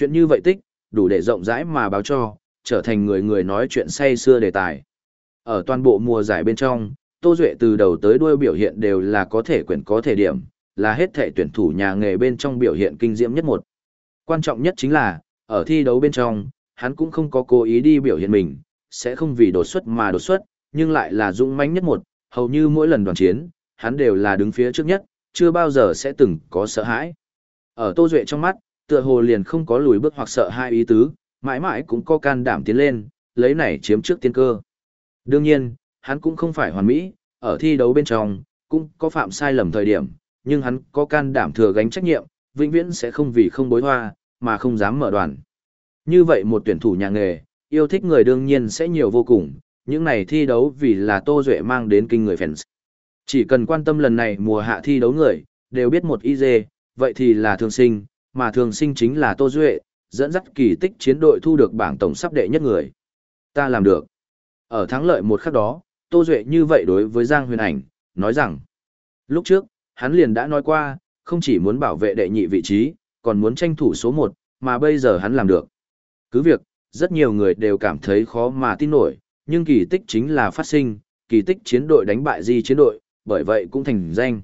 Chuyện như vậy tích, đủ để rộng rãi mà báo cho, trở thành người người nói chuyện say xưa đề tài. Ở toàn bộ mùa giải bên trong, Tô Duệ từ đầu tới đuôi biểu hiện đều là có thể quyển có thể điểm, là hết thể tuyển thủ nhà nghề bên trong biểu hiện kinh diễm nhất một. Quan trọng nhất chính là, ở thi đấu bên trong, hắn cũng không có cố ý đi biểu hiện mình, sẽ không vì đột xuất mà đột xuất, nhưng lại là dũng mãnh nhất một, hầu như mỗi lần đoàn chiến, hắn đều là đứng phía trước nhất, chưa bao giờ sẽ từng có sợ hãi. Ở Tô Duệ trong mắt, tựa hồ liền không có lùi bước hoặc sợ hai ý tứ, mãi mãi cũng có can đảm tiến lên, lấy này chiếm trước tiên cơ. Đương nhiên, hắn cũng không phải hoàn mỹ, ở thi đấu bên trong, cũng có phạm sai lầm thời điểm, nhưng hắn có can đảm thừa gánh trách nhiệm, vĩnh viễn sẽ không vì không bối hoa, mà không dám mở đoàn. Như vậy một tuyển thủ nhà nghề, yêu thích người đương nhiên sẽ nhiều vô cùng, những này thi đấu vì là Tô Duệ mang đến kinh người fans. Chỉ cần quan tâm lần này mùa hạ thi đấu người, đều biết một IZ, vậy thì là thường sinh, mà thường sinh chính là Tô Duệ, dẫn dắt kỳ tích chiến đội thu được bảng tổng sắp đệ nhất người. Ta làm được. Ở thắng lợi một khắc đó, Tô Duệ như vậy đối với Giang Huyền Ảnh, nói rằng, lúc trước, hắn liền đã nói qua, không chỉ muốn bảo vệ đệ nhị vị trí, còn muốn tranh thủ số 1, mà bây giờ hắn làm được. Cứ việc, rất nhiều người đều cảm thấy khó mà tin nổi, nhưng kỳ tích chính là phát sinh, kỳ tích chiến đội đánh bại di chiến đội, bởi vậy cũng thành danh.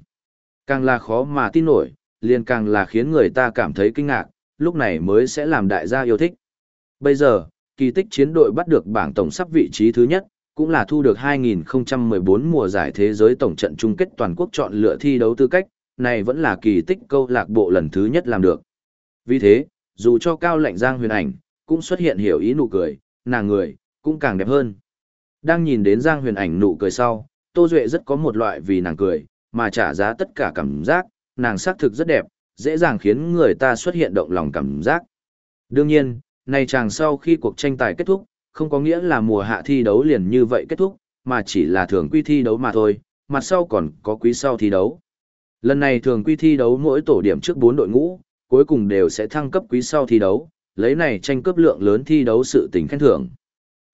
Càng là khó mà tin nổi, liền càng là khiến người ta cảm thấy kinh ngạc, lúc này mới sẽ làm đại gia yêu thích. Bây giờ, kỳ tích chiến đội bắt được bảng tổng sắp vị trí thứ nhất, cũng là thu được 2014 mùa giải thế giới tổng trận chung kết toàn quốc chọn lựa thi đấu tư cách, này vẫn là kỳ tích câu lạc bộ lần thứ nhất làm được. Vì thế, dù cho cao lạnh giang huyền ảnh, cũng xuất hiện hiểu ý nụ cười, nàng người, cũng càng đẹp hơn. Đang nhìn đến giang huyền ảnh nụ cười sau, Tô Duệ rất có một loại vì nàng cười, mà trả giá tất cả cảm giác, nàng xác thực rất đẹp, dễ dàng khiến người ta xuất hiện động lòng cảm giác. Đương nhiên, này chàng sau khi cuộc tranh tài kết thúc, không có nghĩa là mùa hạ thi đấu liền như vậy kết thúc, mà chỉ là thường quy thi đấu mà thôi, mặt sau còn có quý sau thi đấu. Lần này thường quy thi đấu mỗi tổ điểm trước 4 đội ngũ, cuối cùng đều sẽ thăng cấp quý sau thi đấu, lấy này tranh cấp lượng lớn thi đấu sự tình khen thưởng.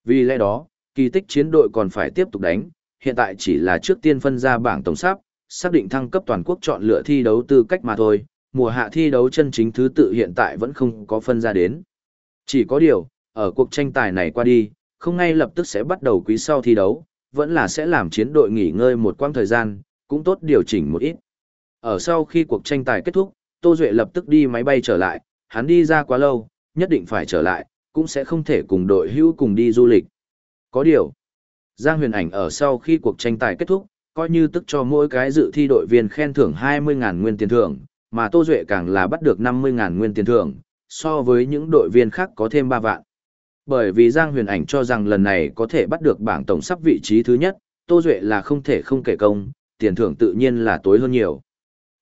Vì lẽ đó, kỳ tích chiến đội còn phải tiếp tục đánh, hiện tại chỉ là trước tiên phân ra bảng tổng sắp, xác định thăng cấp toàn quốc chọn lựa thi đấu tư cách mà thôi, mùa hạ thi đấu chân chính thứ tự hiện tại vẫn không có phân ra đến. Chỉ có điều, ở cuộc tranh tài này qua đi, không ngay lập tức sẽ bắt đầu quý sau thi đấu, vẫn là sẽ làm chiến đội nghỉ ngơi một quãng thời gian, cũng tốt điều chỉnh một ít. Ở sau khi cuộc tranh tài kết thúc, Tô Duệ lập tức đi máy bay trở lại, hắn đi ra quá lâu, nhất định phải trở lại, cũng sẽ không thể cùng đội hữu cùng đi du lịch. Có điều, Giang Huyền Ảnh ở sau khi cuộc tranh tài kết thúc, coi như tức cho mỗi cái dự thi đội viên khen thưởng 20.000 nguyên tiền thưởng, mà Tô Duệ càng là bắt được 50.000 nguyên tiền thưởng, so với những đội viên khác có thêm 3 vạn. Bởi vì Giang Huyền Ảnh cho rằng lần này có thể bắt được bảng tổng sắp vị trí thứ nhất, Tô Duệ là không thể không kể công, tiền thưởng tự nhiên là tối hơn nhiều.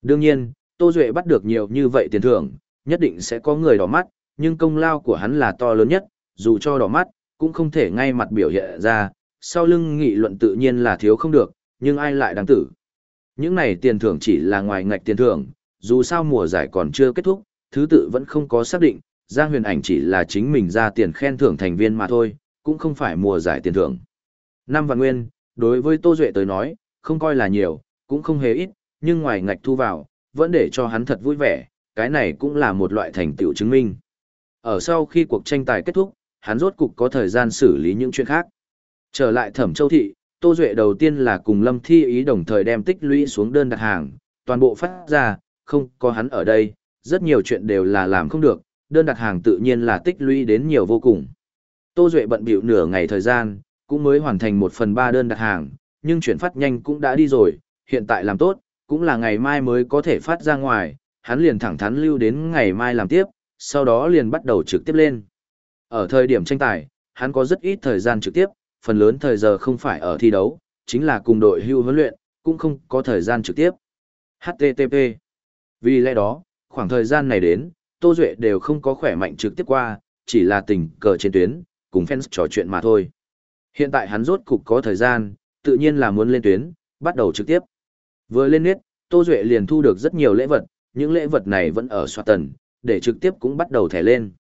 Đương nhiên, Tô Duệ bắt được nhiều như vậy tiền thưởng, nhất định sẽ có người đỏ mắt, nhưng công lao của hắn là to lớn nhất, dù cho đỏ mắt, cũng không thể ngay mặt biểu hiện ra, sau lưng nghị luận tự nhiên là thiếu không được, nhưng ai lại đáng tử. Những này tiền thưởng chỉ là ngoài ngạch tiền thưởng, dù sao mùa giải còn chưa kết thúc, thứ tự vẫn không có xác định, Giang Huyền Ảnh chỉ là chính mình ra tiền khen thưởng thành viên mà thôi, cũng không phải mùa giải tiền thưởng. Năm vạn nguyên, đối với Tô Duệ tới nói, không coi là nhiều, cũng không hề ít, nhưng ngoài ngạch thu vào, vẫn để cho hắn thật vui vẻ, cái này cũng là một loại thành tựu chứng minh. Ở sau khi cuộc tranh tài kết thúc, hắn rốt cục có thời gian xử lý những chuyện khác. Trở lại Thẩm Châu thị, Tô Duệ đầu tiên là cùng Lâm Thi ý đồng thời đem tích lũy xuống đơn đặt hàng, toàn bộ phát ra, không có hắn ở đây, rất nhiều chuyện đều là làm không được, đơn đặt hàng tự nhiên là tích lũy đến nhiều vô cùng. Tô Duệ bận bịu nửa ngày thời gian, cũng mới hoàn thành một phần ba đơn đặt hàng, nhưng chuyển phát nhanh cũng đã đi rồi, hiện tại làm tốt, cũng là ngày mai mới có thể phát ra ngoài, hắn liền thẳng thắn lưu đến ngày mai làm tiếp, sau đó liền bắt đầu trực tiếp lên. Ở thời điểm tranh tài, hắn có rất ít thời gian trực tiếp, phần lớn thời giờ không phải ở thi đấu, chính là cùng đội hưu huấn luyện, cũng không có thời gian trực tiếp. HTTP Vì lẽ đó, khoảng thời gian này đến, Tô Duệ đều không có khỏe mạnh trực tiếp qua, chỉ là tình cờ trên tuyến, cùng fans trò chuyện mà thôi. Hiện tại hắn rốt cục có thời gian, tự nhiên là muốn lên tuyến, bắt đầu trực tiếp. Vừa lên nét, Tô Duệ liền thu được rất nhiều lễ vật, những lễ vật này vẫn ở soát tần, để trực tiếp cũng bắt đầu thẻ lên.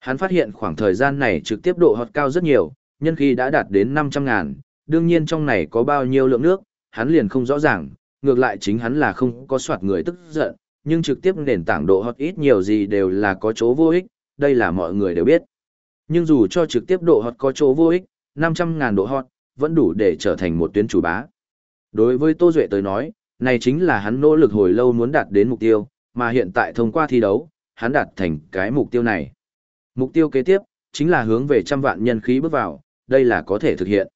Hắn phát hiện khoảng thời gian này trực tiếp độ hot cao rất nhiều, nhân khi đã đạt đến 500 ngàn, đương nhiên trong này có bao nhiêu lượng nước, hắn liền không rõ ràng, ngược lại chính hắn là không có soạt người tức giận, nhưng trực tiếp nền tảng độ hot ít nhiều gì đều là có chỗ vô ích, đây là mọi người đều biết. Nhưng dù cho trực tiếp độ hot có chỗ vô ích, 500 ngàn độ hot, vẫn đủ để trở thành một tuyến chủ bá. Đối với Tô Duệ tới nói, này chính là hắn nỗ lực hồi lâu muốn đạt đến mục tiêu, mà hiện tại thông qua thi đấu, hắn đạt thành cái mục tiêu này. Mục tiêu kế tiếp, chính là hướng về trăm vạn nhân khí bước vào, đây là có thể thực hiện.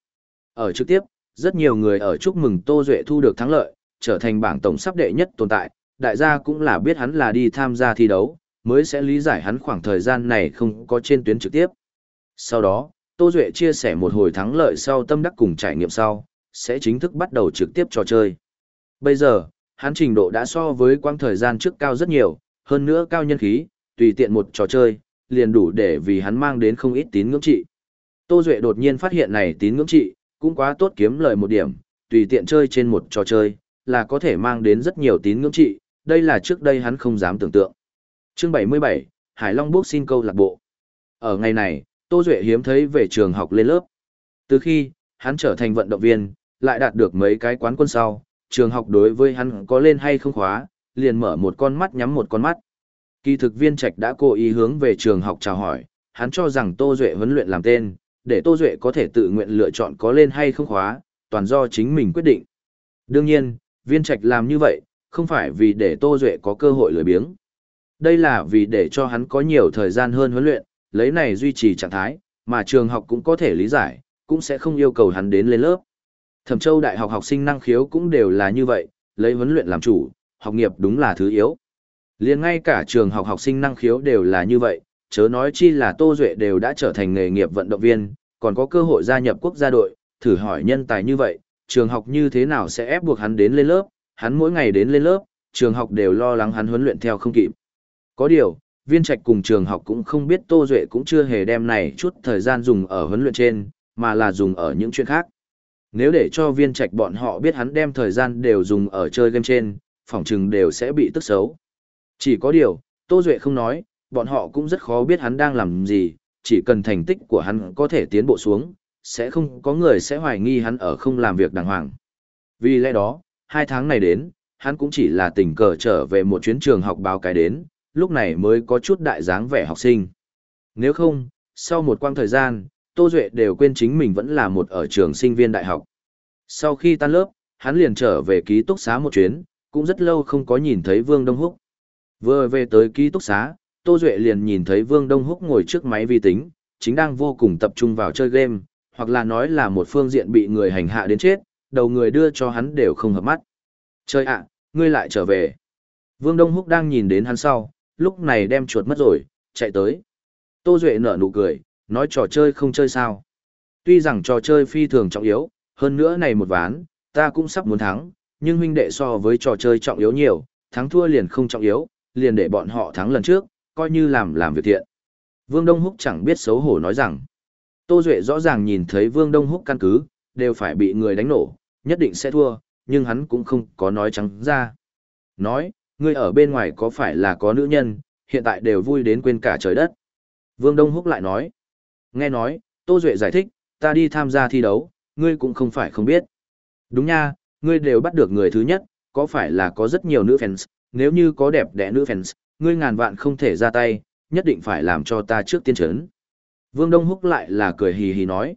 Ở trực tiếp, rất nhiều người ở chúc mừng Tô Duệ thu được thắng lợi, trở thành bảng tổng sắp đệ nhất tồn tại, đại gia cũng là biết hắn là đi tham gia thi đấu, mới sẽ lý giải hắn khoảng thời gian này không có trên tuyến trực tiếp. Sau đó, Tô Duệ chia sẻ một hồi thắng lợi sau tâm đắc cùng trải nghiệm sau, sẽ chính thức bắt đầu trực tiếp trò chơi. Bây giờ, hắn trình độ đã so với quang thời gian trước cao rất nhiều, hơn nữa cao nhân khí, tùy tiện một trò chơi, liền đủ để vì hắn mang đến không ít tín ngưỡng trị. Tô Duệ đột nhiên phát hiện này tín ngưỡng trị, cũng quá tốt kiếm lời một điểm, tùy tiện chơi trên một trò chơi, là có thể mang đến rất nhiều tín ngưỡng trị, đây là trước đây hắn không dám tưởng tượng. Chương 77, Hải Long Bốc xin câu lạc bộ. Ở ngày này, Tô Duệ hiếm thấy về trường học lên lớp. Từ khi, hắn trở thành vận động viên, lại đạt được mấy cái quán quân sau, trường học đối với hắn có lên hay không khóa, liền mở một con mắt nhắm một con mắt. Kỳ thực viên trạch đã cố ý hướng về trường học chào hỏi, hắn cho rằng Tô Duệ huấn luyện làm tên, để Tô Duệ có thể tự nguyện lựa chọn có lên hay không khóa, toàn do chính mình quyết định. Đương nhiên, viên trạch làm như vậy, không phải vì để Tô Duệ có cơ hội lười biếng. Đây là vì để cho hắn có nhiều thời gian hơn huấn luyện, lấy này duy trì trạng thái, mà trường học cũng có thể lý giải, cũng sẽ không yêu cầu hắn đến lên lớp. Thẩm Châu Đại học học sinh năng khiếu cũng đều là như vậy, lấy huấn luyện làm chủ, học nghiệp đúng là thứ yếu. Liền ngay cả trường học học sinh năng khiếu đều là như vậy, chớ nói chi là Tô Duệ đều đã trở thành nghề nghiệp vận động viên, còn có cơ hội gia nhập quốc gia đội, thử hỏi nhân tài như vậy, trường học như thế nào sẽ ép buộc hắn đến lên lớp, hắn mỗi ngày đến lên lớp, trường học đều lo lắng hắn huấn luyện theo không kịp. Có điều, viên trạch cùng trường học cũng không biết Tô Duệ cũng chưa hề đem này chút thời gian dùng ở huấn luyện trên, mà là dùng ở những chuyện khác. Nếu để cho viên trạch bọn họ biết hắn đem thời gian đều dùng ở chơi game trên, phòng trừng đều sẽ bị tức xấu. Chỉ có điều, Tô Duệ không nói, bọn họ cũng rất khó biết hắn đang làm gì, chỉ cần thành tích của hắn có thể tiến bộ xuống, sẽ không có người sẽ hoài nghi hắn ở không làm việc đàng hoàng. Vì lẽ đó, hai tháng này đến, hắn cũng chỉ là tình cờ trở về một chuyến trường học báo cái đến, lúc này mới có chút đại dáng vẻ học sinh. Nếu không, sau một quãng thời gian, Tô Duệ đều quên chính mình vẫn là một ở trường sinh viên đại học. Sau khi tan lớp, hắn liền trở về ký túc xá một chuyến, cũng rất lâu không có nhìn thấy Vương Đông Húc. Vừa về tới ký túc xá, Tô Duệ liền nhìn thấy Vương Đông Húc ngồi trước máy vi tính, chính đang vô cùng tập trung vào chơi game, hoặc là nói là một phương diện bị người hành hạ đến chết, đầu người đưa cho hắn đều không hợp mắt. Chơi ạ, ngươi lại trở về. Vương Đông Húc đang nhìn đến hắn sau, lúc này đem chuột mất rồi, chạy tới. Tô Duệ nở nụ cười, nói trò chơi không chơi sao. Tuy rằng trò chơi phi thường trọng yếu, hơn nữa này một ván, ta cũng sắp muốn thắng, nhưng huynh đệ so với trò chơi trọng yếu nhiều, thắng thua liền không trọng yếu, liền để bọn họ thắng lần trước, coi như làm làm việc thiện. Vương Đông Húc chẳng biết xấu hổ nói rằng, Tô Duệ rõ ràng nhìn thấy Vương Đông Húc căn cứ, đều phải bị người đánh nổ, nhất định sẽ thua, nhưng hắn cũng không có nói trắng ra. Nói, ngươi ở bên ngoài có phải là có nữ nhân, hiện tại đều vui đến quên cả trời đất. Vương Đông Húc lại nói, nghe nói, Tô Duệ giải thích, ta đi tham gia thi đấu, ngươi cũng không phải không biết. Đúng nha, ngươi đều bắt được người thứ nhất, có phải là có rất nhiều nữ fans, nếu như có đẹp đẽ nữ fans, ngươi ngàn vạn không thể ra tay, nhất định phải làm cho ta trước tiên chấn. Vương Đông Húc lại là cười hì hì nói.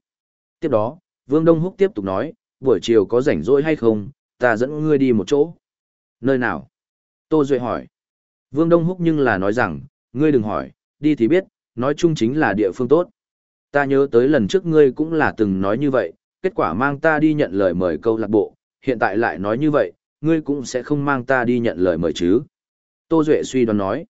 Tiếp đó, Vương Đông Húc tiếp tục nói, buổi chiều có rảnh rỗi hay không, ta dẫn ngươi đi một chỗ. Nơi nào? Tô Duệ hỏi. Vương Đông Húc nhưng là nói rằng, ngươi đừng hỏi, đi thì biết, nói chung chính là địa phương tốt. Ta nhớ tới lần trước ngươi cũng là từng nói như vậy, kết quả mang ta đi nhận lời mời câu lạc bộ, hiện tại lại nói như vậy, ngươi cũng sẽ không mang ta đi nhận lời mời chứ. Tô Duệ suy đoán nói.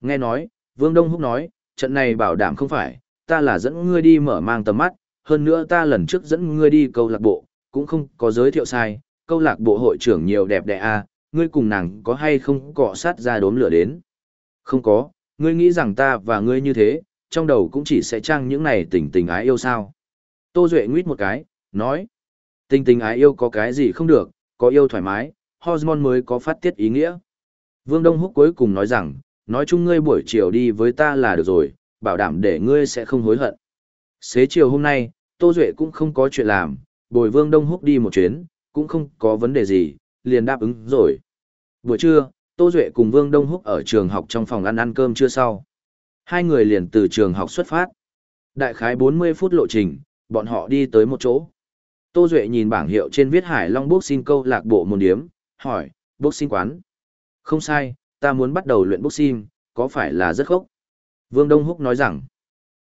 Nghe nói, Vương Đông Húc nói, trận này bảo đảm không phải, ta là dẫn ngươi đi mở mang tầm mắt, hơn nữa ta lần trước dẫn ngươi đi câu lạc bộ, cũng không có giới thiệu sai, câu lạc bộ hội trưởng nhiều đẹp đẽ à, ngươi cùng nàng có hay không cọ sát ra đốm lửa đến. Không có, ngươi nghĩ rằng ta và ngươi như thế, trong đầu cũng chỉ sẽ trang những này tình tình ái yêu sao. Tô Duệ nguyết một cái, nói, tình tình ái yêu có cái gì không được, có yêu thoải mái, hormone mới có phát tiết ý nghĩa. Vương Đông Húc cuối cùng nói rằng, nói chung ngươi buổi chiều đi với ta là được rồi, bảo đảm để ngươi sẽ không hối hận. Xế chiều hôm nay, Tô Duệ cũng không có chuyện làm, bồi Vương Đông Húc đi một chuyến, cũng không có vấn đề gì, liền đáp ứng rồi. Buổi trưa, Tô Duệ cùng Vương Đông Húc ở trường học trong phòng ăn ăn cơm trưa sau. Hai người liền từ trường học xuất phát. Đại khái 40 phút lộ trình, bọn họ đi tới một chỗ. Tô Duệ nhìn bảng hiệu trên viết Hải Long Boxing câu lạc bộ môn điếm, hỏi, Boxing quán. Không sai, ta muốn bắt đầu luyện boxing, có phải là rất khốc? Vương Đông Húc nói rằng,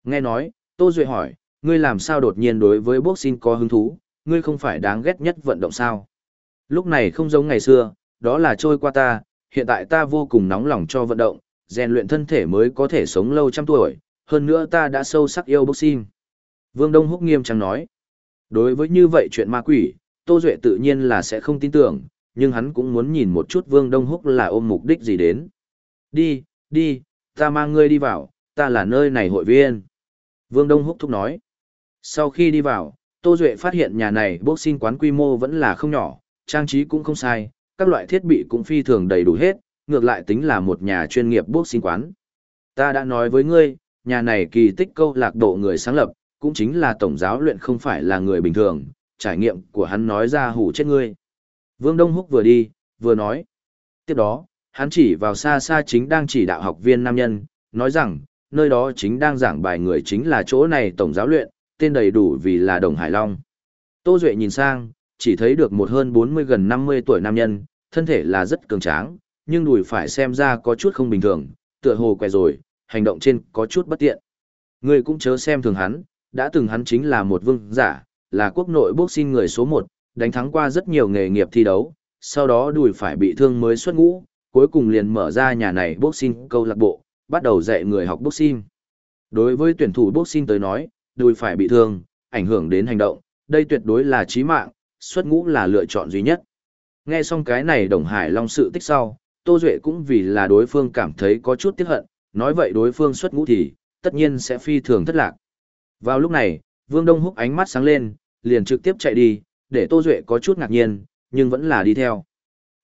nghe nói, Tô Duệ hỏi, ngươi làm sao đột nhiên đối với boxing có hứng thú, ngươi không phải đáng ghét nhất vận động sao? Lúc này không giống ngày xưa, đó là trôi qua ta, hiện tại ta vô cùng nóng lòng cho vận động, rèn luyện thân thể mới có thể sống lâu trăm tuổi, hơn nữa ta đã sâu sắc yêu boxing. Vương Đông Húc nghiêm trang nói, đối với như vậy chuyện ma quỷ, Tô Duệ tự nhiên là sẽ không tin tưởng, nhưng hắn cũng muốn nhìn một chút Vương Đông Húc là ôm mục đích gì đến. Đi, đi, ta mang ngươi đi vào, ta là nơi này hội viên. Vương Đông Húc thúc nói. Sau khi đi vào, Tô Duệ phát hiện nhà này boxing quán quy mô vẫn là không nhỏ, trang trí cũng không sai, các loại thiết bị cũng phi thường đầy đủ hết, ngược lại tính là một nhà chuyên nghiệp boxing quán. Ta đã nói với ngươi, nhà này kỳ tích câu lạc bộ người sáng lập, cũng chính là tổng giáo luyện không phải là người bình thường, trải nghiệm của hắn nói ra hủ chết ngươi. Vương Đông Húc vừa đi, vừa nói. Tiếp đó, hắn chỉ vào xa xa chính đang chỉ đạo học viên nam nhân, nói rằng, nơi đó chính đang giảng bài người chính là chỗ này tổng giáo luyện, tên đầy đủ vì là Đồng Hải Long. Tô Duệ nhìn sang, chỉ thấy được một hơn 40 gần 50 tuổi nam nhân, thân thể là rất cường tráng, nhưng đùi phải xem ra có chút không bình thường, tựa hồ quẹ rồi, hành động trên có chút bất tiện. Người cũng chớ xem thường hắn, đã từng hắn chính là một vương giả, là quốc nội boxing người số 1, đánh thắng qua rất nhiều nghề nghiệp thi đấu, sau đó đùi phải bị thương mới xuất ngũ, cuối cùng liền mở ra nhà này boxing câu lạc bộ, bắt đầu dạy người học boxing. Đối với tuyển thủ boxing tới nói, đùi phải bị thương, ảnh hưởng đến hành động, đây tuyệt đối là chí mạng, xuất ngũ là lựa chọn duy nhất. Nghe xong cái này Đồng Hải Long sự tích sau, Tô Duệ cũng vì là đối phương cảm thấy có chút tiếc hận, nói vậy đối phương xuất ngũ thì, tất nhiên sẽ phi thường thất lạc. Vào lúc này, Vương Đông Húc ánh mắt sáng lên, liền trực tiếp chạy đi, để Tô Duệ có chút ngạc nhiên, nhưng vẫn là đi theo.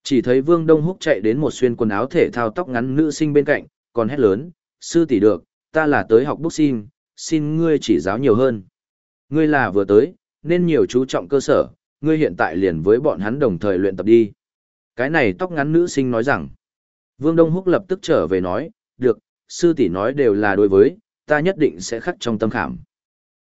Chỉ thấy Vương Đông Húc chạy đến một xuyên quần áo thể thao tóc ngắn nữ sinh bên cạnh, còn hét lớn, sư tỷ được, ta là tới học boxing, xin ngươi chỉ giáo nhiều hơn. Ngươi là vừa tới, nên nhiều chú trọng cơ sở, ngươi hiện tại liền với bọn hắn đồng thời luyện tập đi. Cái này tóc ngắn nữ sinh nói rằng, Vương Đông Húc lập tức trở về nói, được, sư tỷ nói đều là đối với, ta nhất định sẽ khắc trong tâm khảm.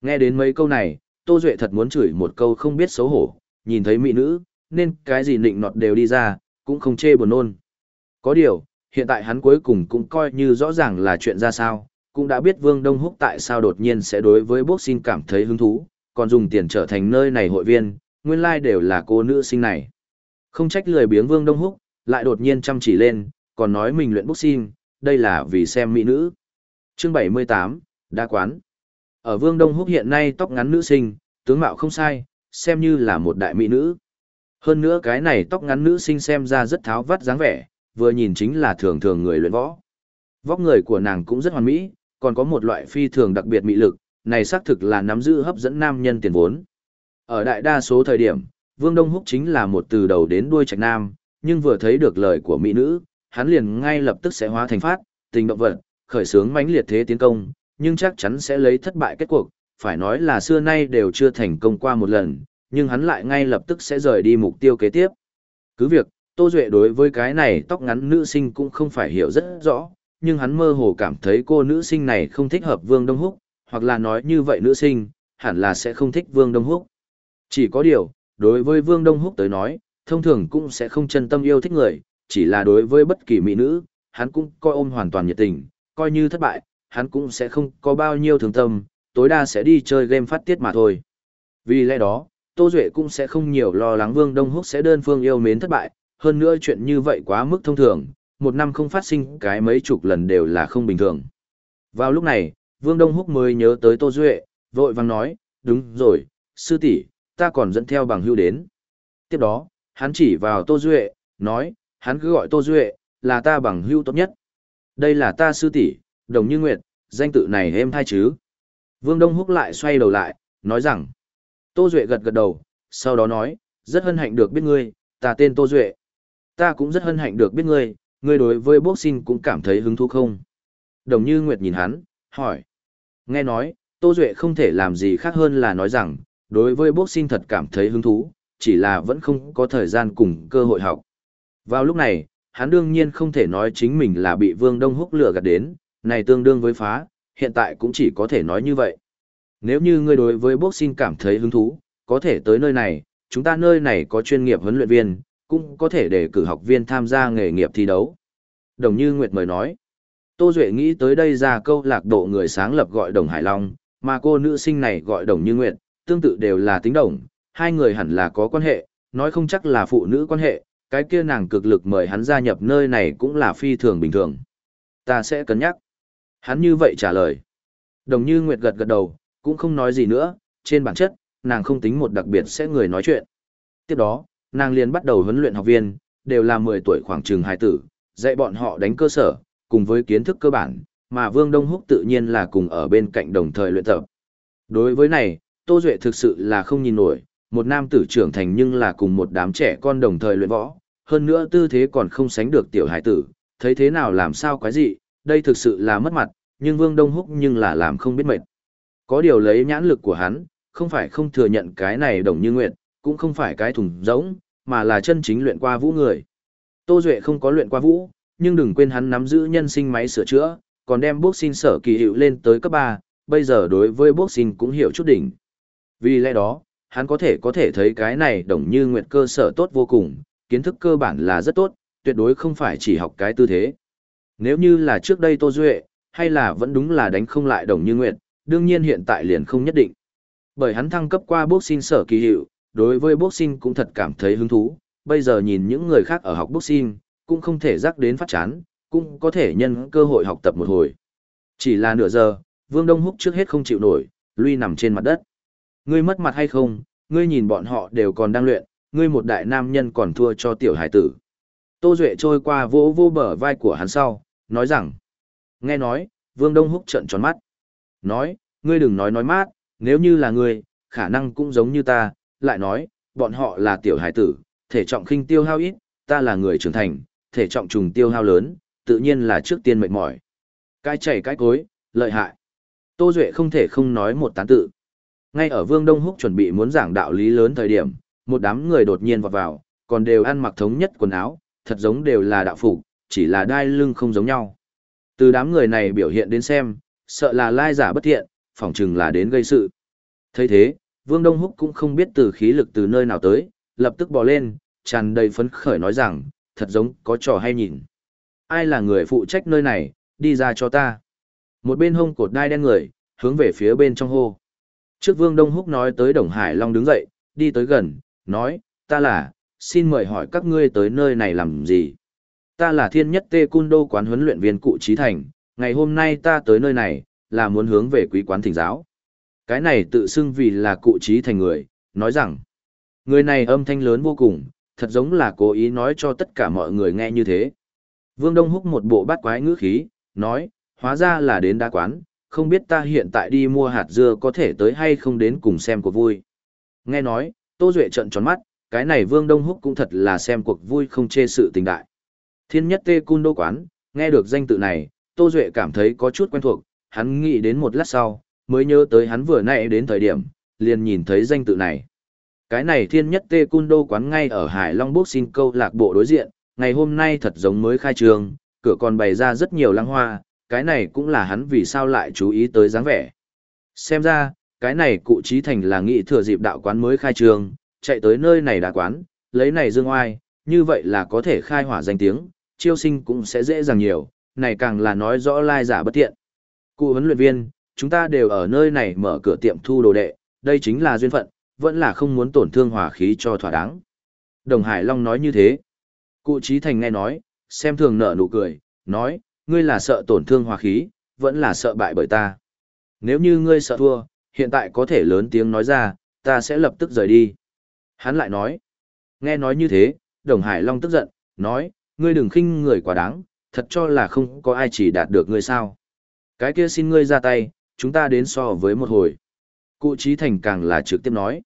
Nghe đến mấy câu này, Tô Duệ thật muốn chửi một câu không biết xấu hổ, nhìn thấy mỹ nữ, nên cái gì nịnh nọt đều đi ra, cũng không chê buồn nôn. Có điều, hiện tại hắn cuối cùng cũng coi như rõ ràng là chuyện ra sao, cũng đã biết Vương Đông Húc tại sao đột nhiên sẽ đối với boxing cảm thấy hứng thú, còn dùng tiền trở thành nơi này hội viên, nguyên lai like đều là cô nữ sinh này. Không trách lười biếng Vương Đông Húc, lại đột nhiên chăm chỉ lên, còn nói mình luyện boxing, đây là vì xem mỹ nữ. Chương 78, đa quán. Ở Vương Đông Húc hiện nay tóc ngắn nữ sinh, tướng mạo không sai, xem như là một đại mỹ nữ. Hơn nữa cái này tóc ngắn nữ sinh xem ra rất tháo vắt dáng vẻ, vừa nhìn chính là thường thường người luyện võ. Vóc người của nàng cũng rất hoàn mỹ, còn có một loại phi thường đặc biệt mị lực, này xác thực là nắm giữ hấp dẫn nam nhân tiền vốn. Ở đại đa số thời điểm, Vương Đông Húc chính là một từ đầu đến đuôi trạch nam, nhưng vừa thấy được lời của mỹ nữ, hắn liền ngay lập tức sẽ hóa thành phát, tình động vật, khởi sướng mãnh liệt thế tiến công, nhưng chắc chắn sẽ lấy thất bại kết cuộc, phải nói là xưa nay đều chưa thành công qua một lần, nhưng hắn lại ngay lập tức sẽ rời đi mục tiêu kế tiếp. Cứ việc, Tô Duệ đối với cái này tóc ngắn nữ sinh cũng không phải hiểu rất rõ, nhưng hắn mơ hồ cảm thấy cô nữ sinh này không thích hợp Vương Đông Húc, hoặc là nói như vậy nữ sinh, hẳn là sẽ không thích Vương Đông Húc. Chỉ có điều, đối với Vương Đông Húc tới nói, thông thường cũng sẽ không chân tâm yêu thích người, chỉ là đối với bất kỳ mỹ nữ, hắn cũng coi ôm hoàn toàn nhiệt tình, coi như thất bại, hắn cũng sẽ không có bao nhiêu thường tâm, tối đa sẽ đi chơi game phát tiết mà thôi. Vì lẽ đó, Tô Duệ cũng sẽ không nhiều lo lắng Vương Đông Húc sẽ đơn phương yêu mến thất bại, hơn nữa chuyện như vậy quá mức thông thường, một năm không phát sinh cái mấy chục lần đều là không bình thường. Vào lúc này, Vương Đông Húc mới nhớ tới Tô Duệ, vội vàng nói, đúng rồi, sư tỷ ta còn dẫn theo bằng hưu đến. Tiếp đó, hắn chỉ vào Tô Duệ, nói, hắn cứ gọi Tô Duệ, là ta bằng hưu tốt nhất. Đây là ta sư tỷ đồng như nguyệt, danh tự này êm thai chứ. Vương Đông Húc lại xoay đầu lại, nói rằng, Tô Duệ gật gật đầu, sau đó nói, rất hân hạnh được biết ngươi, ta tên Tô Duệ. Ta cũng rất hân hạnh được biết ngươi, ngươi đối với boxing cũng cảm thấy hứng thú không? Đồng như Nguyệt nhìn hắn, hỏi. Nghe nói, Tô Duệ không thể làm gì khác hơn là nói rằng, đối với boxing thật cảm thấy hứng thú, chỉ là vẫn không có thời gian cùng cơ hội học. Vào lúc này, hắn đương nhiên không thể nói chính mình là bị Vương Đông Húc lừa gạt đến, này tương đương với phá, hiện tại cũng chỉ có thể nói như vậy. Nếu như ngươi đối với boxing cảm thấy hứng thú, có thể tới nơi này, chúng ta nơi này có chuyên nghiệp huấn luyện viên, cũng có thể để cử học viên tham gia nghề nghiệp thi đấu. Đồng Như Nguyệt mời nói. Tô Duệ nghĩ tới đây ra câu lạc bộ người sáng lập gọi Đồng Hải Long, mà cô nữ sinh này gọi Đồng Như Nguyệt, tương tự đều là tính đồng, hai người hẳn là có quan hệ, nói không chắc là phụ nữ quan hệ, cái kia nàng cực lực mời hắn gia nhập nơi này cũng là phi thường bình thường. Ta sẽ cân nhắc. Hắn như vậy trả lời. Đồng Như Nguyệt gật gật đầu, cũng không nói gì nữa, trên bản chất, nàng không tính một đặc biệt sẽ người nói chuyện. Tiếp đó, nàng liền bắt đầu huấn luyện học viên, đều là 10 tuổi khoảng trường hài tử, dạy bọn họ đánh cơ sở, cùng với kiến thức cơ bản, mà Vương Đông Húc tự nhiên là cùng ở bên cạnh đồng thời luyện tập. Đối với này, Tô Duệ thực sự là không nhìn nổi, một nam tử trưởng thành nhưng là cùng một đám trẻ con đồng thời luyện võ, hơn nữa tư thế còn không sánh được tiểu hải tử, thấy thế nào làm sao quái dị đây thực sự là mất mặt, nhưng Vương Đông Húc nhưng là làm không biết mệt. Có điều lấy nhãn lực của hắn, không phải không thừa nhận cái này đồng như nguyện, cũng không phải cái thùng giống, mà là chân chính luyện qua vũ người. Tô Duệ không có luyện qua vũ, nhưng đừng quên hắn nắm giữ nhân sinh máy sửa chữa, còn đem boxing sở kỳ hiệu lên tới cấp 3, bây giờ đối với boxing cũng hiểu chút đỉnh. Vì lẽ đó, hắn có thể có thể thấy cái này đồng như nguyệt cơ sở tốt vô cùng, kiến thức cơ bản là rất tốt, tuyệt đối không phải chỉ học cái tư thế. Nếu như là trước đây Tô Duệ, hay là vẫn đúng là đánh không lại đồng như nguyệt, đương nhiên hiện tại liền không nhất định. Bởi hắn thăng cấp qua boxing sở kỳ hiệu, đối với boxing cũng thật cảm thấy hứng thú, bây giờ nhìn những người khác ở học boxing, cũng không thể rắc đến phát chán, cũng có thể nhân cơ hội học tập một hồi. Chỉ là nửa giờ, Vương Đông Húc trước hết không chịu nổi, lui nằm trên mặt đất. Ngươi mất mặt hay không, ngươi nhìn bọn họ đều còn đang luyện, ngươi một đại nam nhân còn thua cho tiểu hải tử. Tô Duệ trôi qua vỗ vô bờ vai của hắn sau, nói rằng. Nghe nói, Vương Đông Húc trận tròn mắt. Nói, ngươi đừng nói nói mát, nếu như là ngươi, khả năng cũng giống như ta, lại nói, bọn họ là tiểu hải tử, thể trọng khinh tiêu hao ít, ta là người trưởng thành, thể trọng trùng tiêu hao lớn, tự nhiên là trước tiên mệt mỏi. Cái chảy cái cối, lợi hại. Tô Duệ không thể không nói một tán tự. Ngay ở Vương Đông Húc chuẩn bị muốn giảng đạo lý lớn thời điểm, một đám người đột nhiên vọt vào, còn đều ăn mặc thống nhất quần áo, thật giống đều là đạo phục, chỉ là đai lưng không giống nhau. Từ đám người này biểu hiện đến xem, sợ là lai giả bất thiện, phỏng chừng là đến gây sự. thấy thế, Vương Đông Húc cũng không biết từ khí lực từ nơi nào tới, lập tức bò lên, tràn đầy phấn khởi nói rằng, thật giống có trò hay nhìn. Ai là người phụ trách nơi này, đi ra cho ta. Một bên hông cột đai đen người, hướng về phía bên trong hô. Trước Vương Đông Húc nói tới Đồng Hải Long đứng dậy, đi tới gần, nói, ta là, xin mời hỏi các ngươi tới nơi này làm gì. Ta là thiên nhất tê cun đô quán huấn luyện viên cụ trí thành, ngày hôm nay ta tới nơi này, là muốn hướng về quý quán thỉnh giáo. Cái này tự xưng vì là cụ trí thành người, nói rằng, người này âm thanh lớn vô cùng, thật giống là cố ý nói cho tất cả mọi người nghe như thế. Vương Đông Húc một bộ bát quái ngữ khí, nói, hóa ra là đến đá quán, không biết ta hiện tại đi mua hạt dưa có thể tới hay không đến cùng xem cuộc vui. Nghe nói, Tô Duệ trận tròn mắt, cái này Vương Đông Húc cũng thật là xem cuộc vui không chê sự tình đại. Thiên nhất tê cun đô quán, nghe được danh tự này, Tô Duệ cảm thấy có chút quen thuộc, hắn nghĩ đến một lát sau, mới nhớ tới hắn vừa nãy đến thời điểm, liền nhìn thấy danh tự này. Cái này thiên nhất tê cun đô quán ngay ở Hải Long Bốc xin câu lạc bộ đối diện, ngày hôm nay thật giống mới khai trường, cửa còn bày ra rất nhiều lăng hoa, cái này cũng là hắn vì sao lại chú ý tới dáng vẻ. Xem ra, cái này cụ trí thành là nghĩ thừa dịp đạo quán mới khai trường, chạy tới nơi này đã quán, lấy này dương oai, như vậy là có thể khai hỏa danh tiếng, chiêu sinh cũng sẽ dễ dàng nhiều, này càng là nói rõ lai giả bất tiện. Cụ huấn luyện viên, chúng ta đều ở nơi này mở cửa tiệm thu đồ đệ, đây chính là duyên phận, vẫn là không muốn tổn thương hòa khí cho thỏa đáng. Đồng Hải Long nói như thế. Cụ Trí Thành nghe nói, xem thường nở nụ cười, nói, ngươi là sợ tổn thương hòa khí, vẫn là sợ bại bởi ta. Nếu như ngươi sợ thua, hiện tại có thể lớn tiếng nói ra, ta sẽ lập tức rời đi. Hắn lại nói, nghe nói như thế, Đồng Hải Long tức giận, nói, ngươi đừng khinh người quá đáng, thật cho là không có ai chỉ đạt được ngươi sao. Cái kia xin ngươi ra tay, chúng ta đến so với một hồi. Cụ Trí Thành càng là trực tiếp nói.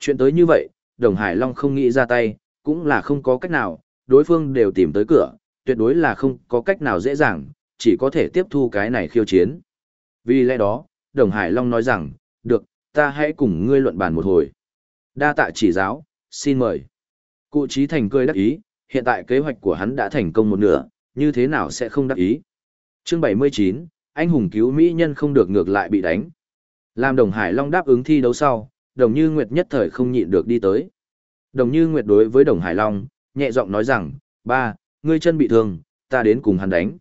Chuyện tới như vậy, Đồng Hải Long không nghĩ ra tay, cũng là không có cách nào, đối phương đều tìm tới cửa, tuyệt đối là không có cách nào dễ dàng, chỉ có thể tiếp thu cái này khiêu chiến. Vì lẽ đó, Đồng Hải Long nói rằng, được, ta hãy cùng ngươi luận bàn một hồi. Đa tạ chỉ giáo, xin mời. Cụ Trí Thành cười đắc ý, hiện tại kế hoạch của hắn đã thành công một nửa, như thế nào sẽ không đắc ý. Chương 79, anh hùng cứu mỹ nhân không được ngược lại bị đánh. Làm Đồng Hải Long đáp ứng thi đấu sau, Đồng Như Nguyệt nhất thời không nhịn được đi tới. Đồng Như Nguyệt đối với Đồng Hải Long, nhẹ giọng nói rằng, ba, ngươi chân bị thương, ta đến cùng hắn đánh.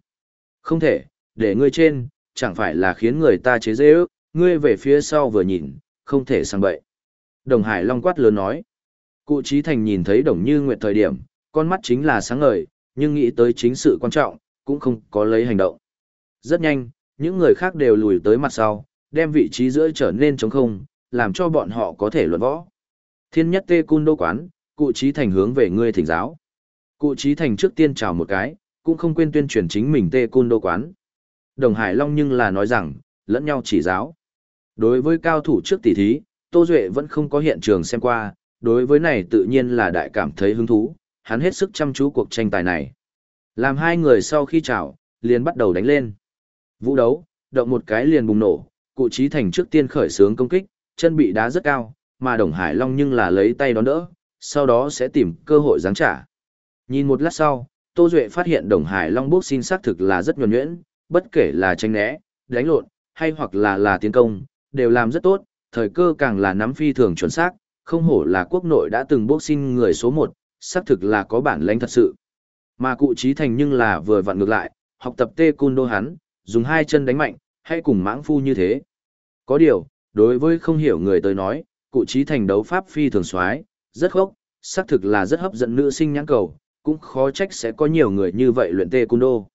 Không thể, để ngươi trên, chẳng phải là khiến người ta chế dễ ước, ngươi về phía sau vừa nhìn, không thể sang bậy. Đồng Hải Long quát lớn nói. Cụ Trí Thành nhìn thấy Đồng Như Nguyệt thời điểm, con mắt chính là sáng ngời, nhưng nghĩ tới chính sự quan trọng, cũng không có lấy hành động. Rất nhanh, những người khác đều lùi tới mặt sau, đem vị trí giữa trở nên trống không, làm cho bọn họ có thể luận võ. Thiên nhất tê cun đô quán, cụ trí thành hướng về ngươi thỉnh giáo. Cụ trí thành trước tiên chào một cái, cũng không quên tuyên truyền chính mình tê cun đô quán. Đồng Hải Long nhưng là nói rằng, lẫn nhau chỉ giáo. Đối với cao thủ trước tỷ thí, Tô Duệ vẫn không có hiện trường xem qua, đối với này tự nhiên là đại cảm thấy hứng thú, hắn hết sức chăm chú cuộc tranh tài này. Làm hai người sau khi chào, liền bắt đầu đánh lên. Vũ đấu, động một cái liền bùng nổ, cụ trí thành trước tiên khởi sướng công kích, chân bị đá rất cao, mà Đồng Hải Long nhưng là lấy tay đón đỡ, sau đó sẽ tìm cơ hội giáng trả. Nhìn một lát sau, Tô Duệ phát hiện Đồng Hải Long bốc xin xác thực là rất nhuần nhuyễn, bất kể là tranh né, đánh lộn, hay hoặc là là tiến công, đều làm rất tốt, thời cơ càng là nắm phi thường chuẩn xác, không hổ là quốc nội đã từng bốc xin người số 1, xác thực là có bản lãnh thật sự. Mà cụ trí thành nhưng là vừa vặn ngược lại, học tập tê cun đô hắn, dùng hai chân đánh mạnh, hay cùng mãng phu như thế. Có điều, đối với không hiểu người tới nói, cụ trí thành đấu pháp phi thường soái rất khốc, xác thực là rất hấp dẫn nữ sinh nhãn cầu, cũng khó trách sẽ có nhiều người như vậy luyện tê cun đô.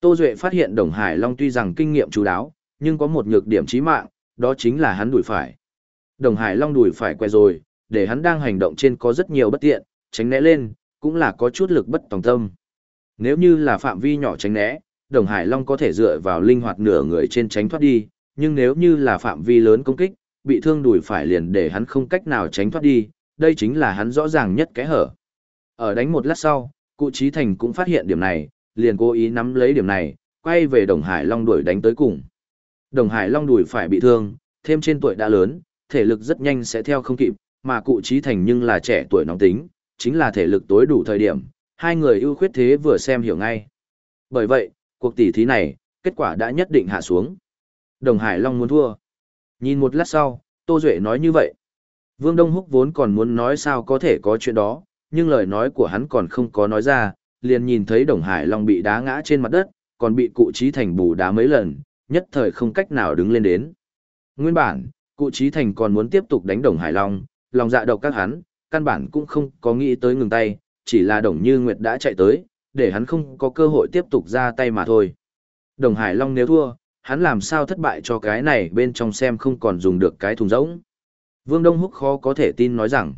Tô Duệ phát hiện Đồng Hải Long tuy rằng kinh nghiệm chú đáo, nhưng có một nhược điểm chí mạng, đó chính là hắn đuổi phải. Đồng Hải Long đuổi phải quay rồi, để hắn đang hành động trên có rất nhiều bất tiện, tránh né lên, cũng là có chút lực bất tòng tâm. Nếu như là phạm vi nhỏ tránh né, Đồng Hải Long có thể dựa vào linh hoạt nửa người trên tránh thoát đi, nhưng nếu như là phạm vi lớn công kích, bị thương đùi phải liền để hắn không cách nào tránh thoát đi, đây chính là hắn rõ ràng nhất cái hở. Ở đánh một lát sau, cụ Trí Thành cũng phát hiện điểm này, liền cố ý nắm lấy điểm này, quay về Đồng Hải Long đuổi đánh tới cùng. Đồng Hải Long đuổi phải bị thương, thêm trên tuổi đã lớn, thể lực rất nhanh sẽ theo không kịp, mà cụ Trí Thành nhưng là trẻ tuổi nóng tính, chính là thể lực tối đủ thời điểm, hai người ưu khuyết thế vừa xem hiểu ngay. Bởi vậy, cuộc tỷ thí này, kết quả đã nhất định hạ xuống. Đồng Hải Long muốn thua. Nhìn một lát sau, Tô Duệ nói như vậy. Vương Đông Húc vốn còn muốn nói sao có thể có chuyện đó, nhưng lời nói của hắn còn không có nói ra, liền nhìn thấy Đồng Hải Long bị đá ngã trên mặt đất, còn bị cụ trí thành bù đá mấy lần, nhất thời không cách nào đứng lên đến. Nguyên bản, cụ trí thành còn muốn tiếp tục đánh Đồng Hải Long, lòng dạ độc các hắn, căn bản cũng không có nghĩ tới ngừng tay, chỉ là Đồng Như Nguyệt đã chạy tới, để hắn không có cơ hội tiếp tục ra tay mà thôi. Đồng Hải Long nếu thua, hắn làm sao thất bại cho cái này bên trong xem không còn dùng được cái thùng rỗng. Vương Đông Húc khó có thể tin nói rằng,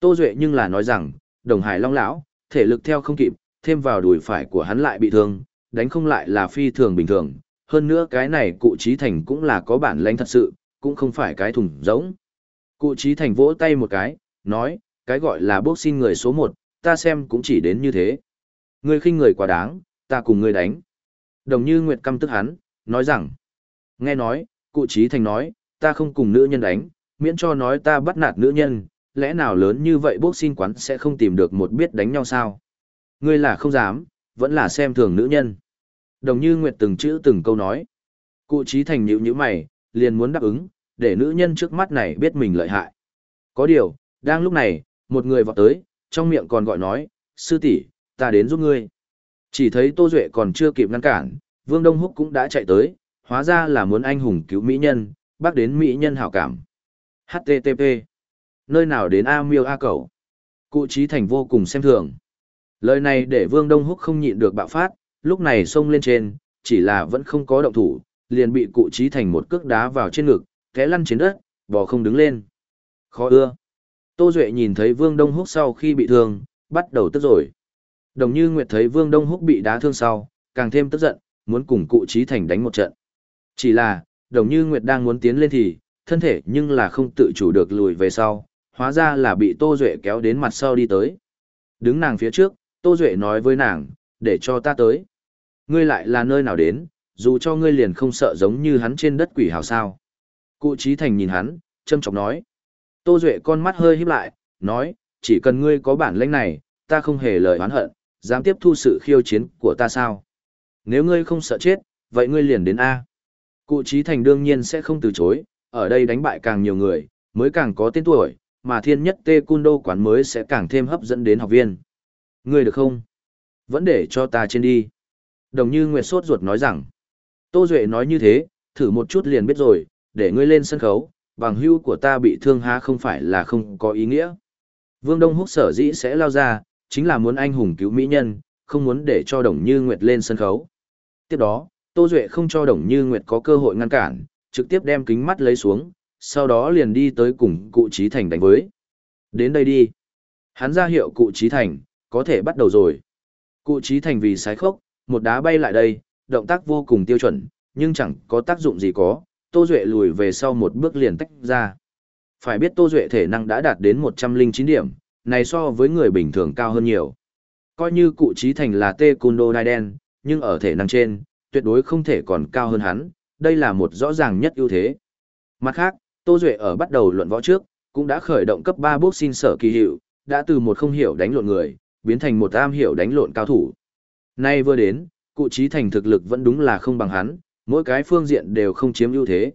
Tô Duệ nhưng là nói rằng, Đồng Hải Long lão, thể lực theo không kịp, thêm vào đùi phải của hắn lại bị thương, đánh không lại là phi thường bình thường, hơn nữa cái này cụ trí thành cũng là có bản lãnh thật sự, cũng không phải cái thùng rỗng. Cụ trí thành vỗ tay một cái, nói, cái gọi là boxing người số 1, ta xem cũng chỉ đến như thế. Ngươi khinh người quá đáng, ta cùng ngươi đánh. Đồng như Nguyệt căm tức hắn, nói rằng. Nghe nói, cụ trí thành nói, ta không cùng nữ nhân đánh, miễn cho nói ta bắt nạt nữ nhân, lẽ nào lớn như vậy bốc xin quán sẽ không tìm được một biết đánh nhau sao? Ngươi là không dám, vẫn là xem thường nữ nhân. Đồng như Nguyệt từng chữ từng câu nói. Cụ trí thành nhữ như mày, liền muốn đáp ứng, để nữ nhân trước mắt này biết mình lợi hại. Có điều, đang lúc này, một người vọt tới, trong miệng còn gọi nói, sư tỷ, ta đến giúp ngươi. Chỉ thấy Tô Duệ còn chưa kịp ngăn cản, Vương Đông Húc cũng đã chạy tới, hóa ra là muốn anh hùng cứu mỹ nhân, bác đến mỹ nhân hảo cảm. HTTP. Nơi nào đến A miêu A cầu. Cụ trí thành vô cùng xem thường. Lời này để Vương Đông Húc không nhịn được bạo phát, lúc này xông lên trên, chỉ là vẫn không có động thủ, liền bị cụ trí thành một cước đá vào trên ngực, té lăn trên đất, bò không đứng lên. Khó ưa. Tô Duệ nhìn thấy Vương Đông Húc sau khi bị thương, bắt đầu tức rồi. Đồng như Nguyệt thấy Vương Đông Húc bị đá thương sau, càng thêm tức giận, muốn cùng cụ trí thành đánh một trận. Chỉ là, đồng như Nguyệt đang muốn tiến lên thì, thân thể nhưng là không tự chủ được lùi về sau, hóa ra là bị Tô Duệ kéo đến mặt sau đi tới. Đứng nàng phía trước, Tô Duệ nói với nàng, để cho ta tới. Ngươi lại là nơi nào đến, dù cho ngươi liền không sợ giống như hắn trên đất quỷ hào sao. Cụ trí thành nhìn hắn, châm chọc nói. Tô Duệ con mắt hơi híp lại, nói, chỉ cần ngươi có bản lĩnh này, ta không hề lời oán hận, dám tiếp thu sự khiêu chiến của ta sao? Nếu ngươi không sợ chết, vậy ngươi liền đến A. Cụ Trí Thành đương nhiên sẽ không từ chối, ở đây đánh bại càng nhiều người, mới càng có tên tuổi, mà thiên nhất tê cun đô quán mới sẽ càng thêm hấp dẫn đến học viên. Ngươi được không? Vẫn để cho ta trên đi. Đồng như Nguyệt sốt ruột nói rằng, Tô Duệ nói như thế, thử một chút liền biết rồi, để ngươi lên sân khấu, bằng hưu của ta bị thương há không phải là không có ý nghĩa. Vương Đông Húc sở dĩ sẽ lao ra, chính là muốn anh hùng cứu mỹ nhân, không muốn để cho Đồng Như Nguyệt lên sân khấu. Tiếp đó, Tô Duệ không cho Đồng Như Nguyệt có cơ hội ngăn cản, trực tiếp đem kính mắt lấy xuống, sau đó liền đi tới cùng cụ Trí Thành đánh với. Đến đây đi. Hắn ra hiệu cụ Trí Thành, có thể bắt đầu rồi. Cụ Trí Thành vì sái khốc, một đá bay lại đây, động tác vô cùng tiêu chuẩn, nhưng chẳng có tác dụng gì có, Tô Duệ lùi về sau một bước liền tách ra. Phải biết Tô Duệ thể năng đã đạt đến 109 điểm, này so với người bình thường cao hơn nhiều. Coi như cụ trí thành là tê côn đô đai đen, nhưng ở thể năng trên, tuyệt đối không thể còn cao hơn hắn, đây là một rõ ràng nhất ưu thế. Mặt khác, Tô Duệ ở bắt đầu luận võ trước, cũng đã khởi động cấp 3 bước xin sở kỳ hiệu, đã từ một không hiểu đánh lộn người, biến thành một am hiểu đánh lộn cao thủ. Nay vừa đến, cụ trí thành thực lực vẫn đúng là không bằng hắn, mỗi cái phương diện đều không chiếm ưu thế.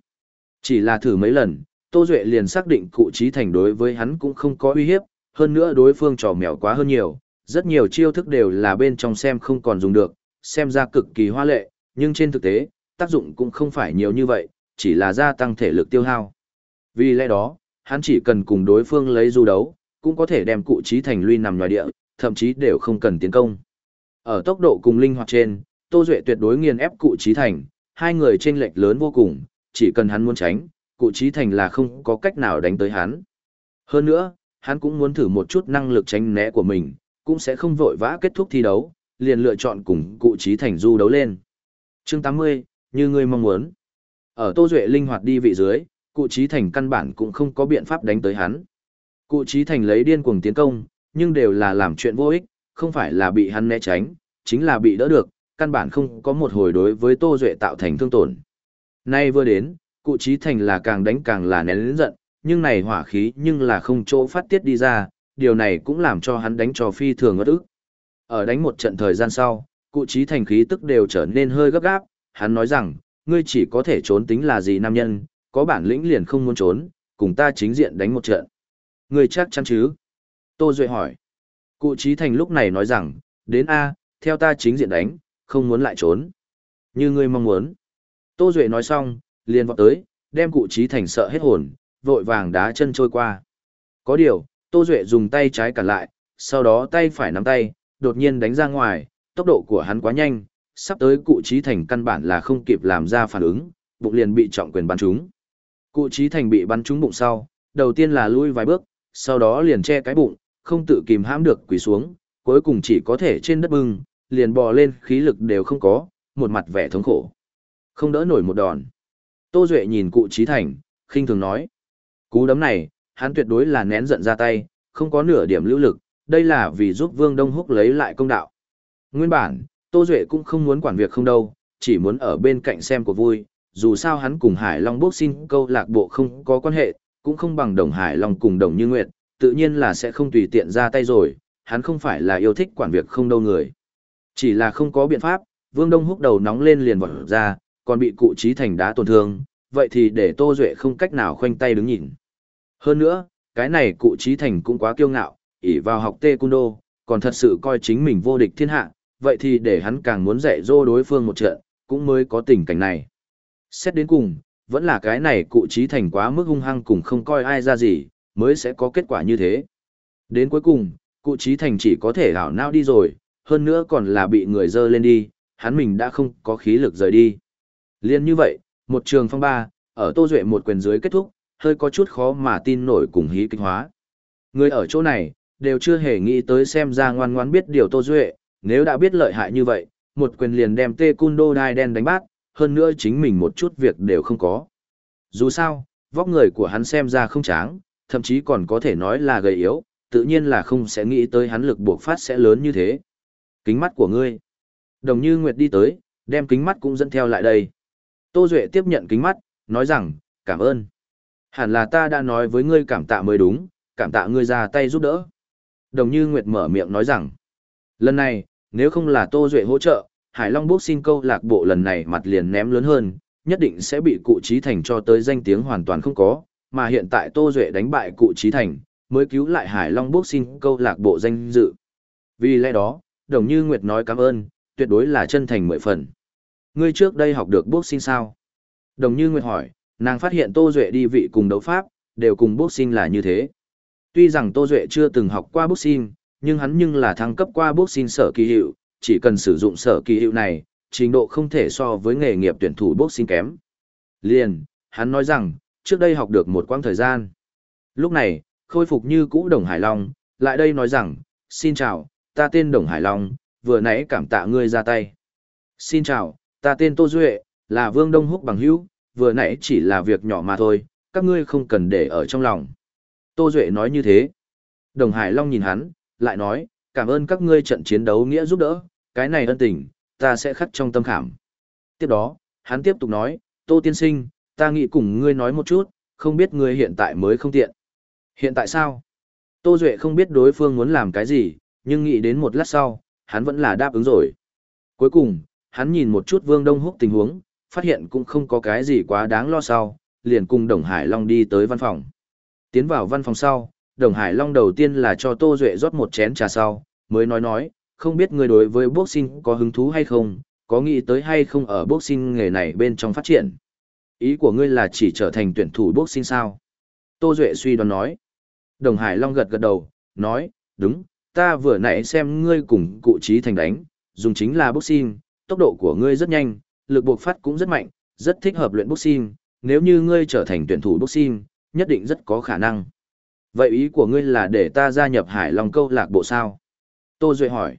Chỉ là thử mấy lần, Tô Duệ liền xác định cụ trí thành đối với hắn cũng không có uy hiếp, hơn nữa đối phương trò mèo quá hơn nhiều, rất nhiều chiêu thức đều là bên trong xem không còn dùng được, xem ra cực kỳ hoa lệ, nhưng trên thực tế, tác dụng cũng không phải nhiều như vậy, chỉ là gia tăng thể lực tiêu hao. Vì lẽ đó, hắn chỉ cần cùng đối phương lấy du đấu, cũng có thể đem cụ trí thành lui nằm ngoài địa, thậm chí đều không cần tiến công. Ở tốc độ cùng linh hoạt trên, Tô Duệ tuyệt đối nghiền ép cụ trí thành, hai người chênh lệch lớn vô cùng, chỉ cần hắn muốn tránh, cụ trí thành là không có cách nào đánh tới hắn. Hơn nữa, hắn cũng muốn thử một chút năng lực tránh né của mình, cũng sẽ không vội vã kết thúc thi đấu, liền lựa chọn cùng cụ trí thành du đấu lên. chương 80, như ngươi mong muốn. Ở Tô Duệ linh hoạt đi vị dưới, cụ trí thành căn bản cũng không có biện pháp đánh tới hắn. Cụ trí thành lấy điên cuồng tiến công, nhưng đều là làm chuyện vô ích, không phải là bị hắn né tránh, chính là bị đỡ được, căn bản không có một hồi đối với Tô Duệ tạo thành thương tổn. Nay vừa đến, cụ trí thành là càng đánh càng là nén lĩnh giận, nhưng này hỏa khí nhưng là không chỗ phát tiết đi ra, điều này cũng làm cho hắn đánh cho phi thường ngất ức. Ở đánh một trận thời gian sau, cụ trí thành khí tức đều trở nên hơi gấp gáp, hắn nói rằng, ngươi chỉ có thể trốn tính là gì nam nhân, có bản lĩnh liền không muốn trốn, cùng ta chính diện đánh một trận. Ngươi chắc chắn chứ? Tô Duệ hỏi. Cụ trí thành lúc này nói rằng, đến A, theo ta chính diện đánh, không muốn lại trốn. Như ngươi mong muốn. Tô Duệ nói xong, liền vọt tới, đem cụ trí thành sợ hết hồn, vội vàng đá chân trôi qua. Có điều, Tô Duệ dùng tay trái cản lại, sau đó tay phải nắm tay, đột nhiên đánh ra ngoài, tốc độ của hắn quá nhanh, sắp tới cụ trí thành căn bản là không kịp làm ra phản ứng, bụng liền bị trọng quyền bắn trúng. Cụ trí thành bị bắn trúng bụng sau, đầu tiên là lui vài bước, sau đó liền che cái bụng, không tự kìm hãm được quỳ xuống, cuối cùng chỉ có thể trên đất bưng, liền bò lên khí lực đều không có, một mặt vẻ thống khổ. Không đỡ nổi một đòn. Tô Duệ nhìn cụ trí thành, khinh thường nói. Cú đấm này, hắn tuyệt đối là nén giận ra tay, không có nửa điểm lưu lực, đây là vì giúp Vương Đông Húc lấy lại công đạo. Nguyên bản, Tô Duệ cũng không muốn quản việc không đâu, chỉ muốn ở bên cạnh xem của vui, dù sao hắn cùng Hải Long Bốc xin câu lạc bộ không có quan hệ, cũng không bằng đồng Hải Long cùng đồng Như Nguyệt, tự nhiên là sẽ không tùy tiện ra tay rồi, hắn không phải là yêu thích quản việc không đâu người. Chỉ là không có biện pháp, Vương Đông Húc đầu nóng lên liền vọt ra, còn bị cụ trí thành đá tổn thương, vậy thì để Tô Duệ không cách nào khoanh tay đứng nhìn. Hơn nữa, cái này cụ trí thành cũng quá kiêu ngạo, ỷ vào học tê cung đô, còn thật sự coi chính mình vô địch thiên hạ, vậy thì để hắn càng muốn dạy dô đối phương một trận, cũng mới có tình cảnh này. Xét đến cùng, vẫn là cái này cụ trí thành quá mức hung hăng cùng không coi ai ra gì, mới sẽ có kết quả như thế. Đến cuối cùng, cụ trí thành chỉ có thể hảo nao đi rồi, hơn nữa còn là bị người dơ lên đi, hắn mình đã không có khí lực rời đi. Liên như vậy, một trường phong ba, ở Tô Duệ một quyền dưới kết thúc, hơi có chút khó mà tin nổi cùng hí kinh hóa. Người ở chỗ này, đều chưa hề nghĩ tới xem ra ngoan ngoan biết điều Tô Duệ, nếu đã biết lợi hại như vậy, một quyền liền đem tê cun đô đai đen đánh bát, hơn nữa chính mình một chút việc đều không có. Dù sao, vóc người của hắn xem ra không tráng, thậm chí còn có thể nói là gầy yếu, tự nhiên là không sẽ nghĩ tới hắn lực buộc phát sẽ lớn như thế. Kính mắt của ngươi. Đồng như Nguyệt đi tới, đem kính mắt cũng dẫn theo lại đây. Tô Duệ tiếp nhận kính mắt, nói rằng, cảm ơn. Hẳn là ta đã nói với ngươi cảm tạ mới đúng, cảm tạ ngươi ra tay giúp đỡ. Đồng như Nguyệt mở miệng nói rằng, lần này, nếu không là Tô Duệ hỗ trợ, Hải Long Bốc xin câu lạc bộ lần này mặt liền ném lớn hơn, nhất định sẽ bị cụ trí thành cho tới danh tiếng hoàn toàn không có, mà hiện tại Tô Duệ đánh bại cụ trí thành, mới cứu lại Hải Long Boxing câu lạc bộ danh dự. Vì lẽ đó, Đồng Như Nguyệt nói cảm ơn, tuyệt đối là chân thành mười phần. Ngươi trước đây học được boxing sao? Đồng Như Nguyệt hỏi, nàng phát hiện Tô Duệ đi vị cùng đấu pháp, đều cùng boxing là như thế. Tuy rằng Tô Duệ chưa từng học qua boxing, nhưng hắn nhưng là thăng cấp qua boxing sở kỳ hiệu, chỉ cần sử dụng sở kỳ hiệu này, trình độ không thể so với nghề nghiệp tuyển thủ boxing kém. Liền, hắn nói rằng, trước đây học được một quãng thời gian. Lúc này, khôi phục như cũ Đồng Hải Long, lại đây nói rằng, xin chào, ta tên Đồng Hải Long, vừa nãy cảm tạ ngươi ra tay. Xin chào, ta tên Tô Duệ, là Vương Đông Húc bằng hữu, vừa nãy chỉ là việc nhỏ mà thôi, các ngươi không cần để ở trong lòng. Tô Duệ nói như thế. Đồng Hải Long nhìn hắn, lại nói, cảm ơn các ngươi trận chiến đấu nghĩa giúp đỡ, cái này ân tình, ta sẽ khắc trong tâm khảm. Tiếp đó, hắn tiếp tục nói, Tô Tiên Sinh, ta nghĩ cùng ngươi nói một chút, không biết ngươi hiện tại mới không tiện. Hiện tại sao? Tô Duệ không biết đối phương muốn làm cái gì, nhưng nghĩ đến một lát sau, hắn vẫn là đáp ứng rồi. Cuối cùng, hắn nhìn một chút Vương Đông Húc tình huống, phát hiện cũng không có cái gì quá đáng lo sau, liền cùng Đồng Hải Long đi tới văn phòng. Tiến vào văn phòng sau, Đồng Hải Long đầu tiên là cho Tô Duệ rót một chén trà sau, mới nói nói, không biết người đối với boxing có hứng thú hay không, có nghĩ tới hay không ở boxing nghề này bên trong phát triển. Ý của ngươi là chỉ trở thành tuyển thủ boxing sao? Tô Duệ suy đoán nói. Đồng Hải Long gật gật đầu, nói, đúng, ta vừa nãy xem ngươi cùng cụ trí thành đánh, dùng chính là boxing, tốc độ của ngươi rất nhanh, lực buộc phát cũng rất mạnh, rất thích hợp luyện boxing, nếu như ngươi trở thành tuyển thủ boxing, nhất định rất có khả năng. Vậy ý của ngươi là để ta gia nhập Hải Long câu lạc bộ sao? Tô Duệ hỏi.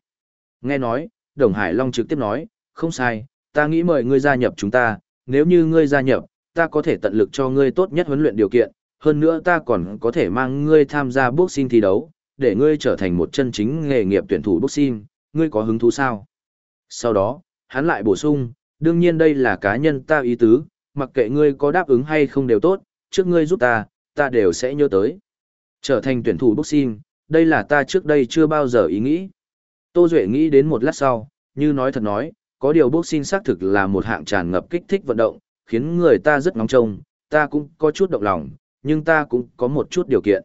Nghe nói, Đồng Hải Long trực tiếp nói, không sai, ta nghĩ mời ngươi gia nhập chúng ta, nếu như ngươi gia nhập, ta có thể tận lực cho ngươi tốt nhất huấn luyện điều kiện, hơn nữa ta còn có thể mang ngươi tham gia boxing thi đấu, để ngươi trở thành một chân chính nghề nghiệp tuyển thủ boxing, ngươi có hứng thú sao? Sau đó, hắn lại bổ sung, đương nhiên đây là cá nhân ta ý tứ, mặc kệ ngươi có đáp ứng hay không đều tốt, trước ngươi giúp ta, ta đều sẽ nhớ tới. Trở thành tuyển thủ boxing, đây là ta trước đây chưa bao giờ ý nghĩ. Tô Duệ nghĩ đến một lát sau, như nói thật nói, có điều boxing xác thực là một hạng tràn ngập kích thích vận động, khiến người ta rất nóng trông, ta cũng có chút động lòng, nhưng ta cũng có một chút điều kiện.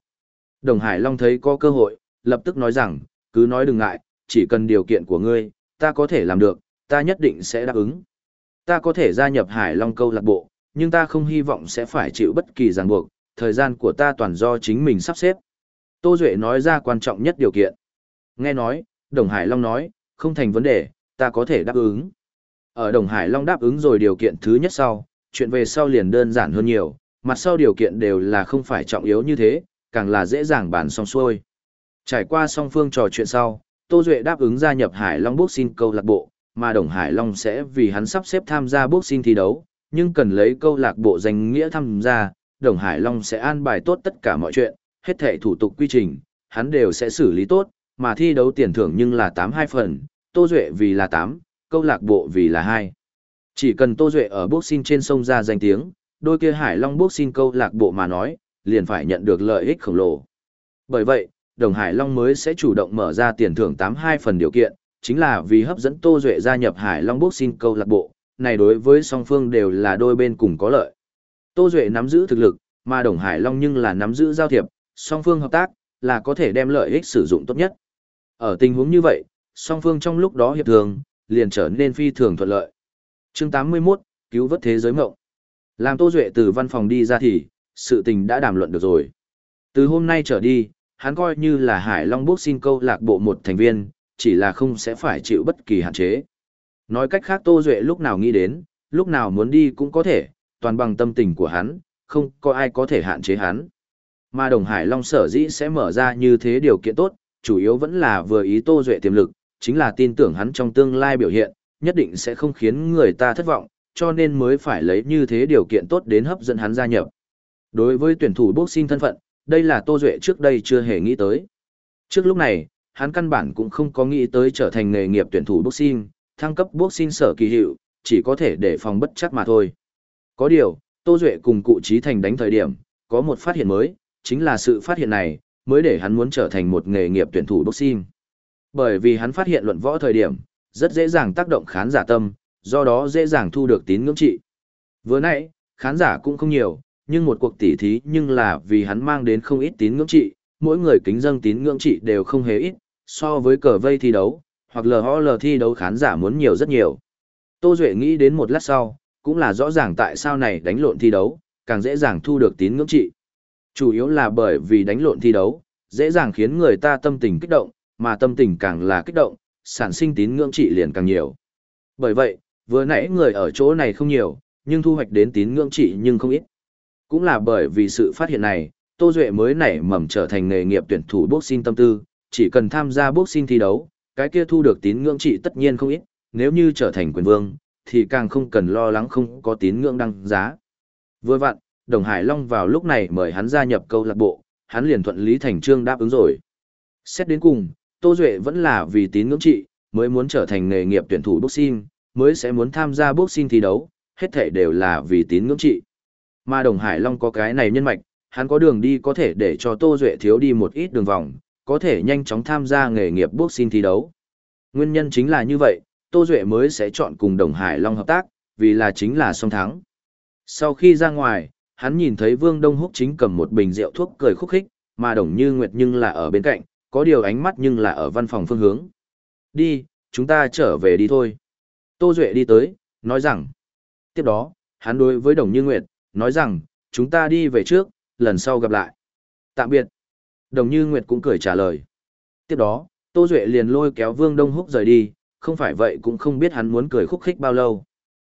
Đồng Hải Long thấy có cơ hội, lập tức nói rằng, cứ nói đừng ngại, chỉ cần điều kiện của ngươi, ta có thể làm được, ta nhất định sẽ đáp ứng. Ta có thể gia nhập Hải Long câu lạc bộ, nhưng ta không hy vọng sẽ phải chịu bất kỳ ràng buộc, thời gian của ta toàn do chính mình sắp xếp. Tô Duệ nói ra quan trọng nhất điều kiện. Nghe nói, Đồng Hải Long nói, không thành vấn đề, ta có thể đáp ứng. Ở Đồng Hải Long đáp ứng rồi điều kiện thứ nhất sau, chuyện về sau liền đơn giản hơn nhiều, mặt sau điều kiện đều là không phải trọng yếu như thế, càng là dễ dàng bàn xong xuôi. Trải qua song phương trò chuyện sau, Tô Duệ đáp ứng gia nhập Hải Long Boxing câu lạc bộ, mà Đồng Hải Long sẽ vì hắn sắp xếp tham gia boxing thi đấu, nhưng cần lấy câu lạc bộ danh nghĩa tham gia, Đồng Hải Long sẽ an bài tốt tất cả mọi chuyện, hết thảy thủ tục quy trình, hắn đều sẽ xử lý tốt, mà thi đấu tiền thưởng nhưng là 82 phần, Tô Duệ vì là 8, câu lạc bộ vì là 2. Chỉ cần Tô Duệ ở boxing trên sông ra danh tiếng, đôi kia Hải Long boxing câu lạc bộ mà nói, liền phải nhận được lợi ích khổng lồ. Bởi vậy, Đồng Hải Long mới sẽ chủ động mở ra tiền thưởng 82 phần điều kiện, chính là vì hấp dẫn Tô Duệ gia nhập Hải Long boxing câu lạc bộ, này đối với song phương đều là đôi bên cùng có lợi. Tô Duệ nắm giữ thực lực, mà Đồng Hải Long nhưng là nắm giữ giao thiệp, song phương hợp tác, là có thể đem lợi ích sử dụng tốt nhất. Ở tình huống như vậy, song phương trong lúc đó hiệp thường, liền trở nên phi thường thuận lợi. chương 81, cứu vớt thế giới mộng. Làm Tô Duệ từ văn phòng đi ra thì, sự tình đã đàm luận được rồi. Từ hôm nay trở đi, hắn coi như là Hải Long Boxing câu lạc bộ một thành viên, chỉ là không sẽ phải chịu bất kỳ hạn chế. Nói cách khác Tô Duệ lúc nào nghĩ đến, lúc nào muốn đi cũng có thể, toàn bằng tâm tình của hắn, không có ai có thể hạn chế hắn. Mà Đồng Hải Long sở dĩ sẽ mở ra như thế điều kiện tốt, chủ yếu vẫn là vừa ý Tô Duệ tiềm lực, chính là tin tưởng hắn trong tương lai biểu hiện, nhất định sẽ không khiến người ta thất vọng, cho nên mới phải lấy như thế điều kiện tốt đến hấp dẫn hắn gia nhập. Đối với tuyển thủ boxing thân phận, đây là Tô Duệ trước đây chưa hề nghĩ tới. Trước lúc này, hắn căn bản cũng không có nghĩ tới trở thành nghề nghiệp tuyển thủ boxing, thăng cấp boxing sở kỳ hiệu, chỉ có thể để phòng bất chắc mà thôi. Có điều, Tô Duệ cùng cụ trí thành đánh thời điểm, có một phát hiện mới, chính là sự phát hiện này, mới để hắn muốn trở thành một nghề nghiệp tuyển thủ boxing. Bởi vì hắn phát hiện luận võ thời điểm, rất dễ dàng tác động khán giả tâm, do đó dễ dàng thu được tín ngưỡng trị. Vừa nãy, khán giả cũng không nhiều, nhưng một cuộc tỉ thí nhưng là vì hắn mang đến không ít tín ngưỡng trị, mỗi người kính dâng tín ngưỡng trị đều không hề ít, so với cờ vây thi đấu, hoặc LOL thi đấu khán giả muốn nhiều rất nhiều. Tô Duệ nghĩ đến một lát sau, cũng là rõ ràng tại sao này đánh lộn thi đấu, càng dễ dàng thu được tín ngưỡng trị. Chủ yếu là bởi vì đánh lộn thi đấu, dễ dàng khiến người ta tâm tình kích động, mà tâm tình càng là kích động, sản sinh tín ngưỡng trị liền càng nhiều. Bởi vậy, vừa nãy người ở chỗ này không nhiều, nhưng thu hoạch đến tín ngưỡng trị nhưng không ít. Cũng là bởi vì sự phát hiện này, Tô Duệ mới nảy mầm trở thành nghề nghiệp tuyển thủ boxing tâm tư, chỉ cần tham gia boxing thi đấu, cái kia thu được tín ngưỡng trị tất nhiên không ít, nếu như trở thành quyền vương, thì càng không cần lo lắng không có tín ngưỡng đăng giá. Vừa vặn, Đồng Hải Long vào lúc này mời hắn gia nhập câu lạc bộ, hắn liền thuận lý thành trương đáp ứng rồi. Xét đến cùng, Tô Duệ vẫn là vì tín ngưỡng trị, mới muốn trở thành nghề nghiệp tuyển thủ boxing, mới sẽ muốn tham gia boxing thi đấu, hết thể đều là vì tín ngưỡng trị. Mà Đồng Hải Long có cái này nhân mạch, hắn có đường đi có thể để cho Tô Duệ thiếu đi một ít đường vòng, có thể nhanh chóng tham gia nghề nghiệp boxing thi đấu. Nguyên nhân chính là như vậy, Tô Duệ mới sẽ chọn cùng Đồng Hải Long hợp tác, vì là chính là song thắng. Sau khi ra ngoài, hắn nhìn thấy Vương Đông Húc chính cầm một bình rượu thuốc cười khúc khích, mà Đồng Như Nguyệt nhưng là ở bên cạnh, có điều ánh mắt nhưng là ở văn phòng phương hướng. Đi, chúng ta trở về đi thôi. Tô Duệ đi tới, nói rằng. Tiếp đó, hắn đối với Đồng Như Nguyệt, nói rằng, chúng ta đi về trước, lần sau gặp lại. Tạm biệt. Đồng Như Nguyệt cũng cười trả lời. Tiếp đó, Tô Duệ liền lôi kéo Vương Đông Húc rời đi, không phải vậy cũng không biết hắn muốn cười khúc khích bao lâu.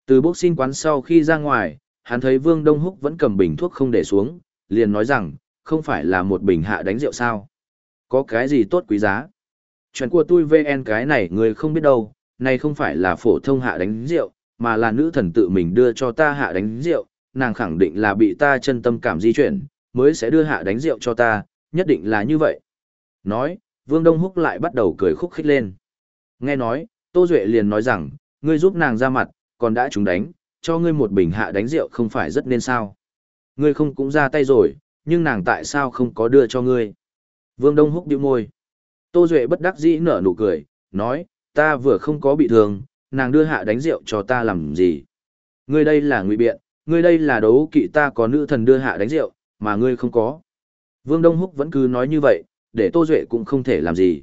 Từ boxing quán sau khi ra ngoài, hắn thấy Vương Đông Húc vẫn cầm bình thuốc không để xuống, liền nói rằng, không phải là một bình hạ đánh rượu sao. Có cái gì tốt quý giá? Chuyện của tôi VN cái này người không biết đâu, này không phải là phổ thông hạ đánh rượu, mà là nữ thần tự mình đưa cho ta hạ đánh rượu, nàng khẳng định là bị ta chân tâm cảm di chuyển, mới sẽ đưa hạ đánh rượu cho ta, nhất định là như vậy. Nói, Vương Đông Húc lại bắt đầu cười khúc khích lên. Nghe nói, Tô Duệ liền nói rằng, ngươi giúp nàng ra mặt, còn đã trúng đánh, cho ngươi một bình hạ đánh rượu không phải rất nên sao. Ngươi không cũng ra tay rồi, nhưng nàng tại sao không có đưa cho ngươi. Vương Đông Húc điệu môi. Tô Duệ bất đắc dĩ nở nụ cười, nói, ta vừa không có bị thương, nàng đưa hạ đánh rượu cho ta làm gì. Ngươi đây là ngụy biện, ngươi đây là đấu kỵ ta có nữ thần đưa hạ đánh rượu, mà ngươi không có. Vương Đông Húc vẫn cứ nói như vậy, để Tô Duệ cũng không thể làm gì.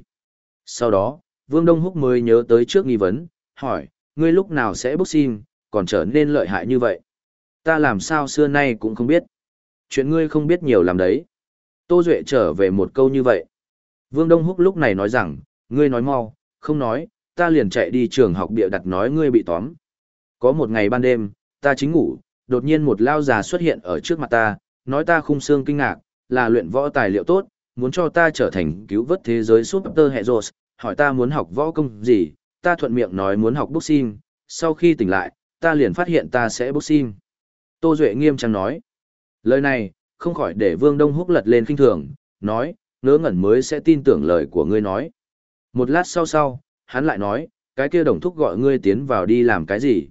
Sau đó, Vương Đông Húc mới nhớ tới trước nghi vấn, hỏi, ngươi lúc nào sẽ boxing, còn trở nên lợi hại như vậy? Ta làm sao xưa nay cũng không biết. Chuyện ngươi không biết nhiều làm đấy. Tô Duệ trở về một câu như vậy. Vương Đông Húc lúc này nói rằng, ngươi nói mau, không nói, ta liền chạy đi trường học bịa đặt nói ngươi bị tóm. Có một ngày ban đêm, ta chính ngủ, đột nhiên một lao già xuất hiện ở trước mặt ta, nói ta khung xương kinh ngạc, là luyện võ tài liệu tốt, muốn cho ta trở thành cứu vớt thế giới Super Heroes, hỏi ta muốn học võ công gì, ta thuận miệng nói muốn học boxing, sau khi tỉnh lại, ta liền phát hiện ta sẽ boxing. Tô Duệ nghiêm trang nói. Lời này, không khỏi để Vương Đông Húc lật lên kinh thường, nói, ngớ ngẩn mới sẽ tin tưởng lời của ngươi nói. Một lát sau sau, hắn lại nói, cái kia đồng thúc gọi ngươi tiến vào đi làm cái gì.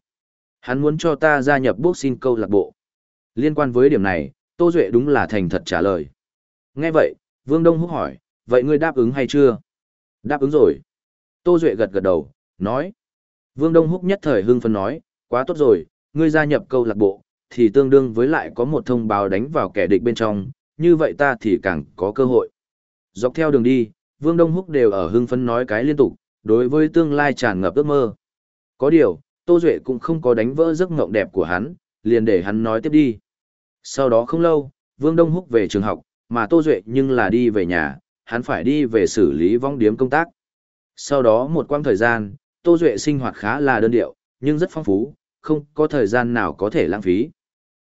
Hắn muốn cho ta gia nhập boxing câu lạc bộ. Liên quan với điểm này, Tô Duệ đúng là thành thật trả lời. Nghe vậy, Vương Đông Húc hỏi, vậy ngươi đáp ứng hay chưa? Đáp ứng rồi. Tô Duệ gật gật đầu, nói. Vương Đông Húc nhất thời hưng phấn nói, quá tốt rồi, ngươi gia nhập câu lạc bộ, thì tương đương với lại có một thông báo đánh vào kẻ địch bên trong, như vậy ta thì càng có cơ hội. Dọc theo đường đi, Vương Đông Húc đều ở hưng phấn nói cái liên tục, đối với tương lai tràn ngập ước mơ. Có điều, Tô Duệ cũng không có đánh vỡ giấc mộng đẹp của hắn, liền để hắn nói tiếp đi. Sau đó không lâu, Vương Đông Húc về trường học, mà Tô Duệ nhưng là đi về nhà, hắn phải đi về xử lý vong điếm công tác. Sau đó một quãng thời gian, Tô Duệ sinh hoạt khá là đơn điệu, nhưng rất phong phú, không có thời gian nào có thể lãng phí.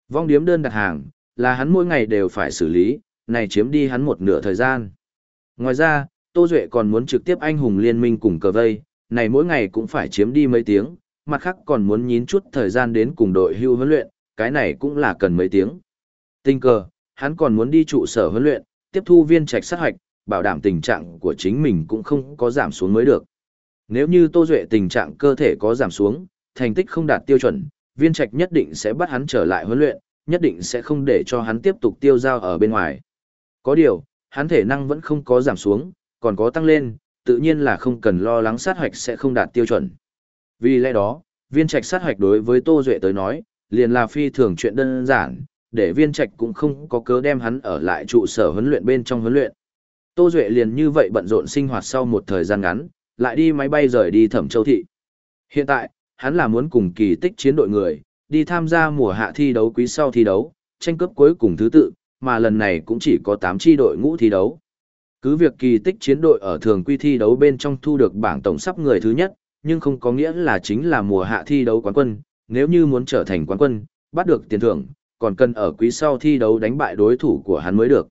Vong điếm đơn đặt hàng, là hắn mỗi ngày đều phải xử lý, này chiếm đi hắn một nửa thời gian. Ngoài ra, Tô Duệ còn muốn trực tiếp anh hùng liên minh cùng cờ vây, này mỗi ngày cũng phải chiếm đi mấy tiếng, mặt khác còn muốn nhín chút thời gian đến cùng đội hưu huấn luyện, cái này cũng là cần mấy tiếng. Tình cờ, hắn còn muốn đi trụ sở huấn luyện, tiếp thu viên trạch sát hoạch, bảo đảm tình trạng của chính mình cũng không có giảm xuống mới được. Nếu như Tô Duệ tình trạng cơ thể có giảm xuống, thành tích không đạt tiêu chuẩn, viên trạch nhất định sẽ bắt hắn trở lại huấn luyện, nhất định sẽ không để cho hắn tiếp tục tiêu giao ở bên ngoài. Có điều, hắn thể năng vẫn không có giảm xuống, còn có tăng lên, tự nhiên là không cần lo lắng sát hoạch sẽ không đạt tiêu chuẩn. Vì lẽ đó, viên trạch sát hoạch đối với Tô Duệ tới nói, liền là phi thường chuyện đơn giản, để viên trạch cũng không có cớ đem hắn ở lại trụ sở huấn luyện bên trong huấn luyện. Tô Duệ liền như vậy bận rộn sinh hoạt sau một thời gian ngắn, lại đi máy bay rời đi Thẩm Châu Thị. Hiện tại, hắn là muốn cùng kỳ tích chiến đội người, đi tham gia mùa hạ thi đấu quý sau thi đấu, tranh cướp cuối cùng thứ tự, mà lần này cũng chỉ có 8 chi đội ngũ thi đấu. Cứ việc kỳ tích chiến đội ở thường quy thi đấu bên trong thu được bảng tổng sắp người thứ nhất, nhưng không có nghĩa là chính là mùa hạ thi đấu quán quân, nếu như muốn trở thành quán quân, bắt được tiền thưởng, còn cần ở quý sau thi đấu đánh bại đối thủ của hắn mới được.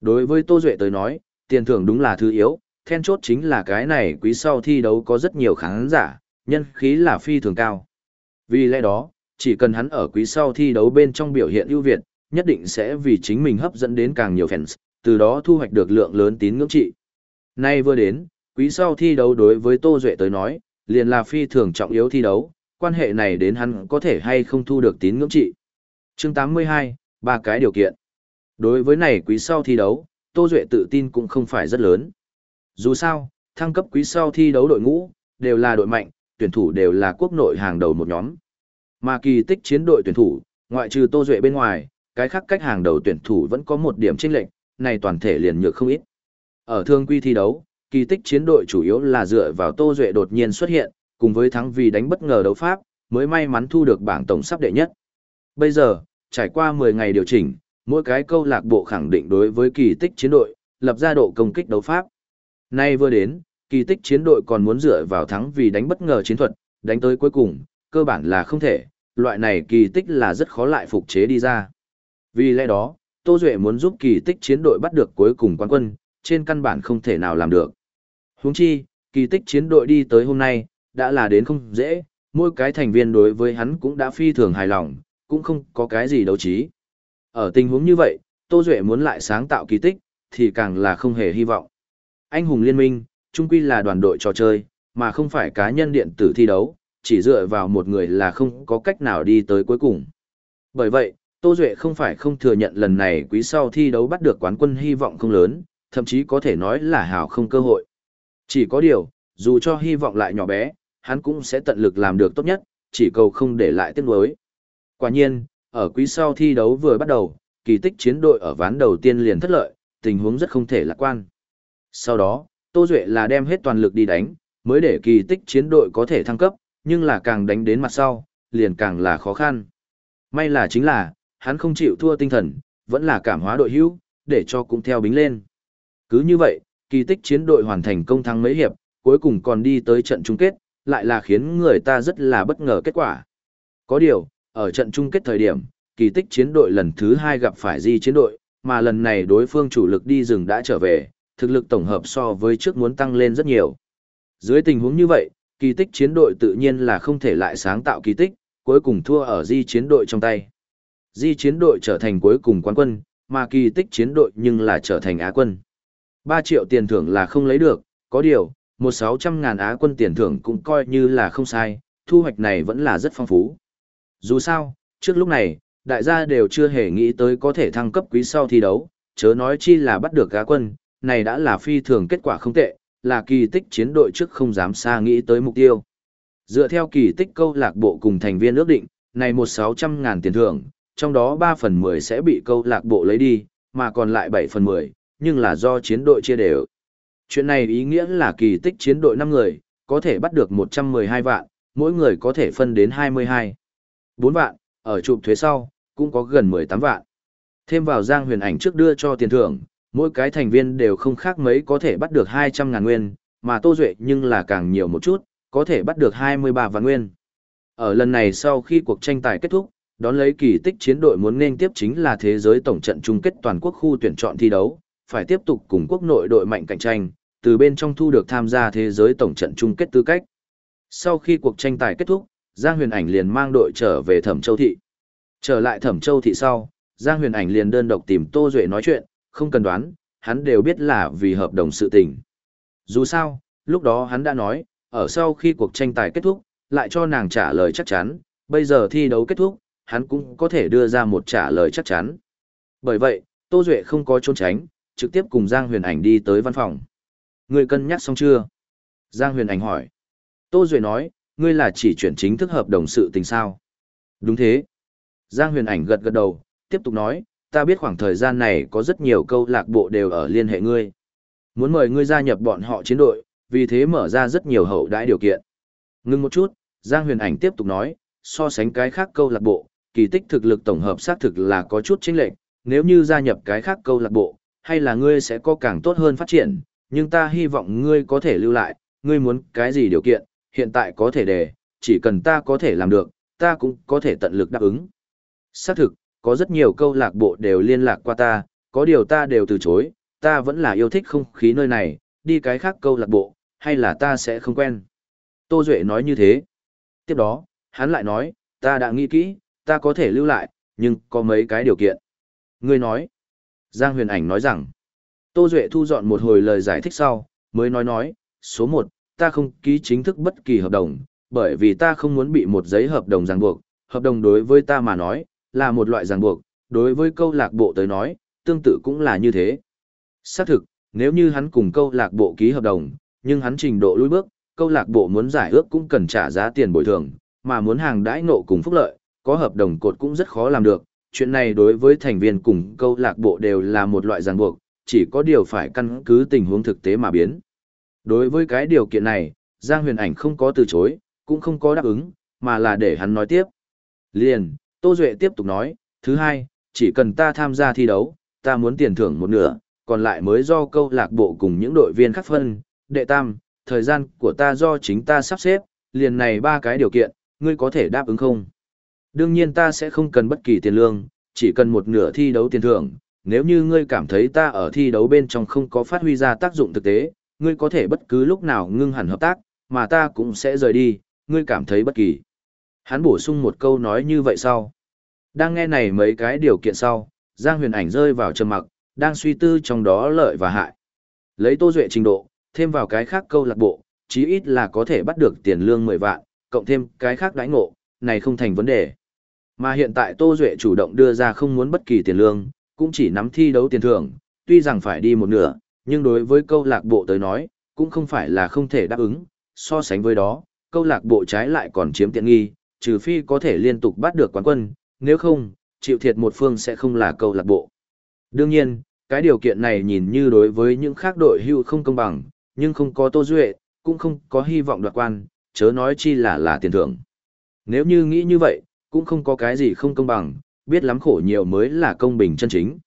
Đối với Tô Duệ tới nói, tiền thưởng đúng là thứ yếu, then chốt chính là cái này quý sau thi đấu có rất nhiều khán giả, nhân khí là phi thường cao. Vì lẽ đó, chỉ cần hắn ở quý sau thi đấu bên trong biểu hiện ưu việt, nhất định sẽ vì chính mình hấp dẫn đến càng nhiều fans, từ đó thu hoạch được lượng lớn tín ngưỡng trị. Nay vừa đến, quý sau thi đấu đối với Tô Duệ tới nói, liền là phi thường trọng yếu thi đấu, quan hệ này đến hắn có thể hay không thu được tín ngưỡng trị. chương 82, ba cái điều kiện. Đối với này quý sau thi đấu, Tô Duệ tự tin cũng không phải rất lớn. Dù sao, thăng cấp quý sau thi đấu đội ngũ, đều là đội mạnh, tuyển thủ đều là quốc nội hàng đầu một nhóm. Mà kỳ tích chiến đội tuyển thủ, ngoại trừ Tô Duệ bên ngoài, cái khác cách hàng đầu tuyển thủ vẫn có một điểm chênh lệch, này toàn thể liền nhược không ít. Ở thương quy thi đấu, kỳ tích chiến đội chủ yếu là dựa vào Tô Duệ đột nhiên xuất hiện, cùng với thắng vì đánh bất ngờ đấu pháp, mới may mắn thu được bảng tổng sắp đệ nhất. Bây giờ, trải qua 10 ngày điều chỉnh, mỗi cái câu lạc bộ khẳng định đối với kỳ tích chiến đội, lập ra độ công kích đấu pháp. Nay vừa đến, kỳ tích chiến đội còn muốn dựa vào thắng vì đánh bất ngờ chiến thuật, đánh tới cuối cùng, cơ bản là không thể, loại này kỳ tích là rất khó lại phục chế đi ra. Vì lẽ đó, Tô Duệ muốn giúp kỳ tích chiến đội bắt được cuối cùng quán quân, trên căn bản không thể nào làm được. Huống chi, kỳ tích chiến đội đi tới hôm nay, đã là đến không dễ, mỗi cái thành viên đối với hắn cũng đã phi thường hài lòng, cũng không có cái gì đấu trí. Ở tình huống như vậy, Tô Duệ muốn lại sáng tạo kỳ tích, thì càng là không hề hy vọng. Anh hùng liên minh, chung quy là đoàn đội trò chơi, mà không phải cá nhân điện tử thi đấu, chỉ dựa vào một người là không có cách nào đi tới cuối cùng. Bởi vậy, Tô Duệ không phải không thừa nhận lần này quý sau thi đấu bắt được quán quân hy vọng không lớn, thậm chí có thể nói là hào không cơ hội. Chỉ có điều, dù cho hy vọng lại nhỏ bé, hắn cũng sẽ tận lực làm được tốt nhất, chỉ cầu không để lại tiếc nuối. Quả nhiên, ở quý sau thi đấu vừa bắt đầu, kỳ tích chiến đội ở ván đầu tiên liền thất lợi, tình huống rất không thể lạc quan. Sau đó, Tô Duệ là đem hết toàn lực đi đánh, mới để kỳ tích chiến đội có thể thăng cấp, nhưng là càng đánh đến mặt sau, liền càng là khó khăn. May là chính là, hắn không chịu thua tinh thần, vẫn là cảm hóa đội hữu, để cho cũng theo bính lên. Cứ như vậy, kỳ tích chiến đội hoàn thành công thắng mấy hiệp, cuối cùng còn đi tới trận chung kết, lại là khiến người ta rất là bất ngờ kết quả. Có điều, ở trận chung kết thời điểm, kỳ tích chiến đội lần thứ hai gặp phải di chiến đội, mà lần này đối phương chủ lực đi rừng đã trở về, thực lực tổng hợp so với trước muốn tăng lên rất nhiều. Dưới tình huống như vậy, kỳ tích chiến đội tự nhiên là không thể lại sáng tạo kỳ tích, cuối cùng thua ở di chiến đội trong tay. Di chiến đội trở thành cuối cùng quán quân, mà kỳ tích chiến đội nhưng là trở thành á quân. 3 triệu tiền thưởng là không lấy được, có điều, một sáu trăm ngàn á quân tiền thưởng cũng coi như là không sai, thu hoạch này vẫn là rất phong phú. Dù sao, trước lúc này, đại gia đều chưa hề nghĩ tới có thể thăng cấp quý sau thi đấu, chớ nói chi là bắt được á quân, này đã là phi thường kết quả không tệ, là kỳ tích chiến đội trước không dám xa nghĩ tới mục tiêu. Dựa theo kỳ tích câu lạc bộ cùng thành viên ước định, này một sáu trăm ngàn tiền thưởng, trong đó 3 phần 10 sẽ bị câu lạc bộ lấy đi, mà còn lại 7 phần 10, nhưng là do chiến đội chia đều. Chuyện này ý nghĩa là kỳ tích chiến đội 5 người, có thể bắt được 112 vạn, mỗi người có thể phân đến 22. 4 vạn, ở chụp thuế sau, cũng có gần 18 vạn. Thêm vào Giang huyền ảnh trước đưa cho tiền thưởng, mỗi cái thành viên đều không khác mấy có thể bắt được 200 ngàn nguyên, mà Tô Duệ nhưng là càng nhiều một chút, có thể bắt được 23 vạn nguyên. Ở lần này sau khi cuộc tranh tài kết thúc, đón lấy kỳ tích chiến đội muốn nên tiếp chính là thế giới tổng trận chung kết toàn quốc khu tuyển chọn thi đấu, phải tiếp tục cùng quốc nội đội mạnh cạnh tranh, từ bên trong thu được tham gia thế giới tổng trận chung kết tư cách. Sau khi cuộc tranh tài kết thúc, Giang Huyền Ảnh liền mang đội trở về Thẩm Châu Thị. Trở lại Thẩm Châu Thị sau, Giang Huyền Ảnh liền đơn độc tìm Tô Duệ nói chuyện, không cần đoán, hắn đều biết là vì hợp đồng sự tình. Dù sao, lúc đó hắn đã nói, ở sau khi cuộc tranh tài kết thúc, lại cho nàng trả lời chắc chắn, bây giờ thi đấu kết thúc, hắn cũng có thể đưa ra một trả lời chắc chắn. Bởi vậy, Tô Duệ không có trốn tránh, trực tiếp cùng Giang Huyền Ảnh đi tới văn phòng. Ngươi cân nhắc xong chưa? Giang Huyền Ảnh hỏi. Tô Duệ nói, ngươi là chỉ chuyển chính thức hợp đồng sự tình sao? Đúng thế. Giang huyền ảnh gật gật đầu, tiếp tục nói, ta biết khoảng thời gian này có rất nhiều câu lạc bộ đều ở liên hệ ngươi. Muốn mời ngươi gia nhập bọn họ chiến đội, vì thế mở ra rất nhiều hậu đãi điều kiện. Ngưng một chút, Giang huyền ảnh tiếp tục nói, so sánh cái khác câu lạc bộ, kỳ tích thực lực tổng hợp xác thực là có chút chênh lệch, nếu như gia nhập cái khác câu lạc bộ, hay là ngươi sẽ có càng tốt hơn phát triển, nhưng ta hy vọng ngươi có thể lưu lại, ngươi muốn cái gì điều kiện, hiện tại có thể đề, chỉ cần ta có thể làm được, ta cũng có thể tận lực đáp ứng. Xác thực, có rất nhiều câu lạc bộ đều liên lạc qua ta, có điều ta đều từ chối, ta vẫn là yêu thích không khí nơi này, đi cái khác câu lạc bộ, hay là ta sẽ không quen. Tô Duệ nói như thế. Tiếp đó, hắn lại nói, ta đã nghĩ kỹ, ta có thể lưu lại, nhưng có mấy cái điều kiện. Ngươi nói. Giang huyền ảnh nói rằng, Tô Duệ thu dọn một hồi lời giải thích sau, mới nói nói, số 1, ta không ký chính thức bất kỳ hợp đồng, bởi vì ta không muốn bị một giấy hợp đồng ràng buộc, hợp đồng đối với ta mà nói, là một loại ràng buộc, đối với câu lạc bộ tới nói, tương tự cũng là như thế. Xác thực, nếu như hắn cùng câu lạc bộ ký hợp đồng, nhưng hắn trình độ lùi bước, câu lạc bộ muốn giải ước cũng cần trả giá tiền bồi thường, mà muốn hàng đãi nộ cùng phúc lợi, có hợp đồng cột cũng rất khó làm được. Chuyện này đối với thành viên cùng câu lạc bộ đều là một loại ràng buộc, chỉ có điều phải căn cứ tình huống thực tế mà biến. Đối với cái điều kiện này, Giang Huyền Ảnh không có từ chối, cũng không có đáp ứng, mà là để hắn nói tiếp. Liền, Tô Duệ tiếp tục nói, thứ hai, chỉ cần ta tham gia thi đấu, ta muốn tiền thưởng một nửa, còn lại mới do câu lạc bộ cùng những đội viên khác phân, đệ tam, thời gian của ta do chính ta sắp xếp, liền này ba cái điều kiện, ngươi có thể đáp ứng không? Đương nhiên ta sẽ không cần bất kỳ tiền lương, chỉ cần một nửa thi đấu tiền thưởng, nếu như ngươi cảm thấy ta ở thi đấu bên trong không có phát huy ra tác dụng thực tế, ngươi có thể bất cứ lúc nào ngưng hẳn hợp tác, mà ta cũng sẽ rời đi, ngươi cảm thấy bất kỳ. Hắn bổ sung một câu nói như vậy sau. Đang nghe này mấy cái điều kiện sau, Giang huyền ảnh rơi vào trầm mặc, đang suy tư trong đó lợi và hại. Lấy tô duệ trình độ, thêm vào cái khác câu lạc bộ, chí ít là có thể bắt được tiền lương 10 vạn, cộng thêm cái khác đãi ngộ, này không thành vấn đề. Mà hiện tại Tô Duệ chủ động đưa ra không muốn bất kỳ tiền lương, cũng chỉ nắm thi đấu tiền thưởng, tuy rằng phải đi một nửa, nhưng đối với câu lạc bộ tới nói, cũng không phải là không thể đáp ứng, so sánh với đó, câu lạc bộ trái lại còn chiếm tiện nghi, trừ phi có thể liên tục bắt được quán quân, nếu không, chịu thiệt một phương sẽ không là câu lạc bộ. Đương nhiên, cái điều kiện này nhìn như đối với những khác đội hưu không công bằng, nhưng không có Tô Duệ, cũng không có hy vọng đoạt quan, chớ nói chi là là tiền thưởng. Nếu như nghĩ như vậy, cũng không có cái gì không công bằng, biết lắm khổ nhiều mới là công bình chân chính.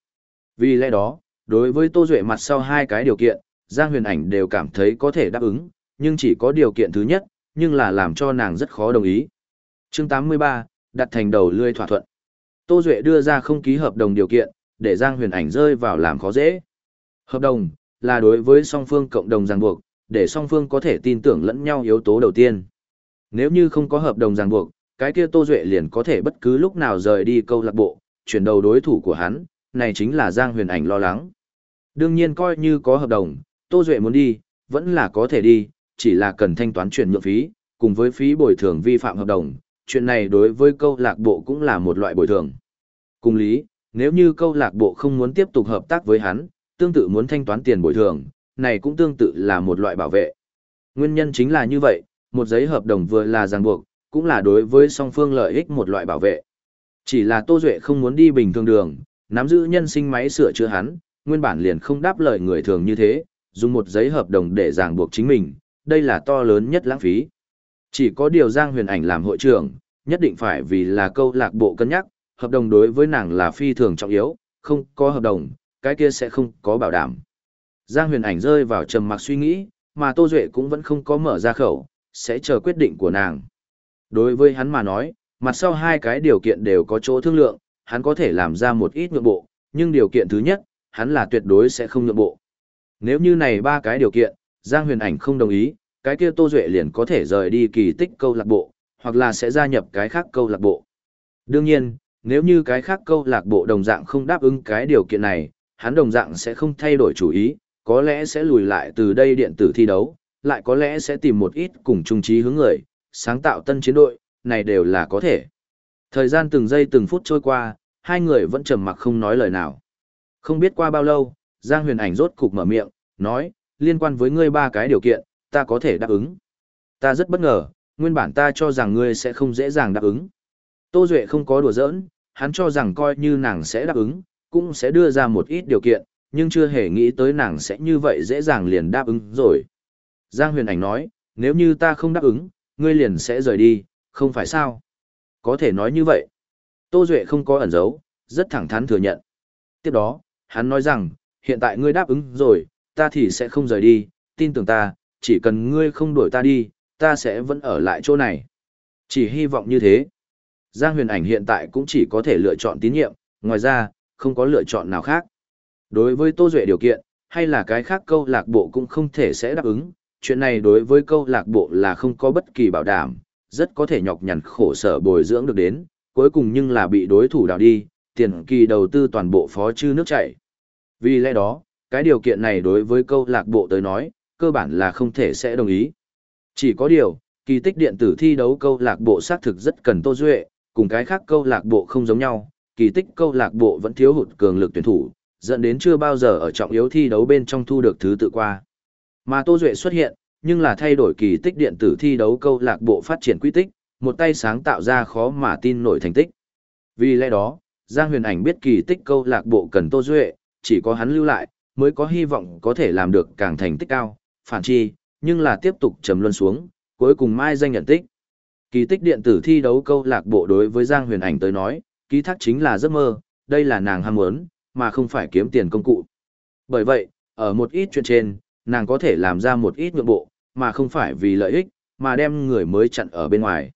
Vì lẽ đó, đối với Tô Duệ mặt sau hai cái điều kiện, Giang Huyền Ảnh đều cảm thấy có thể đáp ứng, nhưng chỉ có điều kiện thứ nhất, nhưng là làm cho nàng rất khó đồng ý. chương 83, đặt thành đầu lươi thỏa thuận. Tô Duệ đưa ra không ký hợp đồng điều kiện, để Giang Huyền Ảnh rơi vào làm khó dễ. Hợp đồng, là đối với song phương cộng đồng ràng buộc, để song phương có thể tin tưởng lẫn nhau yếu tố đầu tiên. Nếu như không có hợp đồng ràng buộc, cái kia Tô Duệ liền có thể bất cứ lúc nào rời đi câu lạc bộ, chuyển đầu đối thủ của hắn, này chính là Giang Huyền Ảnh lo lắng. Đương nhiên coi như có hợp đồng, Tô Duệ muốn đi, vẫn là có thể đi, chỉ là cần thanh toán chuyển nhượng phí, cùng với phí bồi thường vi phạm hợp đồng, chuyện này đối với câu lạc bộ cũng là một loại bồi thường. Cùng lý, nếu như câu lạc bộ không muốn tiếp tục hợp tác với hắn, tương tự muốn thanh toán tiền bồi thường, này cũng tương tự là một loại bảo vệ. Nguyên nhân chính là như vậy, một giấy hợp đồng vừa là ràng buộc, cũng là đối với song phương lợi ích một loại bảo vệ. Chỉ là Tô Duệ không muốn đi bình thường đường, nắm giữ nhân sinh máy sửa chữa hắn, nguyên bản liền không đáp lời người thường như thế, dùng một giấy hợp đồng để ràng buộc chính mình, đây là to lớn nhất lãng phí. Chỉ có điều Giang Huyền Ảnh làm hội trưởng, nhất định phải vì là câu lạc bộ cân nhắc, hợp đồng đối với nàng là phi thường trọng yếu, không có hợp đồng, cái kia sẽ không có bảo đảm. Giang Huyền Ảnh rơi vào trầm mặc suy nghĩ, mà Tô Duệ cũng vẫn không có mở ra khẩu, sẽ chờ quyết định của nàng. Đối với hắn mà nói, mặt sau hai cái điều kiện đều có chỗ thương lượng, hắn có thể làm ra một ít nhượng bộ, nhưng điều kiện thứ nhất, hắn là tuyệt đối sẽ không nhượng bộ. Nếu như này ba cái điều kiện, Giang Huyền Ảnh không đồng ý, cái kia Tô Duệ liền có thể rời đi kỳ tích câu lạc bộ, hoặc là sẽ gia nhập cái khác câu lạc bộ. Đương nhiên, nếu như cái khác câu lạc bộ đồng dạng không đáp ứng cái điều kiện này, hắn đồng dạng sẽ không thay đổi chủ ý, có lẽ sẽ lùi lại từ đây điện tử thi đấu, lại có lẽ sẽ tìm một ít cùng chung trí hướng người, sáng tạo tân chiến đội, này đều là có thể. Thời gian từng giây từng phút trôi qua, hai người vẫn trầm mặc không nói lời nào. Không biết qua bao lâu, Giang Huyền Ảnh rốt cục mở miệng, nói, liên quan với ngươi ba cái điều kiện, ta có thể đáp ứng. Ta rất bất ngờ, nguyên bản ta cho rằng ngươi sẽ không dễ dàng đáp ứng. Tô Duệ không có đùa giỡn, hắn cho rằng coi như nàng sẽ đáp ứng, cũng sẽ đưa ra một ít điều kiện, nhưng chưa hề nghĩ tới nàng sẽ như vậy dễ dàng liền đáp ứng rồi. Giang huyền ảnh nói, nếu như ta không đáp ứng, ngươi liền sẽ rời đi, không phải sao? Có thể nói như vậy. Tô Duệ không có ẩn giấu, rất thẳng thắn thừa nhận. Tiếp đó, hắn nói rằng, hiện tại ngươi đáp ứng rồi, ta thì sẽ không rời đi, tin tưởng ta, chỉ cần ngươi không đuổi ta đi, ta sẽ vẫn ở lại chỗ này. Chỉ hy vọng như thế. Giang huyền ảnh hiện tại cũng chỉ có thể lựa chọn tín nhiệm, ngoài ra, không có lựa chọn nào khác. Đối với Tô Duệ điều kiện, hay là cái khác câu lạc bộ cũng không thể sẽ đáp ứng, chuyện này đối với câu lạc bộ là không có bất kỳ bảo đảm, rất có thể nhọc nhằn khổ sở bồi dưỡng được đến, cuối cùng nhưng là bị đối thủ đào đi, tiền kỳ đầu tư toàn bộ phó chư nước chảy. Vì lẽ đó, cái điều kiện này đối với câu lạc bộ tới nói, cơ bản là không thể sẽ đồng ý. Chỉ có điều, kỳ tích điện tử thi đấu câu lạc bộ xác thực rất cần Tô Duệ, cùng cái khác câu lạc bộ không giống nhau, kỳ tích câu lạc bộ vẫn thiếu hụt cường lực tuyển thủ, dẫn đến chưa bao giờ ở trọng yếu thi đấu bên trong thu được thứ tự qua. Mà Tô Duệ xuất hiện, nhưng là thay đổi kỳ tích điện tử thi đấu câu lạc bộ phát triển quy tích, một tay sáng tạo ra khó mà tin nổi thành tích. Vì lẽ đó, Giang Huyền Ảnh biết kỳ tích câu lạc bộ cần Tô Duệ, chỉ có hắn lưu lại, mới có hy vọng có thể làm được càng thành tích cao, phản chi, nhưng là tiếp tục trầm luân xuống, cuối cùng mai danh nhận tích. Kỳ tích điện tử thi đấu câu lạc bộ đối với Giang Huyền Ảnh tới nói, ký thác chính là giấc mơ, đây là nàng ham muốn, mà không phải kiếm tiền công cụ. Bởi vậy, ở một ít chuyện trên, nàng có thể làm ra một ít nhượng bộ, mà không phải vì lợi ích, mà đem người mới chặn ở bên ngoài.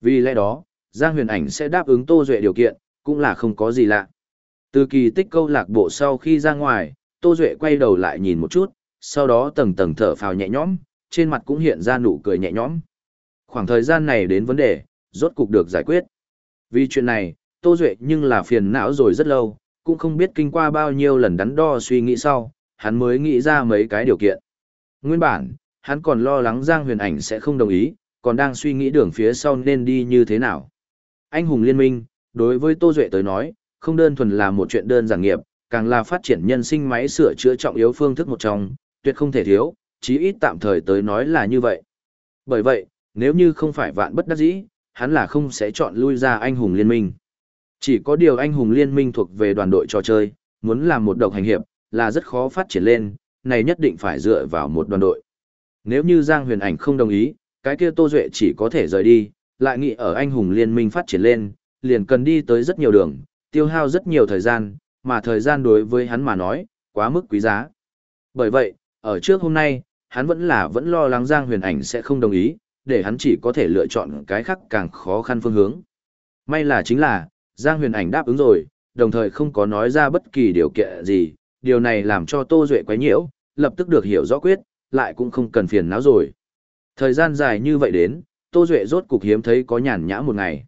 Vì lẽ đó, Giang Huyền Ảnh sẽ đáp ứng Tô Duệ điều kiện, cũng là không có gì lạ. Từ kỳ tích câu lạc bộ sau khi ra ngoài, Tô Duệ quay đầu lại nhìn một chút, sau đó tầng tầng thở phào nhẹ nhõm, trên mặt cũng hiện ra nụ cười nhẹ nhõm. Khoảng thời gian này đến vấn đề, rốt cục được giải quyết. Vì chuyện này, Tô Duệ nhưng là phiền não rồi rất lâu, cũng không biết kinh qua bao nhiêu lần đắn đo suy nghĩ sau, hắn mới nghĩ ra mấy cái điều kiện. Nguyên bản, hắn còn lo lắng Giang Huyền Ảnh sẽ không đồng ý, còn đang suy nghĩ đường phía sau nên đi như thế nào. Anh hùng liên minh, đối với Tô Duệ tới nói, không đơn thuần là một chuyện đơn giản nghiệp, càng là phát triển nhân sinh máy sửa chữa trọng yếu phương thức một trong, tuyệt không thể thiếu, chí ít tạm thời tới nói là như vậy. Bởi vậy, nếu như không phải vạn bất đắc dĩ, hắn là không sẽ chọn lui ra anh hùng liên minh. Chỉ có điều anh hùng liên minh thuộc về đoàn đội trò chơi, muốn làm một độc hành hiệp, là rất khó phát triển lên, này nhất định phải dựa vào một đoàn đội. Nếu như Giang Huyền Ảnh không đồng ý, cái kia Tô Duệ chỉ có thể rời đi, lại nghĩ ở anh hùng liên minh phát triển lên, liền cần đi tới rất nhiều đường, tiêu hao rất nhiều thời gian, mà thời gian đối với hắn mà nói, quá mức quý giá. Bởi vậy, ở trước hôm nay, hắn vẫn là vẫn lo lắng Giang Huyền Ảnh sẽ không đồng ý, để hắn chỉ có thể lựa chọn cái khác càng khó khăn phương hướng. May là chính là, Giang Huyền Ảnh đáp ứng rồi, đồng thời không có nói ra bất kỳ điều kiện gì, điều này làm cho Tô Duệ quấy nhiễu, lập tức được hiểu rõ quyết, lại cũng không cần phiền não rồi. Thời gian dài như vậy đến, Tô Duệ rốt cục hiếm thấy có nhàn nhã một ngày.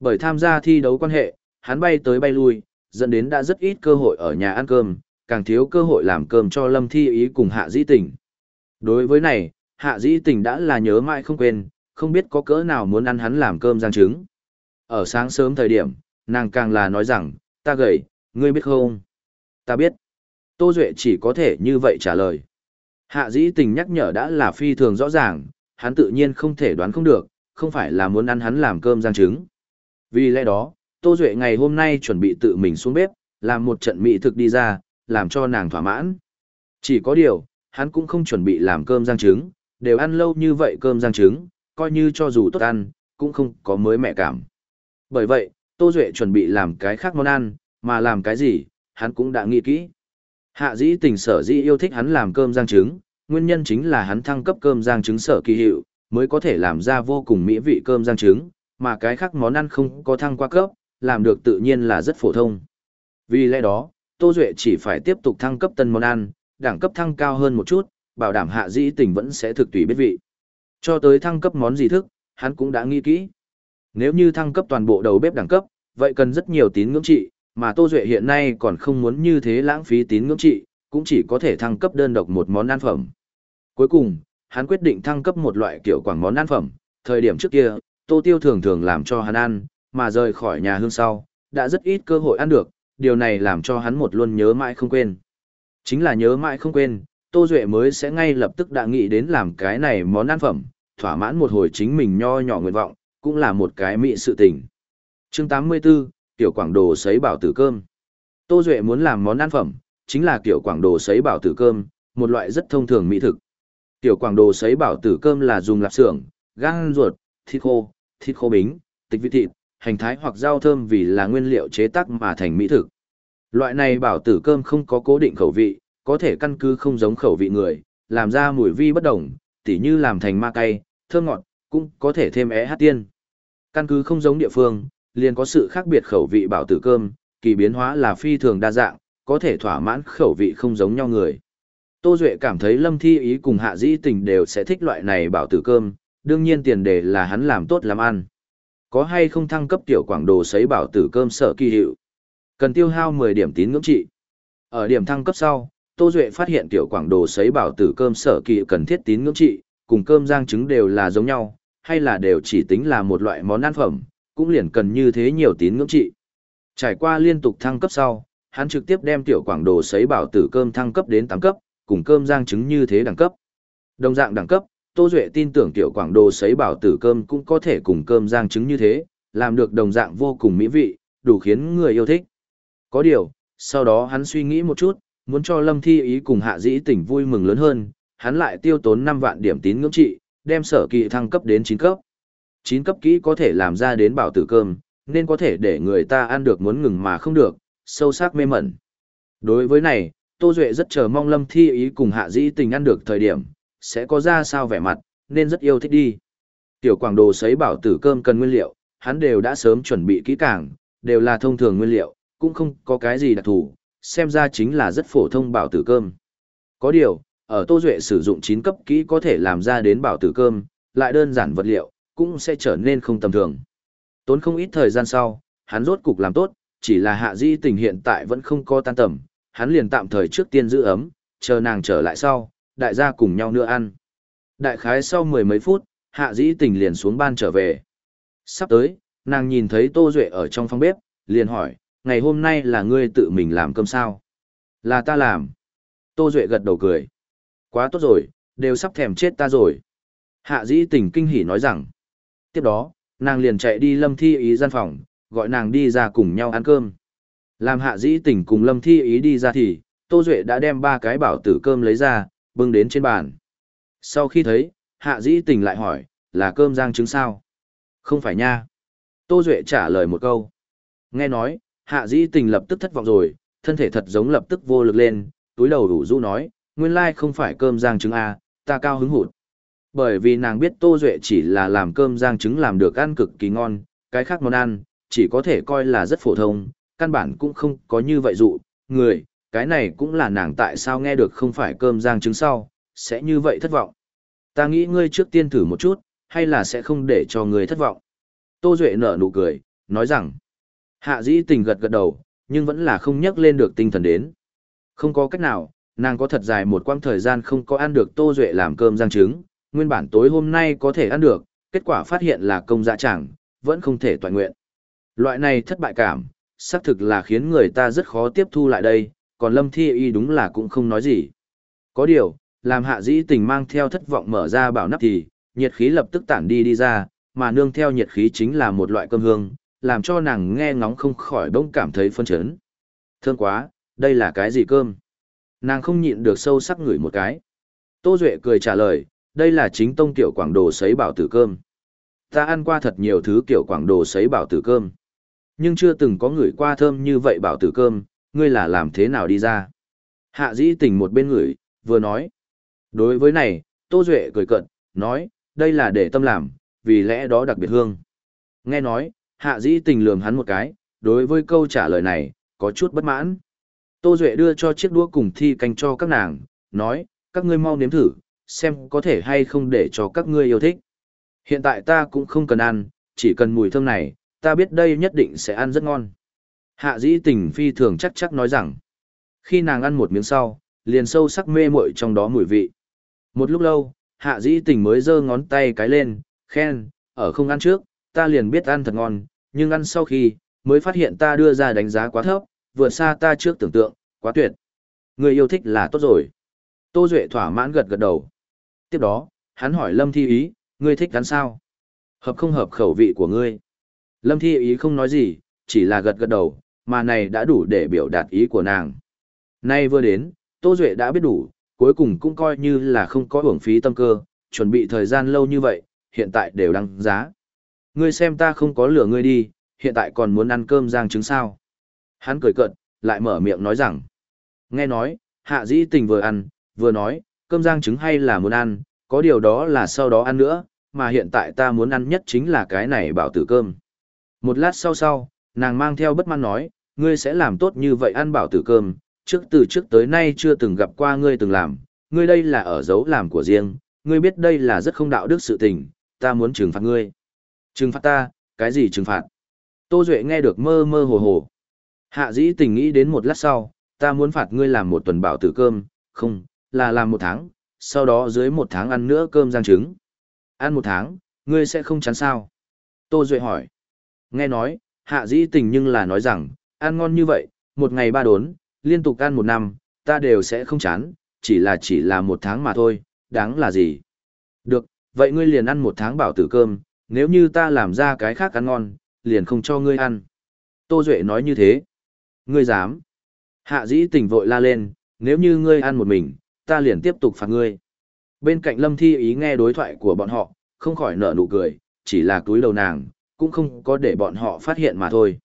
Bởi tham gia thi đấu quan hệ, hắn bay tới bay lui, dẫn đến đã rất ít cơ hội ở nhà ăn cơm, càng thiếu cơ hội làm cơm cho Lâm Thi Ý cùng Hạ Dĩ Tình. Đối với này, Hạ Dĩ Tình đã là nhớ mãi không quên, không biết có cỡ nào muốn ăn hắn làm cơm giang trứng. Ở sáng sớm thời điểm, nàng càng là nói rằng, ta gầy, ngươi biết không? Ta biết. Tô Duệ chỉ có thể như vậy trả lời. Hạ dĩ tình nhắc nhở đã là phi thường rõ ràng, hắn tự nhiên không thể đoán không được, không phải là muốn ăn hắn làm cơm giang trứng. Vì lẽ đó, Tô Duệ ngày hôm nay chuẩn bị tự mình xuống bếp, làm một trận mỹ thực đi ra, làm cho nàng thỏa mãn. Chỉ có điều, hắn cũng không chuẩn bị làm cơm giang trứng, đều ăn lâu như vậy cơm giang trứng, coi như cho dù tốt ăn, cũng không có mới mẹ cảm. Bởi vậy, Tô Duệ chuẩn bị làm cái khác món ăn, mà làm cái gì, hắn cũng đã nghĩ kỹ. Hạ dĩ tình sở dĩ yêu thích hắn làm cơm giang trứng, nguyên nhân chính là hắn thăng cấp cơm giang trứng sở kỳ hiệu, mới có thể làm ra vô cùng mỹ vị cơm giang trứng, mà cái khác món ăn không có thăng qua cấp, làm được tự nhiên là rất phổ thông. Vì lẽ đó, Tô Duệ chỉ phải tiếp tục thăng cấp tân món ăn, đẳng cấp thăng cao hơn một chút, bảo đảm hạ dĩ tình vẫn sẽ thực tùy biết vị. Cho tới thăng cấp món gì thức, hắn cũng đã nghĩ kỹ. Nếu như thăng cấp toàn bộ đầu bếp đẳng cấp, vậy cần rất nhiều tín ngưỡng trị, mà Tô Duệ hiện nay còn không muốn như thế lãng phí tín ngưỡng trị, cũng chỉ có thể thăng cấp đơn độc một món ăn phẩm. Cuối cùng, hắn quyết định thăng cấp một loại kiểu quảng món ăn phẩm, thời điểm trước kia, Tô Tiêu thường thường làm cho hắn ăn, mà rời khỏi nhà hương sau, đã rất ít cơ hội ăn được, điều này làm cho hắn một luôn nhớ mãi không quên. Chính là nhớ mãi không quên, Tô Duệ mới sẽ ngay lập tức đã nghĩ đến làm cái này món ăn phẩm, thỏa mãn một hồi chính mình nho nhỏ nguyện vọng, cũng là một cái mị sự tình. chương 84, tiểu quảng đồ sấy bảo tử cơm. Tô Duệ muốn làm món ăn phẩm, chính là kiểu quảng đồ sấy bảo tử cơm, một loại rất thông thường mỹ thực. Tiểu quảng đồ sấy bảo tử cơm là dùng lạp xưởng, gan ruột, thịt khô, thịt khô bính, tịch vị thịt, hành thái hoặc rau thơm vì là nguyên liệu chế tác mà thành mỹ thực. Loại này bảo tử cơm không có cố định khẩu vị, có thể căn cứ không giống khẩu vị người, làm ra mùi vi bất đồng, tỉ như làm thành ma cay, thơm ngọt, cũng có thể thêm é hát tiên. Căn cứ không giống địa phương, liền có sự khác biệt khẩu vị bảo tử cơm, kỳ biến hóa là phi thường đa dạng, có thể thỏa mãn khẩu vị không giống nhau người. Tô Duệ cảm thấy Lâm Thi Ý cùng Hạ Dĩ Tình đều sẽ thích loại này bảo tử cơm, đương nhiên tiền đề là hắn làm tốt làm ăn. Có hay không thăng cấp tiểu quảng đồ sấy bảo tử cơm sở kỳ hiệu? Cần tiêu hao 10 điểm tín ngưỡng trị. Ở điểm thăng cấp sau, Tô Duệ phát hiện tiểu quảng đồ sấy bảo tử cơm sở kỳ cần thiết tín ngưỡng trị, cùng cơm rang trứng đều là giống nhau, hay là đều chỉ tính là một loại món ăn phẩm, cũng liền cần như thế nhiều tín ngưỡng trị. Trải qua liên tục thăng cấp sau, hắn trực tiếp đem tiểu quảng đồ sấy bảo tử cơm thăng cấp đến 8 cấp, cùng cơm rang trứng như thế đẳng cấp. Đồng dạng đẳng cấp, Tô Duệ tin tưởng tiểu quảng đồ sấy bảo tử cơm cũng có thể cùng cơm rang trứng như thế, làm được đồng dạng vô cùng mỹ vị, đủ khiến người yêu thích. Có điều, sau đó hắn suy nghĩ một chút, muốn cho Lâm Thi Ý cùng Hạ Dĩ tỉnh vui mừng lớn hơn, hắn lại tiêu tốn 5 vạn điểm tín ngưỡng trị, đem sở kỳ thăng cấp đến 9 cấp chín cấp kỹ có thể làm ra đến bảo tử cơm, nên có thể để người ta ăn được muốn ngừng mà không được, sâu sắc mê mẩn. Đối với này, Tô Duệ rất chờ mong Lâm Thi Ý cùng Hạ Dĩ tình ăn được thời điểm, sẽ có ra sao vẻ mặt, nên rất yêu thích đi. Tiểu quảng đồ sấy bảo tử cơm cần nguyên liệu, hắn đều đã sớm chuẩn bị kỹ càng, đều là thông thường nguyên liệu, cũng không có cái gì đặc thù, xem ra chính là rất phổ thông bảo tử cơm. Có điều, ở Tô Duệ sử dụng 9 cấp kỹ có thể làm ra đến bảo tử cơm, lại đơn giản vật liệu, cũng sẽ trở nên không tầm thường. Tốn không ít thời gian sau, hắn rốt cục làm tốt, chỉ là hạ di tình hiện tại vẫn không có tan tầm, hắn liền tạm thời trước tiên giữ ấm, chờ nàng trở lại sau, đại gia cùng nhau nữa ăn. Đại khái sau mười mấy phút, hạ dĩ tình liền xuống ban trở về. Sắp tới, nàng nhìn thấy Tô Duệ ở trong phòng bếp, liền hỏi, ngày hôm nay là ngươi tự mình làm cơm sao? Là ta làm. Tô Duệ gật đầu cười. Quá tốt rồi, đều sắp thèm chết ta rồi. Hạ dĩ tình kinh hỉ nói rằng. Tiếp đó, nàng liền chạy đi lâm thi ý gian phòng, gọi nàng đi ra cùng nhau ăn cơm. Làm hạ dĩ tình cùng lâm thi ý đi ra thì, Tô Duệ đã đem ba cái bảo tử cơm lấy ra, bưng đến trên bàn. Sau khi thấy, hạ dĩ tình lại hỏi, là cơm giang trứng sao? Không phải nha. Tô Duệ trả lời một câu. Nghe nói, hạ dĩ tình lập tức thất vọng rồi, thân thể thật giống lập tức vô lực lên, túi đầu đủ du nói, nguyên lai không phải cơm giang trứng A, ta cao hứng hụt. Bởi vì nàng biết Tô Duệ chỉ là làm cơm rang trứng làm được ăn cực kỳ ngon, cái khác món ăn, chỉ có thể coi là rất phổ thông, căn bản cũng không có như vậy dụ, người, cái này cũng là nàng tại sao nghe được không phải cơm rang trứng sau, sẽ như vậy thất vọng. Ta nghĩ ngươi trước tiên thử một chút, hay là sẽ không để cho ngươi thất vọng. Tô Duệ nở nụ cười, nói rằng, hạ dĩ tình gật gật đầu, nhưng vẫn là không nhắc lên được tinh thần đến. Không có cách nào, nàng có thật dài một quãng thời gian không có ăn được Tô Duệ làm cơm rang trứng, nguyên bản tối hôm nay có thể ăn được, kết quả phát hiện là công dạ chẳng, vẫn không thể toàn nguyện. Loại này thất bại cảm, xác thực là khiến người ta rất khó tiếp thu lại đây, còn Lâm Thi Y đúng là cũng không nói gì. Có điều, làm hạ dĩ tình mang theo thất vọng mở ra bảo nắp thì, nhiệt khí lập tức tản đi đi ra, mà nương theo nhiệt khí chính là một loại cơm hương, làm cho nàng nghe ngóng không khỏi bỗng cảm thấy phân chấn. Thương quá, đây là cái gì cơm? Nàng không nhịn được sâu sắc ngửi một cái. Tô Duệ cười trả lời, đây là chính tông tiểu quảng đồ sấy bảo tử cơm. Ta ăn qua thật nhiều thứ kiểu quảng đồ sấy bảo tử cơm. Nhưng chưa từng có người qua thơm như vậy bảo tử cơm, ngươi là làm thế nào đi ra. Hạ dĩ tình một bên người, vừa nói. Đối với này, Tô Duệ cười cận, nói, đây là để tâm làm, vì lẽ đó đặc biệt hương. Nghe nói, hạ dĩ tình lườm hắn một cái, đối với câu trả lời này, có chút bất mãn. Tô Duệ đưa cho chiếc đũa cùng thi canh cho các nàng, nói, các ngươi mau nếm thử, xem có thể hay không để cho các ngươi yêu thích. Hiện tại ta cũng không cần ăn, chỉ cần mùi thơm này, ta biết đây nhất định sẽ ăn rất ngon. Hạ dĩ tình phi thường chắc chắc nói rằng, khi nàng ăn một miếng sau, liền sâu sắc mê muội trong đó mùi vị. Một lúc lâu, hạ dĩ tình mới giơ ngón tay cái lên, khen, ở không ăn trước, ta liền biết ăn thật ngon, nhưng ăn sau khi, mới phát hiện ta đưa ra đánh giá quá thấp, vượt xa ta trước tưởng tượng, quá tuyệt. Người yêu thích là tốt rồi. Tô Duệ thỏa mãn gật gật đầu. Tiếp đó, hắn hỏi Lâm Thi Ý, ngươi thích hắn sao? Hợp không hợp khẩu vị của ngươi? Lâm Thi Ý không nói gì, chỉ là gật gật đầu, mà này đã đủ để biểu đạt ý của nàng. Nay vừa đến, Tô Duệ đã biết đủ, cuối cùng cũng coi như là không có hưởng phí tâm cơ, chuẩn bị thời gian lâu như vậy, hiện tại đều đăng giá. Ngươi xem ta không có lửa ngươi đi, hiện tại còn muốn ăn cơm giang trứng sao. Hắn cười cợt, lại mở miệng nói rằng. Nghe nói, hạ dĩ tình vừa ăn, vừa nói, cơm rang trứng hay là muốn ăn, có điều đó là sau đó ăn nữa, mà hiện tại ta muốn ăn nhất chính là cái này bảo tử cơm. Một lát sau sau, nàng mang theo bất mãn nói, ngươi sẽ làm tốt như vậy ăn bảo tử cơm, trước từ trước tới nay chưa từng gặp qua ngươi từng làm, ngươi đây là ở dấu làm của riêng, ngươi biết đây là rất không đạo đức sự tình, ta muốn trừng phạt ngươi. Trừng phạt ta, cái gì trừng phạt? Tô Duệ nghe được mơ mơ hồ hồ. Hạ dĩ tình nghĩ đến một lát sau, ta muốn phạt ngươi làm một tuần bảo tử cơm, không, là làm một tháng, sau đó dưới một tháng ăn nữa cơm rang trứng. Ăn một tháng, ngươi sẽ không chán sao? Tô Duệ hỏi. Nghe nói, hạ dĩ tình nhưng là nói rằng, ăn ngon như vậy, một ngày ba đốn, liên tục ăn một năm, ta đều sẽ không chán, chỉ là chỉ là một tháng mà thôi, đáng là gì? Được, vậy ngươi liền ăn một tháng bảo tử cơm, nếu như ta làm ra cái khác ăn ngon, liền không cho ngươi ăn. Tô Duệ nói như thế. Ngươi dám. Hạ dĩ tình vội la lên, nếu như ngươi ăn một mình, ta liền tiếp tục phạt ngươi. Bên cạnh Lâm Thi ý nghe đối thoại của bọn họ, không khỏi nở nụ cười, chỉ là túi đầu nàng, cũng không có để bọn họ phát hiện mà thôi.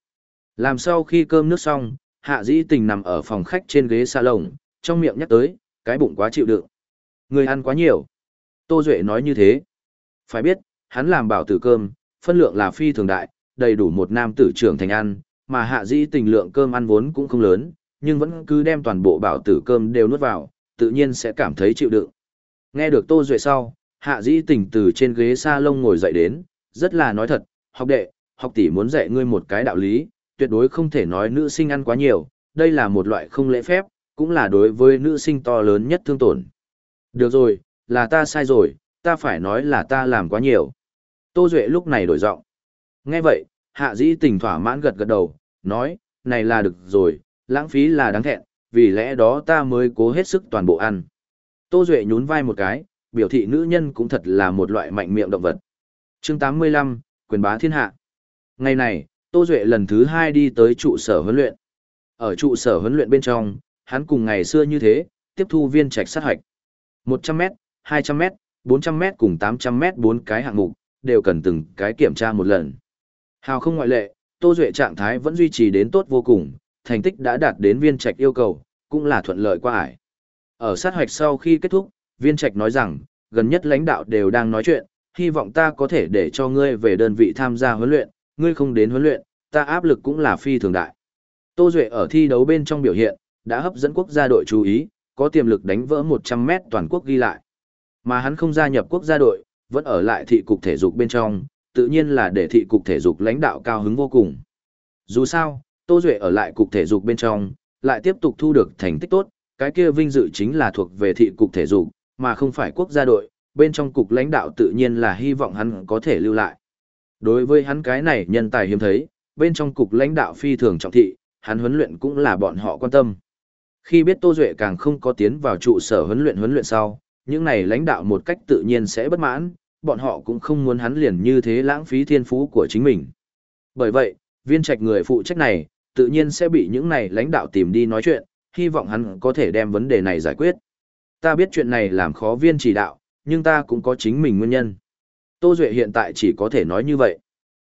Làm sau khi cơm nước xong, hạ dĩ tình nằm ở phòng khách trên ghế salon, trong miệng nhắc tới, cái bụng quá chịu đựng. Người ăn quá nhiều. Tô Duệ nói như thế. Phải biết, hắn làm bảo tử cơm, phân lượng là phi thường đại, đầy đủ một nam tử trưởng thành ăn, mà hạ dĩ tình lượng cơm ăn vốn cũng không lớn, nhưng vẫn cứ đem toàn bộ bảo tử cơm đều nuốt vào, tự nhiên sẽ cảm thấy chịu đựng. Nghe được Tô Duệ sau, hạ dĩ tình từ trên ghế salon ngồi dậy đến, rất là nói thật, học đệ, học tỷ muốn dạy ngươi một cái đạo lý, tuyệt đối không thể nói nữ sinh ăn quá nhiều, đây là một loại không lễ phép, cũng là đối với nữ sinh to lớn nhất thương tổn. Được rồi, là ta sai rồi, ta phải nói là ta làm quá nhiều. Tô Duệ lúc này đổi giọng. Nghe vậy, hạ dĩ tình thỏa mãn gật gật đầu, nói, này là được rồi, lãng phí là đáng thẹn, vì lẽ đó ta mới cố hết sức toàn bộ ăn. Tô Duệ nhún vai một cái, biểu thị nữ nhân cũng thật là một loại mạnh miệng động vật. chương 85, quyền bá thiên hạ. Ngày này, Tô Duệ lần thứ hai đi tới trụ sở huấn luyện. Ở trụ sở huấn luyện bên trong, hắn cùng ngày xưa như thế, tiếp thu viên trạch sát hoạch. 100m, 200m, 400m cùng 800m bốn cái hạng mục, đều cần từng cái kiểm tra một lần. Hào không ngoại lệ, Tô Duệ trạng thái vẫn duy trì đến tốt vô cùng, thành tích đã đạt đến viên trạch yêu cầu, cũng là thuận lợi qua ải. Ở sát hoạch sau khi kết thúc, viên trạch nói rằng, gần nhất lãnh đạo đều đang nói chuyện, hy vọng ta có thể để cho ngươi về đơn vị tham gia huấn luyện, ngươi không đến huấn luyện, ta áp lực cũng là phi thường đại. Tô Duệ ở thi đấu bên trong biểu hiện, đã hấp dẫn quốc gia đội chú ý, có tiềm lực đánh vỡ 100 mét toàn quốc ghi lại. Mà hắn không gia nhập quốc gia đội, vẫn ở lại thị cục thể dục bên trong, tự nhiên là để thị cục thể dục lãnh đạo cao hứng vô cùng. Dù sao, Tô Duệ ở lại cục thể dục bên trong, lại tiếp tục thu được thành tích tốt, cái kia vinh dự chính là thuộc về thị cục thể dục, mà không phải quốc gia đội, bên trong cục lãnh đạo tự nhiên là hy vọng hắn có thể lưu lại. Đối với hắn cái này nhân tài hiếm thấy, bên trong cục lãnh đạo phi thường trọng thị, hắn huấn luyện cũng là bọn họ quan tâm. Khi biết Tô Duệ càng không có tiến vào trụ sở huấn luyện huấn luyện sau, những này lãnh đạo một cách tự nhiên sẽ bất mãn, bọn họ cũng không muốn hắn liền như thế lãng phí thiên phú của chính mình. Bởi vậy, viên trạch người phụ trách này, tự nhiên sẽ bị những này lãnh đạo tìm đi nói chuyện, hy vọng hắn có thể đem vấn đề này giải quyết. Ta biết chuyện này làm khó viên chỉ đạo, nhưng ta cũng có chính mình nguyên nhân. Tô Duệ hiện tại chỉ có thể nói như vậy.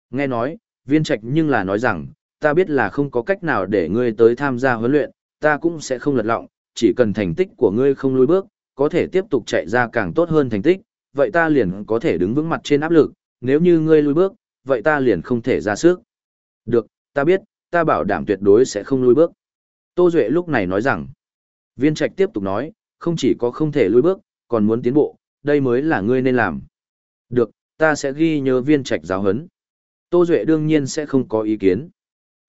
Nghe nói, viên trạch nhưng là nói rằng, ta biết là không có cách nào để ngươi tới tham gia huấn luyện, ta cũng sẽ không lật lọng, chỉ cần thành tích của ngươi không lùi bước, có thể tiếp tục chạy ra càng tốt hơn thành tích, vậy ta liền có thể đứng vững mặt trên áp lực, nếu như ngươi lùi bước, vậy ta liền không thể ra sức. Được, ta biết, ta bảo đảm tuyệt đối sẽ không lùi bước. Tô Duệ lúc này nói rằng, viên trạch tiếp tục nói, không chỉ có không thể lùi bước, còn muốn tiến bộ, đây mới là ngươi nên làm. Được, ta sẽ ghi nhớ viên trạch giáo hấn. Tô Duệ đương nhiên sẽ không có ý kiến.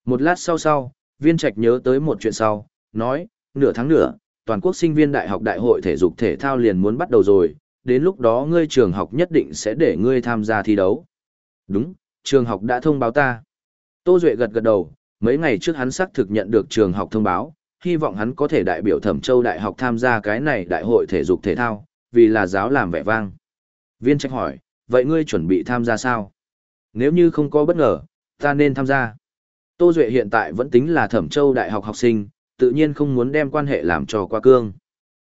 Một lát sau sau, viên trạch nhớ tới một chuyện sau, nói, nửa tháng nữa, toàn quốc sinh viên đại học đại hội thể dục thể thao liền muốn bắt đầu rồi, đến lúc đó ngươi trường học nhất định sẽ để ngươi tham gia thi đấu. Đúng, trường học đã thông báo ta. Tô Duệ gật gật đầu, mấy ngày trước hắn xác thực nhận được trường học thông báo, hy vọng hắn có thể đại biểu Thẩm Châu Đại học tham gia cái này đại hội thể dục thể thao, vì là giáo làm vẻ vang. Viên trách hỏi, vậy ngươi chuẩn bị tham gia sao? Nếu như không có bất ngờ, ta nên tham gia. Tô Duệ hiện tại vẫn tính là Thẩm Châu Đại học học sinh, tự nhiên không muốn đem quan hệ làm cho qua cương.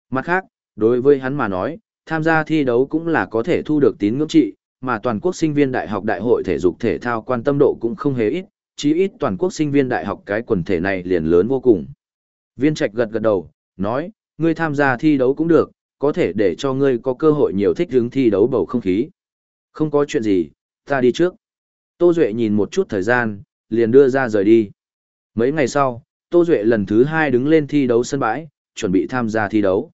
Mặt khác, đối với hắn mà nói, tham gia thi đấu cũng là có thể thu được tín ngưỡng trị, mà toàn quốc sinh viên đại học đại hội thể dục thể thao quan tâm độ cũng không hề ít, chí ít toàn quốc sinh viên đại học cái quần thể này liền lớn vô cùng. Viên Trạch gật gật đầu, nói, ngươi tham gia thi đấu cũng được, có thể để cho ngươi có cơ hội nhiều thích hướng thi đấu bầu không khí. Không có chuyện gì, ta đi trước. Tô Duệ nhìn một chút thời gian, liền đưa ra rời đi. Mấy ngày sau, Tô Duệ lần thứ hai đứng lên thi đấu sân bãi, chuẩn bị tham gia thi đấu.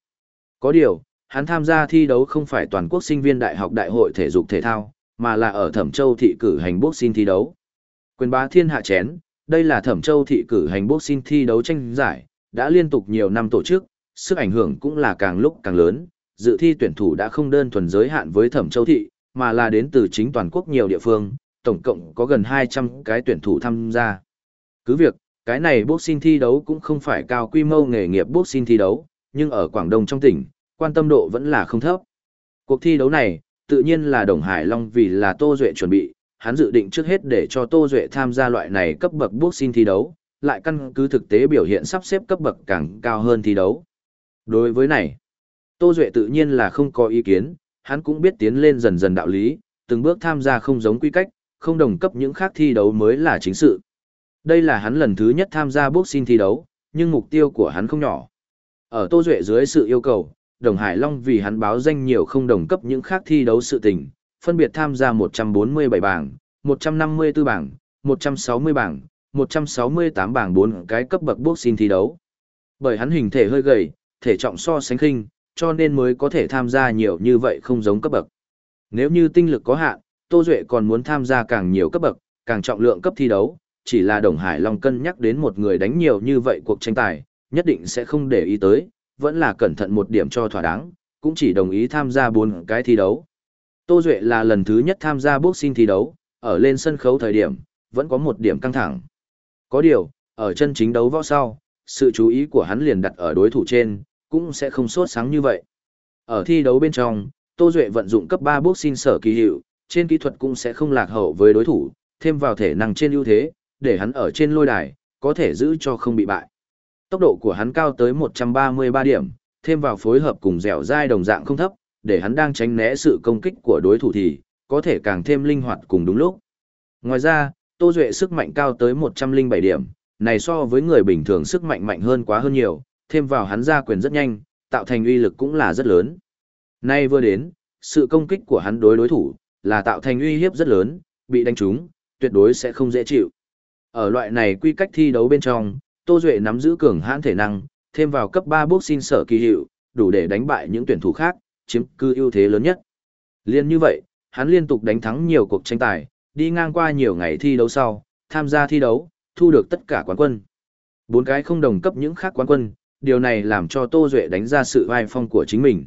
Có điều, hắn tham gia thi đấu không phải toàn quốc sinh viên đại học đại hội thể dục thể thao, mà là ở Thẩm Châu thị cử hành boxing thi đấu. Quyền bá thiên hạ chén, đây là Thẩm Châu thị cử hành boxing thi đấu tranh giải, đã liên tục nhiều năm tổ chức, sức ảnh hưởng cũng là càng lúc càng lớn, dự thi tuyển thủ đã không đơn thuần giới hạn với Thẩm Châu thị, mà là đến từ chính toàn quốc nhiều địa phương, tổng cộng có gần 200 cái tuyển thủ tham gia. Cứ việc, cái này boxing thi đấu cũng không phải cao quy mô nghề nghiệp boxing thi đấu, nhưng ở Quảng Đông trong tỉnh, quan tâm độ vẫn là không thấp. Cuộc thi đấu này, tự nhiên là Đồng Hải Long vì là Tô Duệ chuẩn bị, hắn dự định trước hết để cho Tô Duệ tham gia loại này cấp bậc boxing thi đấu, lại căn cứ thực tế biểu hiện sắp xếp cấp bậc càng cao hơn thi đấu. Đối với này, Tô Duệ tự nhiên là không có ý kiến, hắn cũng biết tiến lên dần dần đạo lý, từng bước tham gia không giống quy cách, không đồng cấp những khác thi đấu mới là chính sự. Đây là hắn lần thứ nhất tham gia boxing thi đấu, nhưng mục tiêu của hắn không nhỏ. Ở Tô Duệ dưới sự yêu cầu, Đồng Hải Long vì hắn báo danh nhiều không đồng cấp những khác thi đấu sự tình, phân biệt tham gia 147 bảng, 154 bảng, 160 bảng, 168 bảng 4 cái cấp bậc boxing thi đấu. Bởi hắn hình thể hơi gầy, thể trọng so sánh khinh, cho nên mới có thể tham gia nhiều như vậy không giống cấp bậc. Nếu như tinh lực có hạn, Tô Duệ còn muốn tham gia càng nhiều cấp bậc, càng trọng lượng cấp thi đấu, chỉ là Đồng Hải Long cân nhắc đến một người đánh nhiều như vậy cuộc tranh tài, nhất định sẽ không để ý tới, vẫn là cẩn thận một điểm cho thỏa đáng, cũng chỉ đồng ý tham gia bốn cái thi đấu. Tô Duệ là lần thứ nhất tham gia boxing thi đấu, ở lên sân khấu thời điểm, vẫn có một điểm căng thẳng. Có điều, ở chân chính đấu võ sau, sự chú ý của hắn liền đặt ở đối thủ trên, cũng sẽ không sốt sáng như vậy. Ở thi đấu bên trong, Tô Duệ vận dụng cấp 3 boxing sở kỳ hiệu, trên kỹ thuật cũng sẽ không lạc hậu với đối thủ, thêm vào thể năng trên ưu thế, để hắn ở trên lôi đài, có thể giữ cho không bị bại. Tốc độ của hắn cao tới 133 điểm, thêm vào phối hợp cùng dẻo dai đồng dạng không thấp, để hắn đang tránh né sự công kích của đối thủ thì, có thể càng thêm linh hoạt cùng đúng lúc. Ngoài ra, Tô Duệ sức mạnh cao tới 107 điểm, này so với người bình thường sức mạnh mạnh hơn quá hơn nhiều, thêm vào hắn ra quyền rất nhanh, tạo thành uy lực cũng là rất lớn. Nay vừa đến, sự công kích của hắn đối đối thủ, là tạo thành uy hiếp rất lớn, bị đánh trúng, tuyệt đối sẽ không dễ chịu. Ở loại này quy cách thi đấu bên trong, Tô Duệ nắm giữ cường hãn thể năng, thêm vào cấp 3 boxing sở kỳ hiệu, đủ để đánh bại những tuyển thủ khác, chiếm cư ưu thế lớn nhất. Liên như vậy, hắn liên tục đánh thắng nhiều cuộc tranh tài, đi ngang qua nhiều ngày thi đấu sau, tham gia thi đấu, thu được tất cả quán quân. Bốn cái không đồng cấp những khác quán quân, điều này làm cho Tô Duệ đánh ra sự vai phong của chính mình.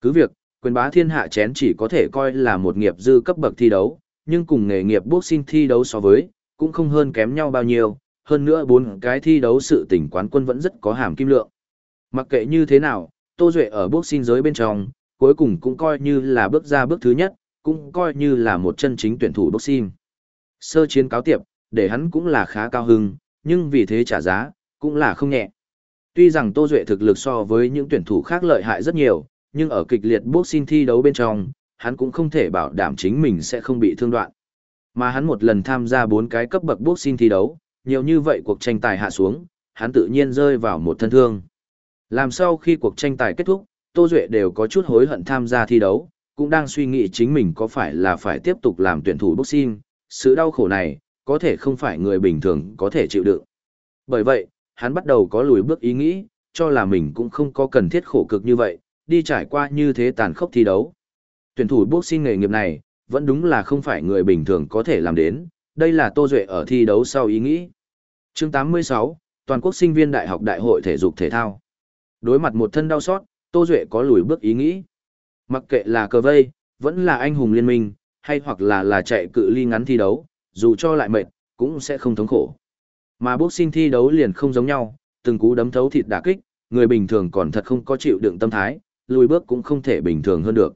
Cứ việc, quyền bá thiên hạ chén chỉ có thể coi là một nghiệp dư cấp bậc thi đấu, nhưng cùng nghề nghiệp boxing thi đấu so với, cũng không hơn kém nhau bao nhiêu, hơn nữa bốn cái thi đấu sự tỉnh quán quân vẫn rất có hàm kim lượng. Mặc kệ như thế nào, Tô Duệ ở boxing giới bên trong, cuối cùng cũng coi như là bước ra bước thứ nhất, cũng coi như là một chân chính tuyển thủ boxing. Sơ chiến cáo tiệp, để hắn cũng là khá cao hưng, nhưng vì thế trả giá, cũng là không nhẹ. Tuy rằng Tô Duệ thực lực so với những tuyển thủ khác lợi hại rất nhiều, nhưng ở kịch liệt boxing thi đấu bên trong, hắn cũng không thể bảo đảm chính mình sẽ không bị thương đoạn. Mà hắn một lần tham gia bốn cái cấp bậc boxing thi đấu, nhiều như vậy cuộc tranh tài hạ xuống, hắn tự nhiên rơi vào một thân thương. Làm sau khi cuộc tranh tài kết thúc, Tô Duệ đều có chút hối hận tham gia thi đấu, cũng đang suy nghĩ chính mình có phải là phải tiếp tục làm tuyển thủ boxing, sự đau khổ này, có thể không phải người bình thường có thể chịu đựng. Bởi vậy, hắn bắt đầu có lùi bước ý nghĩ, cho là mình cũng không có cần thiết khổ cực như vậy, đi trải qua như thế tàn khốc thi đấu. Tuyển thủ boxing nghề nghiệp này, vẫn đúng là không phải người bình thường có thể làm đến, đây là Tô Duệ ở thi đấu sau ý nghĩ. chương 86, Toàn quốc sinh viên Đại học Đại hội Thể dục Thể thao. Đối mặt một thân đau xót, Tô Duệ có lùi bước ý nghĩ. Mặc kệ là cờ vây, vẫn là anh hùng liên minh, hay hoặc là là chạy cự ly ngắn thi đấu, dù cho lại mệt, cũng sẽ không thống khổ. Mà boxing thi đấu liền không giống nhau, từng cú đấm thấu thịt đả kích, người bình thường còn thật không có chịu đựng tâm thái, lùi bước cũng không thể bình thường hơn được.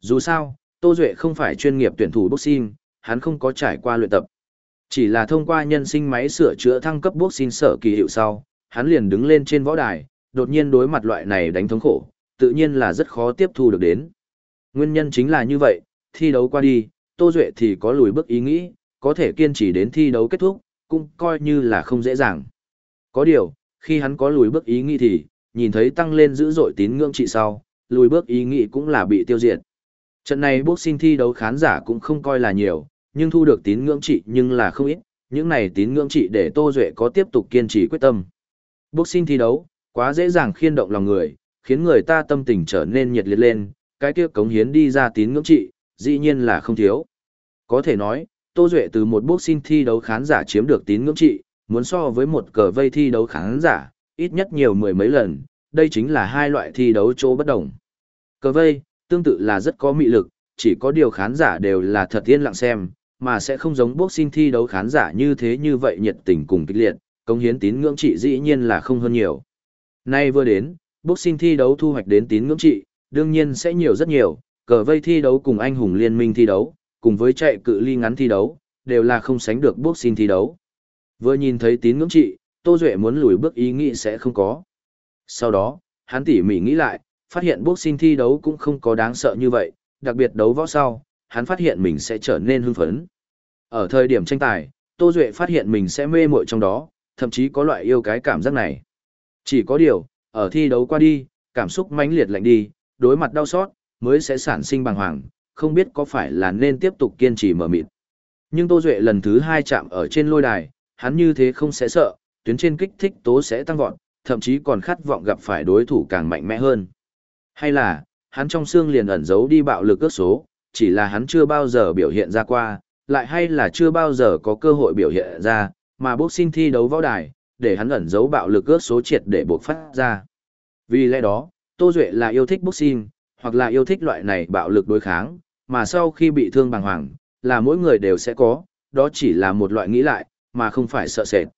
Dù sao, Tô Duệ không phải chuyên nghiệp tuyển thủ boxing, hắn không có trải qua luyện tập. Chỉ là thông qua nhân sinh máy sửa chữa thăng cấp boxing sở kỳ hiệu sau, hắn liền đứng lên trên võ đài, đột nhiên đối mặt loại này đánh thống khổ, tự nhiên là rất khó tiếp thu được đến. Nguyên nhân chính là như vậy, thi đấu qua đi, Tô Duệ thì có lùi bước ý nghĩ, có thể kiên trì đến thi đấu kết thúc, cũng coi như là không dễ dàng. Có điều, khi hắn có lùi bước ý nghĩ thì, nhìn thấy tăng lên dữ dội tín ngưỡng trị sau, lùi bước ý nghĩ cũng là bị tiêu diệt. Trận này boxing thi đấu khán giả cũng không coi là nhiều, nhưng thu được tín ngưỡng trị nhưng là không ít, những này tín ngưỡng trị để Tô Duệ có tiếp tục kiên trì quyết tâm. Boxing thi đấu, quá dễ dàng khiên động lòng người, khiến người ta tâm tình trở nên nhiệt liệt lên, cái kia cống hiến đi ra tín ngưỡng trị, dĩ nhiên là không thiếu. Có thể nói, Tô Duệ từ một boxing thi đấu khán giả chiếm được tín ngưỡng trị, muốn so với một cờ vây thi đấu khán giả, ít nhất nhiều mười mấy lần, đây chính là hai loại thi đấu chỗ bất đồng. Cờ vây, tương tự là rất có mị lực, chỉ có điều khán giả đều là thật yên lặng xem, mà sẽ không giống boxing thi đấu khán giả như thế như vậy nhiệt tình cùng kích liệt, công hiến tín ngưỡng trị dĩ nhiên là không hơn nhiều. Nay vừa đến, boxing thi đấu thu hoạch đến tín ngưỡng trị, đương nhiên sẽ nhiều rất nhiều, cờ vây thi đấu cùng anh hùng liên minh thi đấu, cùng với chạy cự ly ngắn thi đấu, đều là không sánh được boxing thi đấu. Vừa nhìn thấy tín ngưỡng trị, Tô Duệ muốn lùi bước ý nghĩ sẽ không có. Sau đó, hắn tỉ mỉ nghĩ lại, phát hiện boxing thi đấu cũng không có đáng sợ như vậy, đặc biệt đấu võ sau, hắn phát hiện mình sẽ trở nên hưng phấn. Ở thời điểm tranh tài, Tô Duệ phát hiện mình sẽ mê muội trong đó, thậm chí có loại yêu cái cảm giác này. Chỉ có điều, ở thi đấu qua đi, cảm xúc mãnh liệt lạnh đi, đối mặt đau xót, mới sẽ sản sinh bàng hoàng, không biết có phải là nên tiếp tục kiên trì mở mịt. Nhưng Tô Duệ lần thứ hai chạm ở trên lôi đài, hắn như thế không sẽ sợ, tuyến trên kích thích tố sẽ tăng vọt, thậm chí còn khát vọng gặp phải đối thủ càng mạnh mẽ hơn. Hay là, hắn trong xương liền ẩn giấu đi bạo lực ước số, chỉ là hắn chưa bao giờ biểu hiện ra qua, lại hay là chưa bao giờ có cơ hội biểu hiện ra, mà boxing thi đấu võ đài, để hắn ẩn giấu bạo lực ước số triệt để buộc phát ra. Vì lẽ đó, Tô Duệ là yêu thích boxing, hoặc là yêu thích loại này bạo lực đối kháng, mà sau khi bị thương bàng hoàng, là mỗi người đều sẽ có, đó chỉ là một loại nghĩ lại, mà không phải sợ sệt.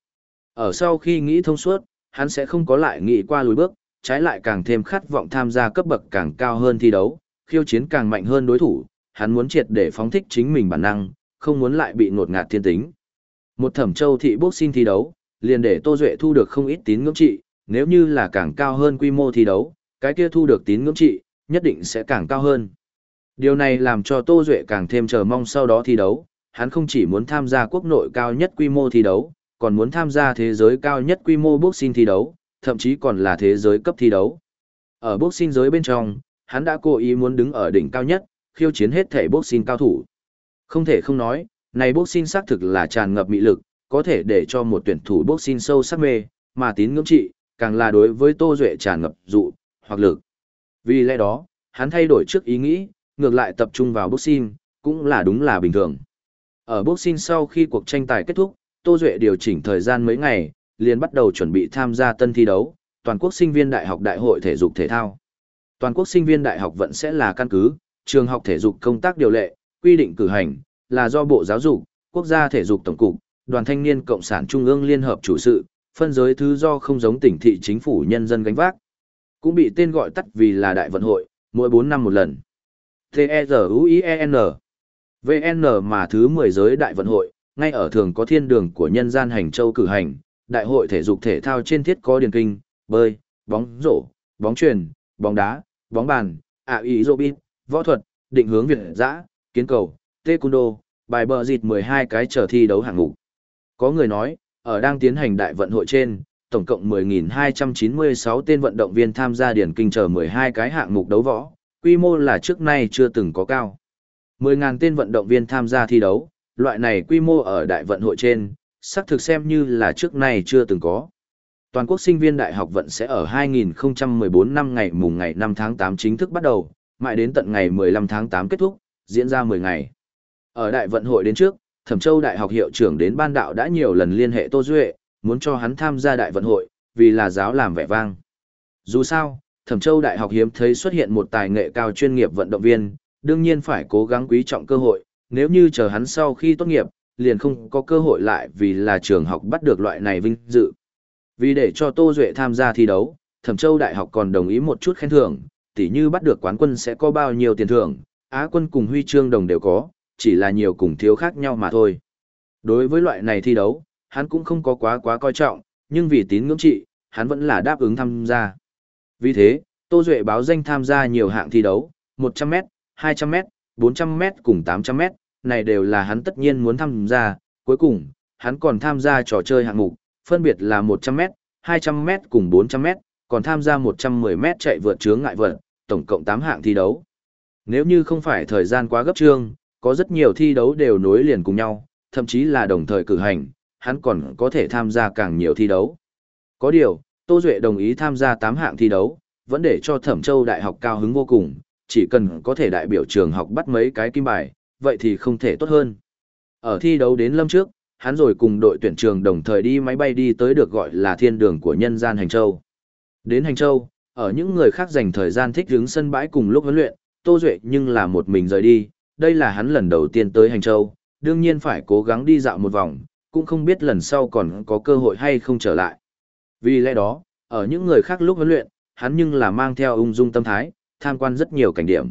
Ở sau khi nghĩ thông suốt, hắn sẽ không có lại nghĩ qua lùi bước, trái lại càng thêm khát vọng tham gia cấp bậc càng cao hơn thi đấu, khiêu chiến càng mạnh hơn đối thủ, hắn muốn triệt để phóng thích chính mình bản năng, không muốn lại bị ngột ngạt thiên tính. Một thẩm châu thị boxing thi đấu, liền để Tô Duệ thu được không ít tín ngưỡng trị, nếu như là càng cao hơn quy mô thi đấu, cái kia thu được tín ngưỡng trị, nhất định sẽ càng cao hơn. Điều này làm cho Tô Duệ càng thêm chờ mong sau đó thi đấu, hắn không chỉ muốn tham gia quốc nội cao nhất quy mô thi đấu, còn muốn tham gia thế giới cao nhất quy mô boxing thi đấu, thậm chí còn là thế giới cấp thi đấu. Ở boxing giới bên trong, hắn đã cố ý muốn đứng ở đỉnh cao nhất, khiêu chiến hết thể boxing cao thủ. Không thể không nói, này boxing xác thực là tràn ngập mị lực, có thể để cho một tuyển thủ boxing sâu sắc mê, mà tín ngưỡng trị, càng là đối với Tô Duệ tràn ngập dụ, hoặc lực. Vì lẽ đó, hắn thay đổi trước ý nghĩ, ngược lại tập trung vào boxing, cũng là đúng là bình thường. Ở boxing sau khi cuộc tranh tài kết thúc, Tô Duệ điều chỉnh thời gian mấy ngày, liền bắt đầu chuẩn bị tham gia tân thi đấu, toàn quốc sinh viên đại học đại hội thể dục thể thao. Toàn quốc sinh viên đại học vẫn sẽ là căn cứ, trường học thể dục công tác điều lệ, quy định cử hành, là do Bộ Giáo dục, Quốc gia Thể dục Tổng cục, Đoàn Thanh niên Cộng sản Trung ương Liên hợp chủ sự, phân giới thứ do không giống tỉnh thị chính phủ nhân dân gánh vác. Cũng bị tên gọi tắt vì là đại vận hội, mỗi 4 năm một lần. T-E-Z-U-I-E-N VN mà thứ 10 giới đại vận hội, ngay ở thường có thiên đường của nhân gian hành châu cử hành, đại hội thể dục thể thao trên thiết có điền kinh, bơi, bóng rổ, bóng truyền, bóng đá, bóng bàn, ạ ý rô bít, võ thuật, định hướng việt giã, kiến cầu, taekwondo, bài bờ dịt 12 cái trở thi đấu hạng mục. Có người nói, ở đang tiến hành đại vận hội trên, tổng cộng 10.296 tên vận động viên tham gia điển kinh chờ 12 cái hạng mục đấu võ, quy mô là trước nay chưa từng có cao. 10.000 tên vận động viên tham gia thi đấu, loại này quy mô ở đại vận hội trên, xác thực xem như là trước nay chưa từng có. Toàn quốc sinh viên đại học vận sẽ ở 2014 năm ngày mùng ngày 5 tháng 8 chính thức bắt đầu, mãi đến tận ngày 15 tháng 8 kết thúc, diễn ra 10 ngày. Ở đại vận hội đến trước, Thẩm Châu Đại học hiệu trưởng đến ban đạo đã nhiều lần liên hệ Tô Duệ, muốn cho hắn tham gia đại vận hội, vì là giáo làm vẻ vang. Dù sao, Thẩm Châu Đại học hiếm thấy xuất hiện một tài nghệ cao chuyên nghiệp vận động viên, đương nhiên phải cố gắng quý trọng cơ hội, nếu như chờ hắn sau khi tốt nghiệp, liền không có cơ hội lại vì là trường học bắt được loại này vinh dự. Vì để cho Tô Duệ tham gia thi đấu, Thẩm Châu Đại học còn đồng ý một chút khen thưởng, tỉ như bắt được quán quân sẽ có bao nhiêu tiền thưởng, Á quân cùng huy chương đồng đều có, chỉ là nhiều cùng thiếu khác nhau mà thôi. Đối với loại này thi đấu, hắn cũng không có quá quá coi trọng, nhưng vì tín ngưỡng trị, hắn vẫn là đáp ứng tham gia. Vì thế, Tô Duệ báo danh tham gia nhiều hạng thi đấu, 100m, 200m, 400m cùng 800m, này đều là hắn tất nhiên muốn tham gia, cuối cùng, hắn còn tham gia trò chơi hạng mục, phân biệt là 100m, 200m cùng 400m, còn tham gia 110m chạy vượt chướng ngại vật, tổng cộng 8 hạng thi đấu. Nếu như không phải thời gian quá gấp trương, có rất nhiều thi đấu đều nối liền cùng nhau, thậm chí là đồng thời cử hành, hắn còn có thể tham gia càng nhiều thi đấu. Có điều, Tô Duệ đồng ý tham gia 8 hạng thi đấu, vẫn để cho Thẩm Châu Đại học cao hứng vô cùng, chỉ cần có thể đại biểu trường học bắt mấy cái kim bài, vậy thì không thể tốt hơn. Ở thi đấu đến lâm trước, hắn rồi cùng đội tuyển trường đồng thời đi máy bay đi tới được gọi là thiên đường của nhân gian Hành Châu. Đến Hành Châu, ở những người khác dành thời gian thích đứng sân bãi cùng lúc huấn luyện, Tô Duệ nhưng là một mình rời đi, đây là hắn lần đầu tiên tới Hành Châu, đương nhiên phải cố gắng đi dạo một vòng, cũng không biết lần sau còn có cơ hội hay không trở lại. Vì lẽ đó, ở những người khác lúc huấn luyện, hắn nhưng là mang theo ung dung tâm thái, tham quan rất nhiều cảnh điểm.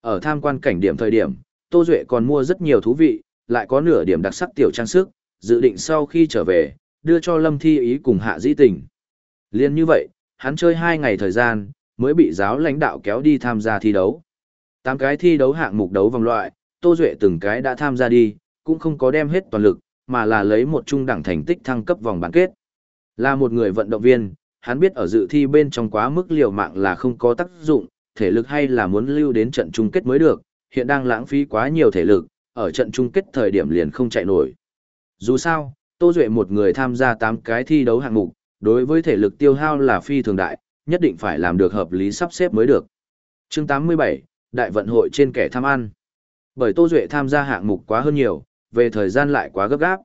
Ở tham quan cảnh điểm thời điểm, Tô Duệ còn mua rất nhiều thú vị, lại có nửa điểm đặc sắc tiểu trang sức, dự định sau khi trở về, đưa cho Lâm Thi Ý cùng Hạ Dĩ Tình. Liên như vậy, hắn chơi 2 ngày thời gian, mới bị giáo lãnh đạo kéo đi tham gia thi đấu. Tám cái thi đấu hạng mục đấu vòng loại, Tô Duệ từng cái đã tham gia đi, cũng không có đem hết toàn lực, mà là lấy một trung đẳng thành tích thăng cấp vòng bán kết. Là một người vận động viên, hắn biết ở dự thi bên trong quá mức liều mạng là không có tác dụng, thể lực hay là muốn lưu đến trận chung kết mới được, hiện đang lãng phí quá nhiều thể lực, ở trận chung kết thời điểm liền không chạy nổi. Dù sao, Tô Duệ một người tham gia 8 cái thi đấu hạng mục, đối với thể lực tiêu hao là phi thường đại, nhất định phải làm được hợp lý sắp xếp mới được. chương 87, Đại vận hội trên kẻ tham ăn. Bởi Tô Duệ tham gia hạng mục quá hơn nhiều, về thời gian lại quá gấp gáp.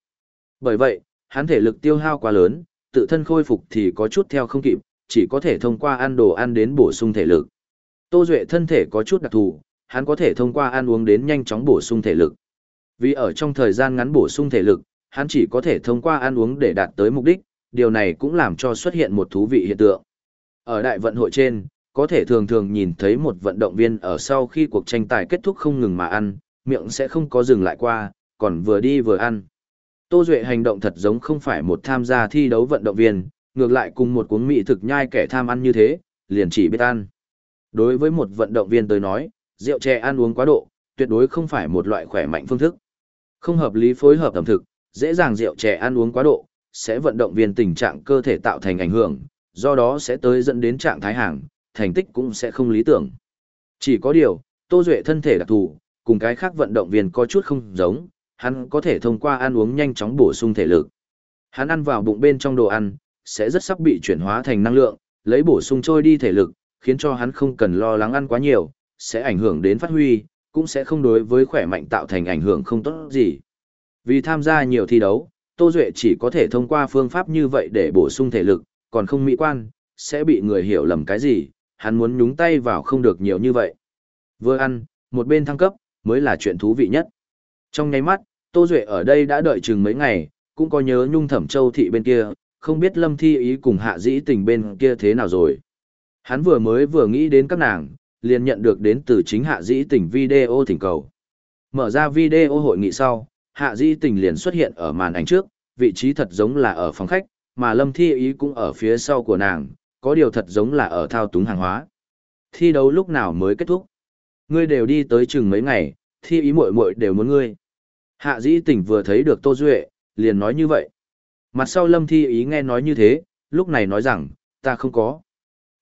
Bởi vậy, hắn thể lực tiêu hao quá lớn, tự thân khôi phục thì có chút theo không kịp, chỉ có thể thông qua ăn đồ ăn đến bổ sung thể lực. Tô Duệ thân thể có chút đặc thù, hắn có thể thông qua ăn uống đến nhanh chóng bổ sung thể lực. Vì ở trong thời gian ngắn bổ sung thể lực, hắn chỉ có thể thông qua ăn uống để đạt tới mục đích, điều này cũng làm cho xuất hiện một thú vị hiện tượng. Ở đại vận hội trên, có thể thường thường nhìn thấy một vận động viên ở sau khi cuộc tranh tài kết thúc không ngừng mà ăn, miệng sẽ không có dừng lại qua, còn vừa đi vừa ăn. Tô Duệ hành động thật giống không phải một tham gia thi đấu vận động viên, ngược lại cùng một cuốn mỹ thực nhai kẻ tham ăn như thế, liền chỉ biết ăn. Đối với một vận động viên tới nói, rượu chè ăn uống quá độ, tuyệt đối không phải một loại khỏe mạnh phương thức. Không hợp lý phối hợp ẩm thực, dễ dàng rượu chè ăn uống quá độ, sẽ vận động viên tình trạng cơ thể tạo thành ảnh hưởng, do đó sẽ tới dẫn đến trạng thái hàng, thành tích cũng sẽ không lý tưởng. Chỉ có điều, Tô Duệ thân thể đặc thù, cùng cái khác vận động viên có chút không giống, hắn có thể thông qua ăn uống nhanh chóng bổ sung thể lực. Hắn ăn vào bụng bên trong đồ ăn, sẽ rất sắp bị chuyển hóa thành năng lượng, lấy bổ sung trôi đi thể lực, khiến cho hắn không cần lo lắng ăn quá nhiều, sẽ ảnh hưởng đến phát huy, cũng sẽ không đối với khỏe mạnh tạo thành ảnh hưởng không tốt gì. Vì tham gia nhiều thi đấu, Tô Duệ chỉ có thể thông qua phương pháp như vậy để bổ sung thể lực, còn không mỹ quan, sẽ bị người hiểu lầm cái gì, hắn muốn nhúng tay vào không được nhiều như vậy. Vừa ăn, một bên thăng cấp, mới là chuyện thú vị nhất. Trong nháy mắt, Tô Duệ ở đây đã đợi chừng mấy ngày, cũng có nhớ nhung thẩm châu thị bên kia, không biết lâm thi ý cùng hạ dĩ tình bên kia thế nào rồi. Hắn vừa mới vừa nghĩ đến các nàng, liền nhận được đến từ chính hạ dĩ tình video thỉnh cầu. Mở ra video hội nghị sau, hạ dĩ tình liền xuất hiện ở màn ảnh trước, vị trí thật giống là ở phòng khách, mà lâm thi ý cũng ở phía sau của nàng, có điều thật giống là ở thao túng hàng hóa. Thi đấu lúc nào mới kết thúc? Ngươi đều đi tới chừng mấy ngày, thi ý muội muội đều muốn ngươi. Hạ dĩ tỉnh vừa thấy được Tô Duệ, liền nói như vậy. Mặt sau lâm thi ý nghe nói như thế, lúc này nói rằng, ta không có.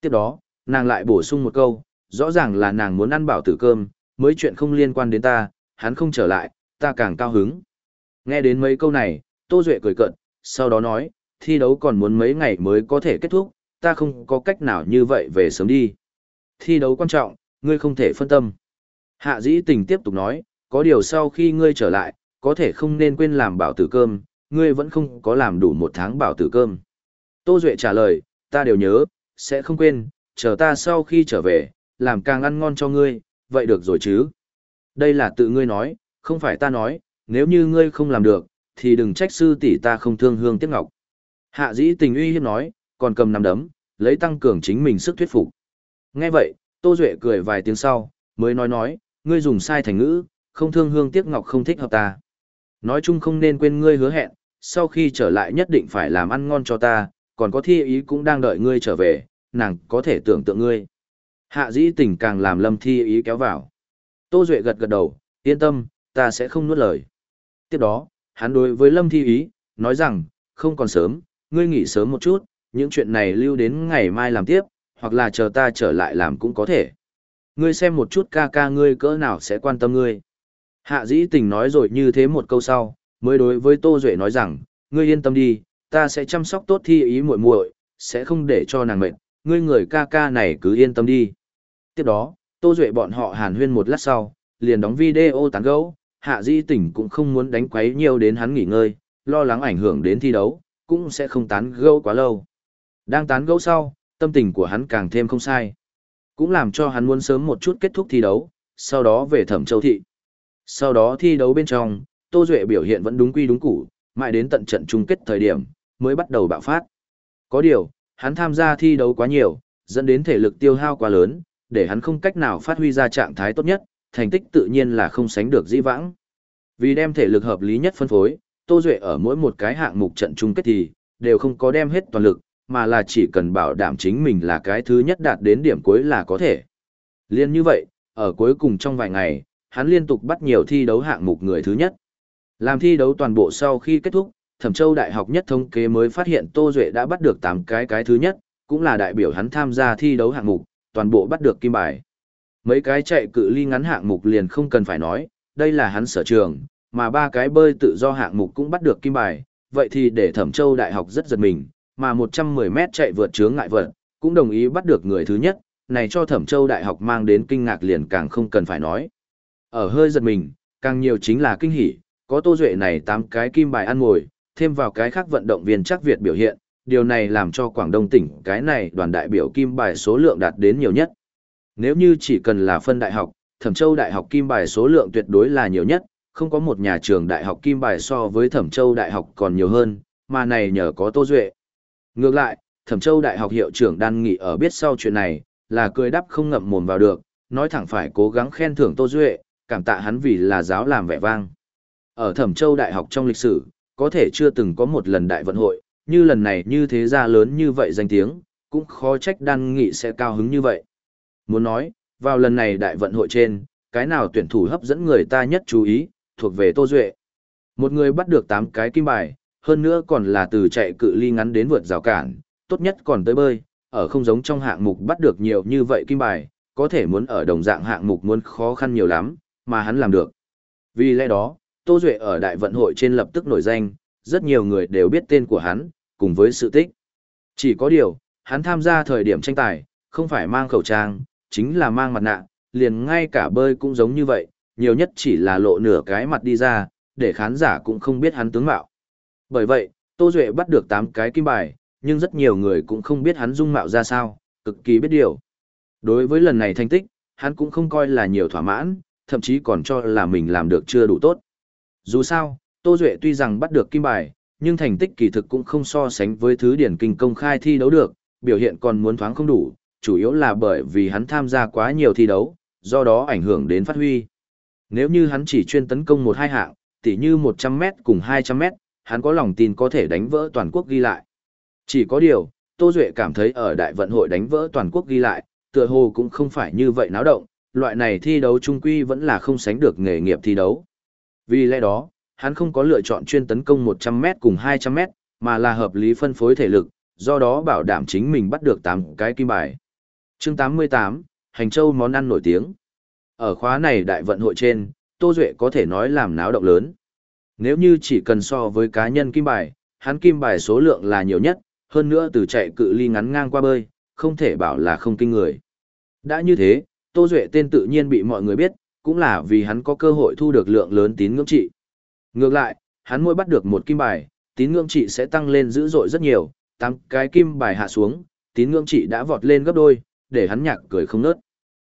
Tiếp đó, nàng lại bổ sung một câu, rõ ràng là nàng muốn ăn bảo tử cơm, mới chuyện không liên quan đến ta, hắn không trở lại, ta càng cao hứng. Nghe đến mấy câu này, Tô Duệ cười cận, sau đó nói, thi đấu còn muốn mấy ngày mới có thể kết thúc, ta không có cách nào như vậy về sớm đi. Thi đấu quan trọng, ngươi không thể phân tâm. Hạ dĩ tình tiếp tục nói, có điều sau khi ngươi trở lại, có thể không nên quên làm bảo tử cơm, ngươi vẫn không có làm đủ một tháng bảo tử cơm. Tô Duệ trả lời, ta đều nhớ, sẽ không quên, chờ ta sau khi trở về, làm càng ăn ngon cho ngươi, vậy được rồi chứ. Đây là tự ngươi nói, không phải ta nói, nếu như ngươi không làm được, thì đừng trách sư tỷ ta không thương hương tiếc ngọc. Hạ dĩ tình uy hiếp nói, còn cầm nắm đấm, lấy tăng cường chính mình sức thuyết phục. Nghe vậy, Tô Duệ cười vài tiếng sau, mới nói nói, ngươi dùng sai thành ngữ, không thương hương tiếc ngọc không thích hợp ta. Nói chung không nên quên ngươi hứa hẹn, sau khi trở lại nhất định phải làm ăn ngon cho ta, còn có thi ý cũng đang đợi ngươi trở về, nàng có thể tưởng tượng ngươi. Hạ dĩ tình càng làm lâm thi ý kéo vào. Tô Duệ gật gật đầu, yên tâm, ta sẽ không nuốt lời. Tiếp đó, hắn đối với lâm thi ý, nói rằng, không còn sớm, ngươi nghỉ sớm một chút, những chuyện này lưu đến ngày mai làm tiếp, hoặc là chờ ta trở lại làm cũng có thể. Ngươi xem một chút ca ca ngươi cỡ nào sẽ quan tâm ngươi. Hạ dĩ tình nói rồi như thế một câu sau, mới đối với Tô Duệ nói rằng, ngươi yên tâm đi, ta sẽ chăm sóc tốt thi ý muội muội sẽ không để cho nàng mệt, ngươi người ca ca này cứ yên tâm đi. Tiếp đó, Tô Duệ bọn họ hàn huyên một lát sau, liền đóng video tán gấu, hạ dĩ tình cũng không muốn đánh quấy nhiều đến hắn nghỉ ngơi, lo lắng ảnh hưởng đến thi đấu, cũng sẽ không tán gấu quá lâu. Đang tán gẫu sau, tâm tình của hắn càng thêm không sai. Cũng làm cho hắn muốn sớm một chút kết thúc thi đấu, sau đó về thẩm châu thị. Sau đó thi đấu bên trong, Tô Duệ biểu hiện vẫn đúng quy đúng củ, mãi đến tận trận chung kết thời điểm, mới bắt đầu bạo phát. Có điều, hắn tham gia thi đấu quá nhiều, dẫn đến thể lực tiêu hao quá lớn, để hắn không cách nào phát huy ra trạng thái tốt nhất, thành tích tự nhiên là không sánh được dĩ vãng. Vì đem thể lực hợp lý nhất phân phối, Tô Duệ ở mỗi một cái hạng mục trận chung kết thì, đều không có đem hết toàn lực, mà là chỉ cần bảo đảm chính mình là cái thứ nhất đạt đến điểm cuối là có thể. Liên như vậy, ở cuối cùng trong vài ngày, hắn liên tục bắt nhiều thi đấu hạng mục người thứ nhất. Làm thi đấu toàn bộ sau khi kết thúc, Thẩm Châu Đại học nhất thống kế mới phát hiện Tô Duệ đã bắt được 8 cái cái thứ nhất, cũng là đại biểu hắn tham gia thi đấu hạng mục, toàn bộ bắt được kim bài. Mấy cái chạy cự ly ngắn hạng mục liền không cần phải nói, đây là hắn sở trường, mà ba cái bơi tự do hạng mục cũng bắt được kim bài, vậy thì để Thẩm Châu Đại học rất giật mình, mà 110 mét chạy vượt chướng ngại vật, cũng đồng ý bắt được người thứ nhất, này cho Thẩm Châu Đại học mang đến kinh ngạc liền càng không cần phải nói. Ở hơi giật mình, càng nhiều chính là kinh hỉ, có Tô Duệ này 8 cái kim bài ăn ngồi, thêm vào cái khác vận động viên chắc Việt biểu hiện, điều này làm cho Quảng Đông tỉnh cái này đoàn đại biểu kim bài số lượng đạt đến nhiều nhất. Nếu như chỉ cần là phân đại học, Thẩm Châu Đại học kim bài số lượng tuyệt đối là nhiều nhất, không có một nhà trường đại học kim bài so với Thẩm Châu Đại học còn nhiều hơn, mà này nhờ có Tô Duệ. Ngược lại, Thẩm Châu Đại học hiệu trưởng đan nghị ở biết sau chuyện này, là cười đắp không ngậm mồm vào được, nói thẳng phải cố gắng khen thưởng Tô Duệ, cảm tạ hắn vì là giáo làm vẻ vang. Ở Thẩm Châu Đại học trong lịch sử, có thể chưa từng có một lần đại vận hội, như lần này như thế ra lớn như vậy danh tiếng, cũng khó trách đan nghị sẽ cao hứng như vậy. Muốn nói, vào lần này đại vận hội trên, cái nào tuyển thủ hấp dẫn người ta nhất chú ý, thuộc về Tô Duệ. Một người bắt được 8 cái kim bài, hơn nữa còn là từ chạy cự ly ngắn đến vượt rào cản, tốt nhất còn tới bơi, ở không giống trong hạng mục bắt được nhiều như vậy kim bài, có thể muốn ở đồng dạng hạng mục muốn khó khăn nhiều lắm, mà hắn làm được. Vì lẽ đó, Tô Duệ ở đại vận hội trên lập tức nổi danh, rất nhiều người đều biết tên của hắn, cùng với sự tích. Chỉ có điều, hắn tham gia thời điểm tranh tài, không phải mang khẩu trang, chính là mang mặt nạ, liền ngay cả bơi cũng giống như vậy, nhiều nhất chỉ là lộ nửa cái mặt đi ra, để khán giả cũng không biết hắn tướng mạo. Bởi vậy, Tô Duệ bắt được 8 cái kim bài, nhưng rất nhiều người cũng không biết hắn dung mạo ra sao, cực kỳ biết điều. Đối với lần này thành tích, hắn cũng không coi là nhiều thỏa mãn, thậm chí còn cho là mình làm được chưa đủ tốt. Dù sao, Tô Duệ tuy rằng bắt được kim bài, nhưng thành tích kỳ thực cũng không so sánh với thứ điển kinh công khai thi đấu được, biểu hiện còn muốn thoáng không đủ, chủ yếu là bởi vì hắn tham gia quá nhiều thi đấu, do đó ảnh hưởng đến phát huy. Nếu như hắn chỉ chuyên tấn công một hai hạng, tỉ như 100m cùng 200m, hắn có lòng tin có thể đánh vỡ toàn quốc ghi lại. Chỉ có điều, Tô Duệ cảm thấy ở đại vận hội đánh vỡ toàn quốc ghi lại, tựa hồ cũng không phải như vậy náo động, loại này thi đấu trung quy vẫn là không sánh được nghề nghiệp thi đấu. Vì lẽ đó, hắn không có lựa chọn chuyên tấn công 100m cùng 200m, mà là hợp lý phân phối thể lực, do đó bảo đảm chính mình bắt được 8 cái kim bài. chương 88, Hành Châu món ăn nổi tiếng. Ở khóa này đại vận hội trên, Tô Duệ có thể nói làm náo động lớn. Nếu như chỉ cần so với cá nhân kim bài, hắn kim bài số lượng là nhiều nhất, hơn nữa từ chạy cự ly ngắn ngang qua bơi, không thể bảo là không kinh người. Đã như thế, Tô Duệ tên tự nhiên bị mọi người biết, cũng là vì hắn có cơ hội thu được lượng lớn tín ngưỡng trị. Ngược lại, hắn mỗi bắt được một kim bài, tín ngưỡng trị sẽ tăng lên dữ dội rất nhiều, tăng cái kim bài hạ xuống, tín ngưỡng trị đã vọt lên gấp đôi, để hắn nhạc cười không nớt.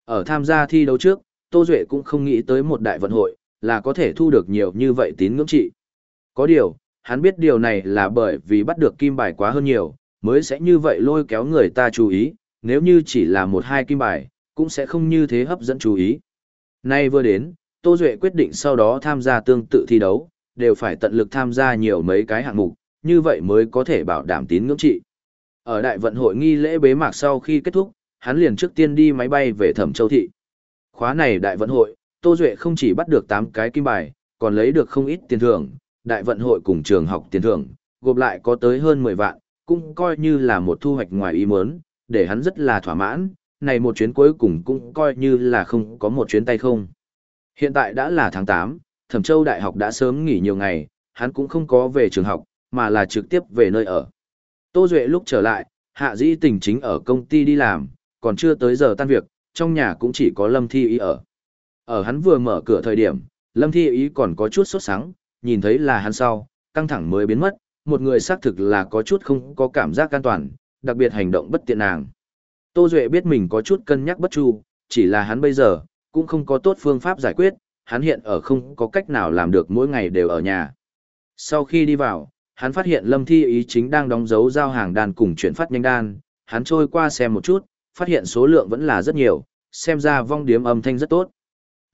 Ở tham gia thi đấu trước, Tô Duệ cũng không nghĩ tới một đại vận hội, là có thể thu được nhiều như vậy tín ngưỡng trị. Có điều, hắn biết điều này là bởi vì bắt được kim bài quá hơn nhiều, mới sẽ như vậy lôi kéo người ta chú ý, nếu như chỉ là một hai kim bài, cũng sẽ không như thế hấp dẫn chú ý. Nay vừa đến, Tô Duệ quyết định sau đó tham gia tương tự thi đấu, đều phải tận lực tham gia nhiều mấy cái hạng mục, như vậy mới có thể bảo đảm tín ngưỡng trị. Ở đại vận hội nghi lễ bế mạc sau khi kết thúc, hắn liền trước tiên đi máy bay về Thẩm Châu Thị. Khóa này đại vận hội, Tô Duệ không chỉ bắt được 8 cái kim bài, còn lấy được không ít tiền thưởng, đại vận hội cùng trường học tiền thưởng, gộp lại có tới hơn 10 vạn, cũng coi như là một thu hoạch ngoài ý muốn, để hắn rất là thỏa mãn, này một chuyến cuối cùng cũng coi như là không có một chuyến tay không. Hiện tại đã là tháng 8, Thẩm Châu Đại học đã sớm nghỉ nhiều ngày, hắn cũng không có về trường học, mà là trực tiếp về nơi ở. Tô Duệ lúc trở lại, Hạ Dĩ Tình chính ở công ty đi làm, còn chưa tới giờ tan việc, trong nhà cũng chỉ có Lâm Thi Y ở. Ở hắn vừa mở cửa thời điểm, Lâm Thi Ý còn có chút sốt sắng, nhìn thấy là hắn sau, căng thẳng mới biến mất, một người xác thực là có chút không có cảm giác an toàn, đặc biệt hành động bất tiện nàng. Tô Duệ biết mình có chút cân nhắc bất chu, chỉ là hắn bây giờ, cũng không có tốt phương pháp giải quyết, hắn hiện ở không có cách nào làm được mỗi ngày đều ở nhà. Sau khi đi vào, hắn phát hiện Lâm Thi Ý chính đang đóng dấu giao hàng đàn cùng chuyển phát nhanh đan, hắn trôi qua xem một chút, phát hiện số lượng vẫn là rất nhiều, xem ra vong điếm âm thanh rất tốt.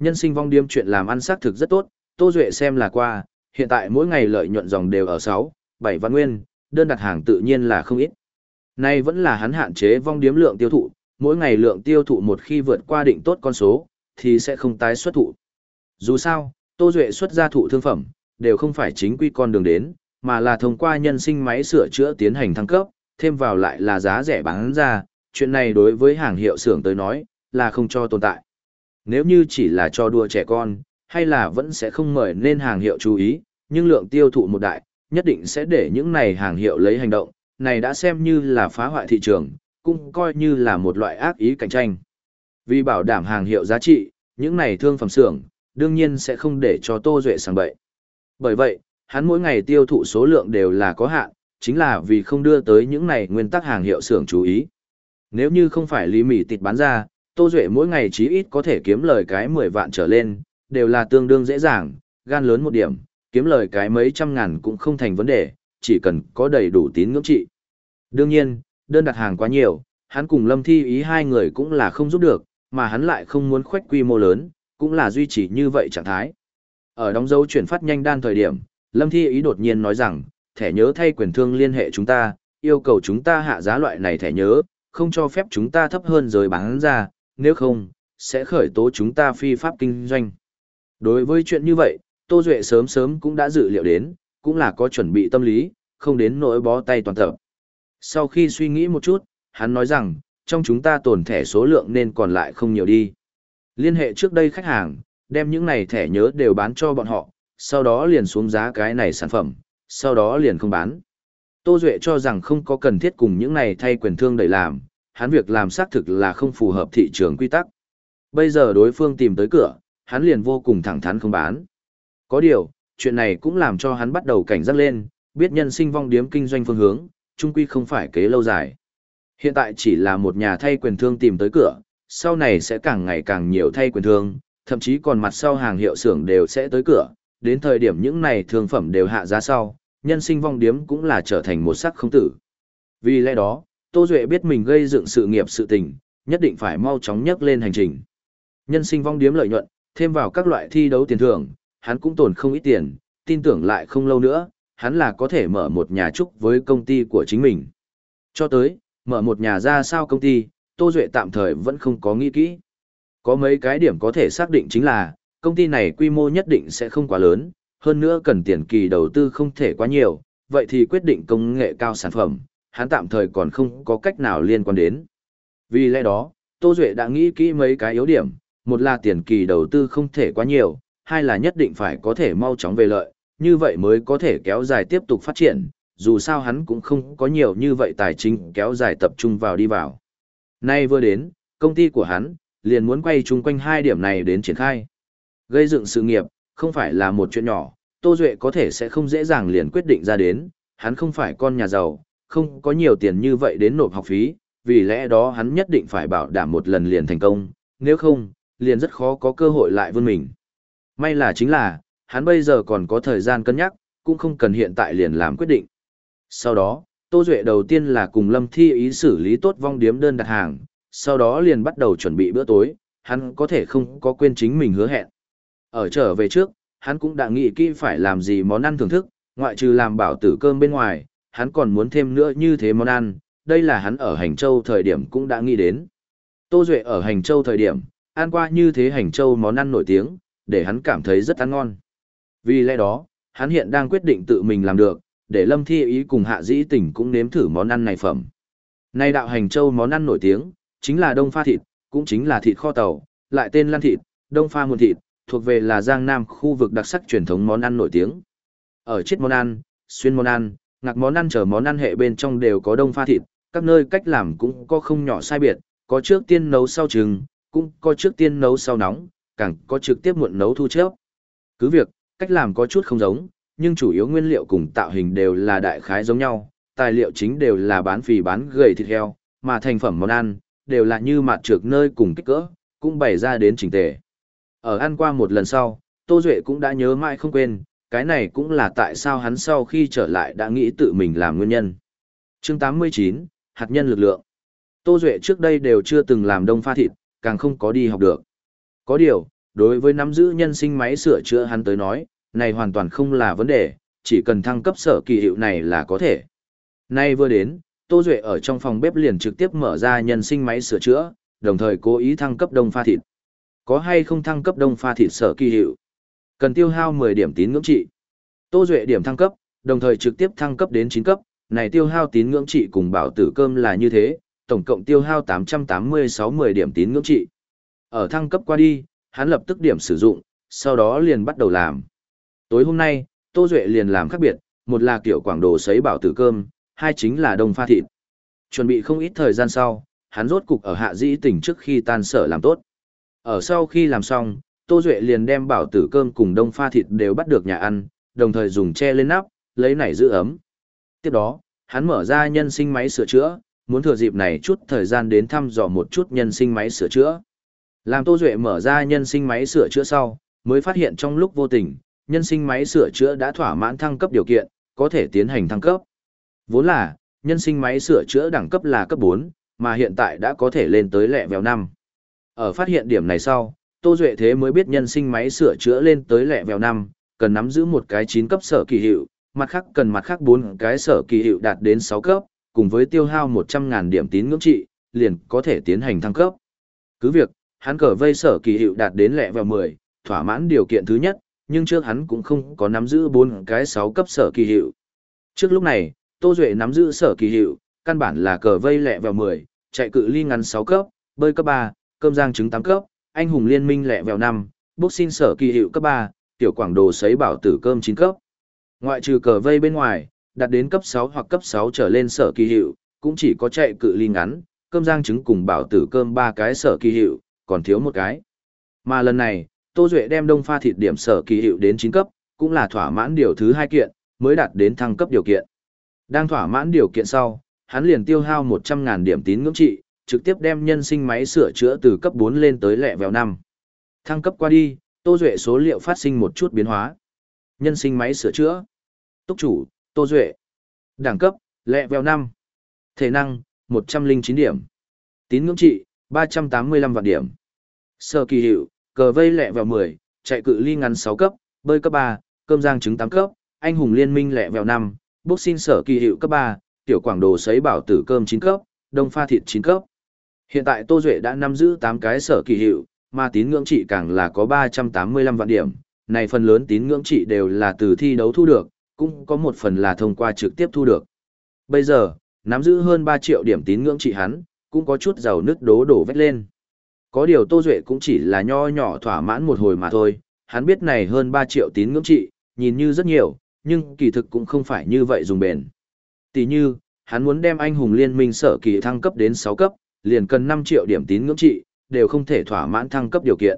Nhân sinh vong điếm chuyện làm ăn xác thực rất tốt, Tô Duệ xem là qua, hiện tại mỗi ngày lợi nhuận dòng đều ở 6, 7 văn nguyên, đơn đặt hàng tự nhiên là không ít. Nay vẫn là hắn hạn chế vong điếm lượng tiêu thụ, mỗi ngày lượng tiêu thụ một khi vượt qua định tốt con số, thì sẽ không tái xuất thụ. Dù sao, Tô Duệ xuất ra thụ thương phẩm, đều không phải chính quy con đường đến, mà là thông qua nhân sinh máy sửa chữa tiến hành thăng cấp, thêm vào lại là giá rẻ bán ra, chuyện này đối với hàng hiệu xưởng tới nói, là không cho tồn tại. Nếu như chỉ là cho đùa trẻ con, hay là vẫn sẽ không mời nên hàng hiệu chú ý, nhưng lượng tiêu thụ một đại, nhất định sẽ để những này hàng hiệu lấy hành động, này đã xem như là phá hoại thị trường, cũng coi như là một loại ác ý cạnh tranh. Vì bảo đảm hàng hiệu giá trị, những này thương phẩm xưởng, đương nhiên sẽ không để cho Tô Duệ sang bậy. Bởi vậy, hắn mỗi ngày tiêu thụ số lượng đều là có hạn, chính là vì không đưa tới những này nguyên tắc hàng hiệu xưởng chú ý. Nếu như không phải lý mỉ tịt bán ra, Tô Duệ mỗi ngày chí ít có thể kiếm lời cái 10 vạn trở lên, đều là tương đương dễ dàng, gan lớn một điểm, kiếm lời cái mấy trăm ngàn cũng không thành vấn đề, chỉ cần có đầy đủ tín ngưỡng trị. Đương nhiên, đơn đặt hàng quá nhiều, hắn cùng Lâm Thi ý hai người cũng là không giúp được, mà hắn lại không muốn khoách quy mô lớn, cũng là duy trì như vậy trạng thái. Ở đóng dấu chuyển phát nhanh đan thời điểm, Lâm Thi ý đột nhiên nói rằng, thẻ nhớ thay quyền thương liên hệ chúng ta, yêu cầu chúng ta hạ giá loại này thẻ nhớ, không cho phép chúng ta thấp hơn rồi bán ra, nếu không, sẽ khởi tố chúng ta phi pháp kinh doanh. Đối với chuyện như vậy, Tô Duệ sớm sớm cũng đã dự liệu đến, cũng là có chuẩn bị tâm lý, không đến nỗi bó tay toàn tập. Sau khi suy nghĩ một chút, hắn nói rằng, trong chúng ta tồn thẻ số lượng nên còn lại không nhiều đi. Liên hệ trước đây khách hàng, đem những này thẻ nhớ đều bán cho bọn họ, sau đó liền xuống giá cái này sản phẩm, sau đó liền không bán. Tô Duệ cho rằng không có cần thiết cùng những này thay quyền thương đẩy làm, hắn việc làm xác thực là không phù hợp thị trường quy tắc. Bây giờ đối phương tìm tới cửa, hắn liền vô cùng thẳng thắn không bán. Có điều, chuyện này cũng làm cho hắn bắt đầu cảnh giác lên, biết nhân sinh vong điếm kinh doanh phương hướng, chung quy không phải kế lâu dài. Hiện tại chỉ là một nhà thay quyền thương tìm tới cửa, sau này sẽ càng ngày càng nhiều thay quyền thương, thậm chí còn mặt sau hàng hiệu xưởng đều sẽ tới cửa, đến thời điểm những này thương phẩm đều hạ giá sau, nhân sinh vong điếm cũng là trở thành một sắc không tử. Vì lẽ đó, Tô Duệ biết mình gây dựng sự nghiệp sự tình, nhất định phải mau chóng nhấc lên hành trình. Nhân sinh vong điếm lợi nhuận, thêm vào các loại thi đấu tiền thưởng, hắn cũng tồn không ít tiền, tin tưởng lại không lâu nữa, hắn là có thể mở một nhà trúc với công ty của chính mình. Cho tới, mở một nhà ra sao công ty, Tô Duệ tạm thời vẫn không có nghĩ kỹ. Có mấy cái điểm có thể xác định chính là, công ty này quy mô nhất định sẽ không quá lớn, hơn nữa cần tiền kỳ đầu tư không thể quá nhiều, vậy thì quyết định công nghệ cao sản phẩm, hắn tạm thời còn không có cách nào liên quan đến. Vì lẽ đó, Tô Duệ đã nghĩ kỹ mấy cái yếu điểm, một là tiền kỳ đầu tư không thể quá nhiều, hai là nhất định phải có thể mau chóng về lợi, như vậy mới có thể kéo dài tiếp tục phát triển, dù sao hắn cũng không có nhiều như vậy tài chính kéo dài tập trung vào đi vào. Nay vừa đến, công ty của hắn, liền muốn quay chung quanh hai điểm này đến triển khai. Gây dựng sự nghiệp, không phải là một chuyện nhỏ, Tô Duệ có thể sẽ không dễ dàng liền quyết định ra đến, hắn không phải con nhà giàu, không có nhiều tiền như vậy đến nộp học phí, vì lẽ đó hắn nhất định phải bảo đảm một lần liền thành công, nếu không, liền rất khó có cơ hội lại vươn mình. May là chính là, hắn bây giờ còn có thời gian cân nhắc, cũng không cần hiện tại liền làm quyết định. Sau đó, Tô Duệ đầu tiên là cùng Lâm Thi ý xử lý tốt vong điếm đơn đặt hàng, sau đó liền bắt đầu chuẩn bị bữa tối, hắn có thể không có quên chính mình hứa hẹn. Ở trở về trước, hắn cũng đã nghĩ kỹ phải làm gì món ăn thưởng thức, ngoại trừ làm bảo tử cơm bên ngoài, hắn còn muốn thêm nữa như thế món ăn, đây là hắn ở Hành Châu thời điểm cũng đã nghĩ đến. Tô Duệ ở Hành Châu thời điểm, ăn qua như thế Hành Châu món ăn nổi tiếng, để hắn cảm thấy rất ăn ngon. Vì lẽ đó, hắn hiện đang quyết định tự mình làm được, để Lâm Thi Ý cùng Hạ Dĩ Tỉnh cũng nếm thử món ăn này phẩm. Nay đạo Hành Châu món ăn nổi tiếng, chính là đông pha thịt, cũng chính là thịt kho tàu, lại tên lan thịt, đông pha nguồn thịt, thuộc về là Giang Nam khu vực đặc sắc truyền thống món ăn nổi tiếng. Ở chết món ăn, xuyên món ăn, ngạc món ăn chờ món ăn hệ bên trong đều có đông pha thịt, các nơi cách làm cũng có không nhỏ sai biệt, có trước tiên nấu sau trứng, cũng có trước tiên nấu sau nóng, càng có trực tiếp muộn nấu thu trước. Cứ việc, cách làm có chút không giống, nhưng chủ yếu nguyên liệu cùng tạo hình đều là đại khái giống nhau, tài liệu chính đều là bán phì bán gầy thịt heo, mà thành phẩm món ăn, đều là như mặt trược nơi cùng kích cỡ, cũng bày ra đến chỉnh tề. Ở ăn qua một lần sau, Tô Duệ cũng đã nhớ mãi không quên, cái này cũng là tại sao hắn sau khi trở lại đã nghĩ tự mình làm nguyên nhân. chương 89, hạt nhân lực lượng. Tô Duệ trước đây đều chưa từng làm đông pha thịt, càng không có đi học được. Có điều, đối với nắm giữ nhân sinh máy sửa chữa hắn tới nói, này hoàn toàn không là vấn đề, chỉ cần thăng cấp sở kỳ hiệu này là có thể. Nay vừa đến, Tô Duệ ở trong phòng bếp liền trực tiếp mở ra nhân sinh máy sửa chữa, đồng thời cố ý thăng cấp đông pha thịt. Có hay không thăng cấp đông pha thịt sở kỳ hiệu? Cần tiêu hao 10 điểm tín ngưỡng trị. Tô Duệ điểm thăng cấp, đồng thời trực tiếp thăng cấp đến 9 cấp, này tiêu hao tín ngưỡng trị cùng bảo tử cơm là như thế, tổng cộng tiêu hao 886 10 điểm tín ngưỡng trị. Ở thăng cấp qua đi, hắn lập tức điểm sử dụng, sau đó liền bắt đầu làm. Tối hôm nay, Tô Duệ liền làm khác biệt, một là kiểu quảng đồ sấy bảo tử cơm, hai chính là đồng pha thịt. Chuẩn bị không ít thời gian sau, hắn rốt cục ở hạ dĩ tỉnh trước khi tan sở làm tốt. Ở sau khi làm xong, Tô Duệ liền đem bảo tử cơm cùng đông pha thịt đều bắt được nhà ăn, đồng thời dùng che lên nắp, lấy nảy giữ ấm. Tiếp đó, hắn mở ra nhân sinh máy sửa chữa, muốn thừa dịp này chút thời gian đến thăm dò một chút nhân sinh máy sửa chữa. Làm Tô Duệ mở ra nhân sinh máy sửa chữa sau, mới phát hiện trong lúc vô tình, nhân sinh máy sửa chữa đã thỏa mãn thăng cấp điều kiện, có thể tiến hành thăng cấp. Vốn là, nhân sinh máy sửa chữa đẳng cấp là cấp 4, mà hiện tại đã có thể lên tới lẹ vèo 5. Ở phát hiện điểm này sau, Tô Duệ thế mới biết nhân sinh máy sửa chữa lên tới lẻ vèo năm, cần nắm giữ một cái 9 cấp sở kỳ hiệu, mặt khác cần mặt khác 4 cái sở kỳ hiệu đạt đến 6 cấp, cùng với tiêu hao 100.000 điểm tín ngưỡng trị, liền có thể tiến hành thăng cấp. Cứ việc, hắn cờ vây sở kỳ hiệu đạt đến lẻ vèo 10, thỏa mãn điều kiện thứ nhất, nhưng trước hắn cũng không có nắm giữ 4 cái 6 cấp sở kỳ hiệu. Trước lúc này, Tô Duệ nắm giữ sở kỳ hiệu, căn bản là cờ vây lẹ vèo 10, chạy cự ly ngắn 6 cấp, bơi cấp 3, cơm giang trứng 8 cấp, anh hùng liên minh lẹ vèo 5, boxing sở kỳ hiệu cấp ba, tiểu quảng đồ sấy bảo tử cơm chín cấp. Ngoại trừ cờ vây bên ngoài, đạt đến cấp sáu hoặc cấp sáu trở lên sở kỳ hiệu, cũng chỉ có chạy cự ly ngắn, cơm giang trứng cùng bảo tử cơm ba cái sở kỳ hiệu, còn thiếu một cái. Mà lần này, Tô Duệ đem đông pha thịt điểm sở kỳ hiệu đến chín cấp, cũng là thỏa mãn điều thứ hai kiện, mới đạt đến thăng cấp điều kiện. Đang thỏa mãn điều kiện sau, hắn liền tiêu hao 100.000 điểm tín ngưỡng trị, trực tiếp đem nhân sinh máy sửa chữa từ cấp 4 lên tới lẹ vèo 5. Thăng cấp qua đi, Tô Duệ số liệu phát sinh một chút biến hóa. Nhân sinh máy sửa chữa. Túc chủ, Tô Duệ. Đẳng cấp, lẹ vèo 5. Thể năng, 109 điểm. Tín ngưỡng trị, 385 vạn điểm. Sở kỳ hiệu, cờ vây lẹ vèo 10, chạy cự ly ngắn 6 cấp, bơi cấp 3, cơm giang trứng 8 cấp, anh hùng liên minh lẹ vèo 5, bốc xin sở kỳ hiệu cấp 3, tiểu quảng đồ sấy bảo tử cơm 9 cấp, đông pha thịt 9 cấp. Hiện tại Tô Duệ đã nắm giữ 8 cái sở kỳ hiệu, mà tín ngưỡng trị càng là có 385 vạn điểm. Này phần lớn tín ngưỡng trị đều là từ thi đấu thu được, cũng có một phần là thông qua trực tiếp thu được. Bây giờ, nắm giữ hơn 3 triệu điểm tín ngưỡng trị hắn, cũng có chút giàu nứt đố đổ vết lên. Có điều Tô Duệ cũng chỉ là nho nhỏ thỏa mãn một hồi mà thôi, hắn biết này hơn 3 triệu tín ngưỡng trị, nhìn như rất nhiều, nhưng kỳ thực cũng không phải như vậy dùng bền. Tỷ như, hắn muốn đem anh hùng liên minh sở kỳ thăng cấp đến 6 cấp, liền cần 5 triệu điểm tín ngưỡng trị, đều không thể thỏa mãn thăng cấp điều kiện.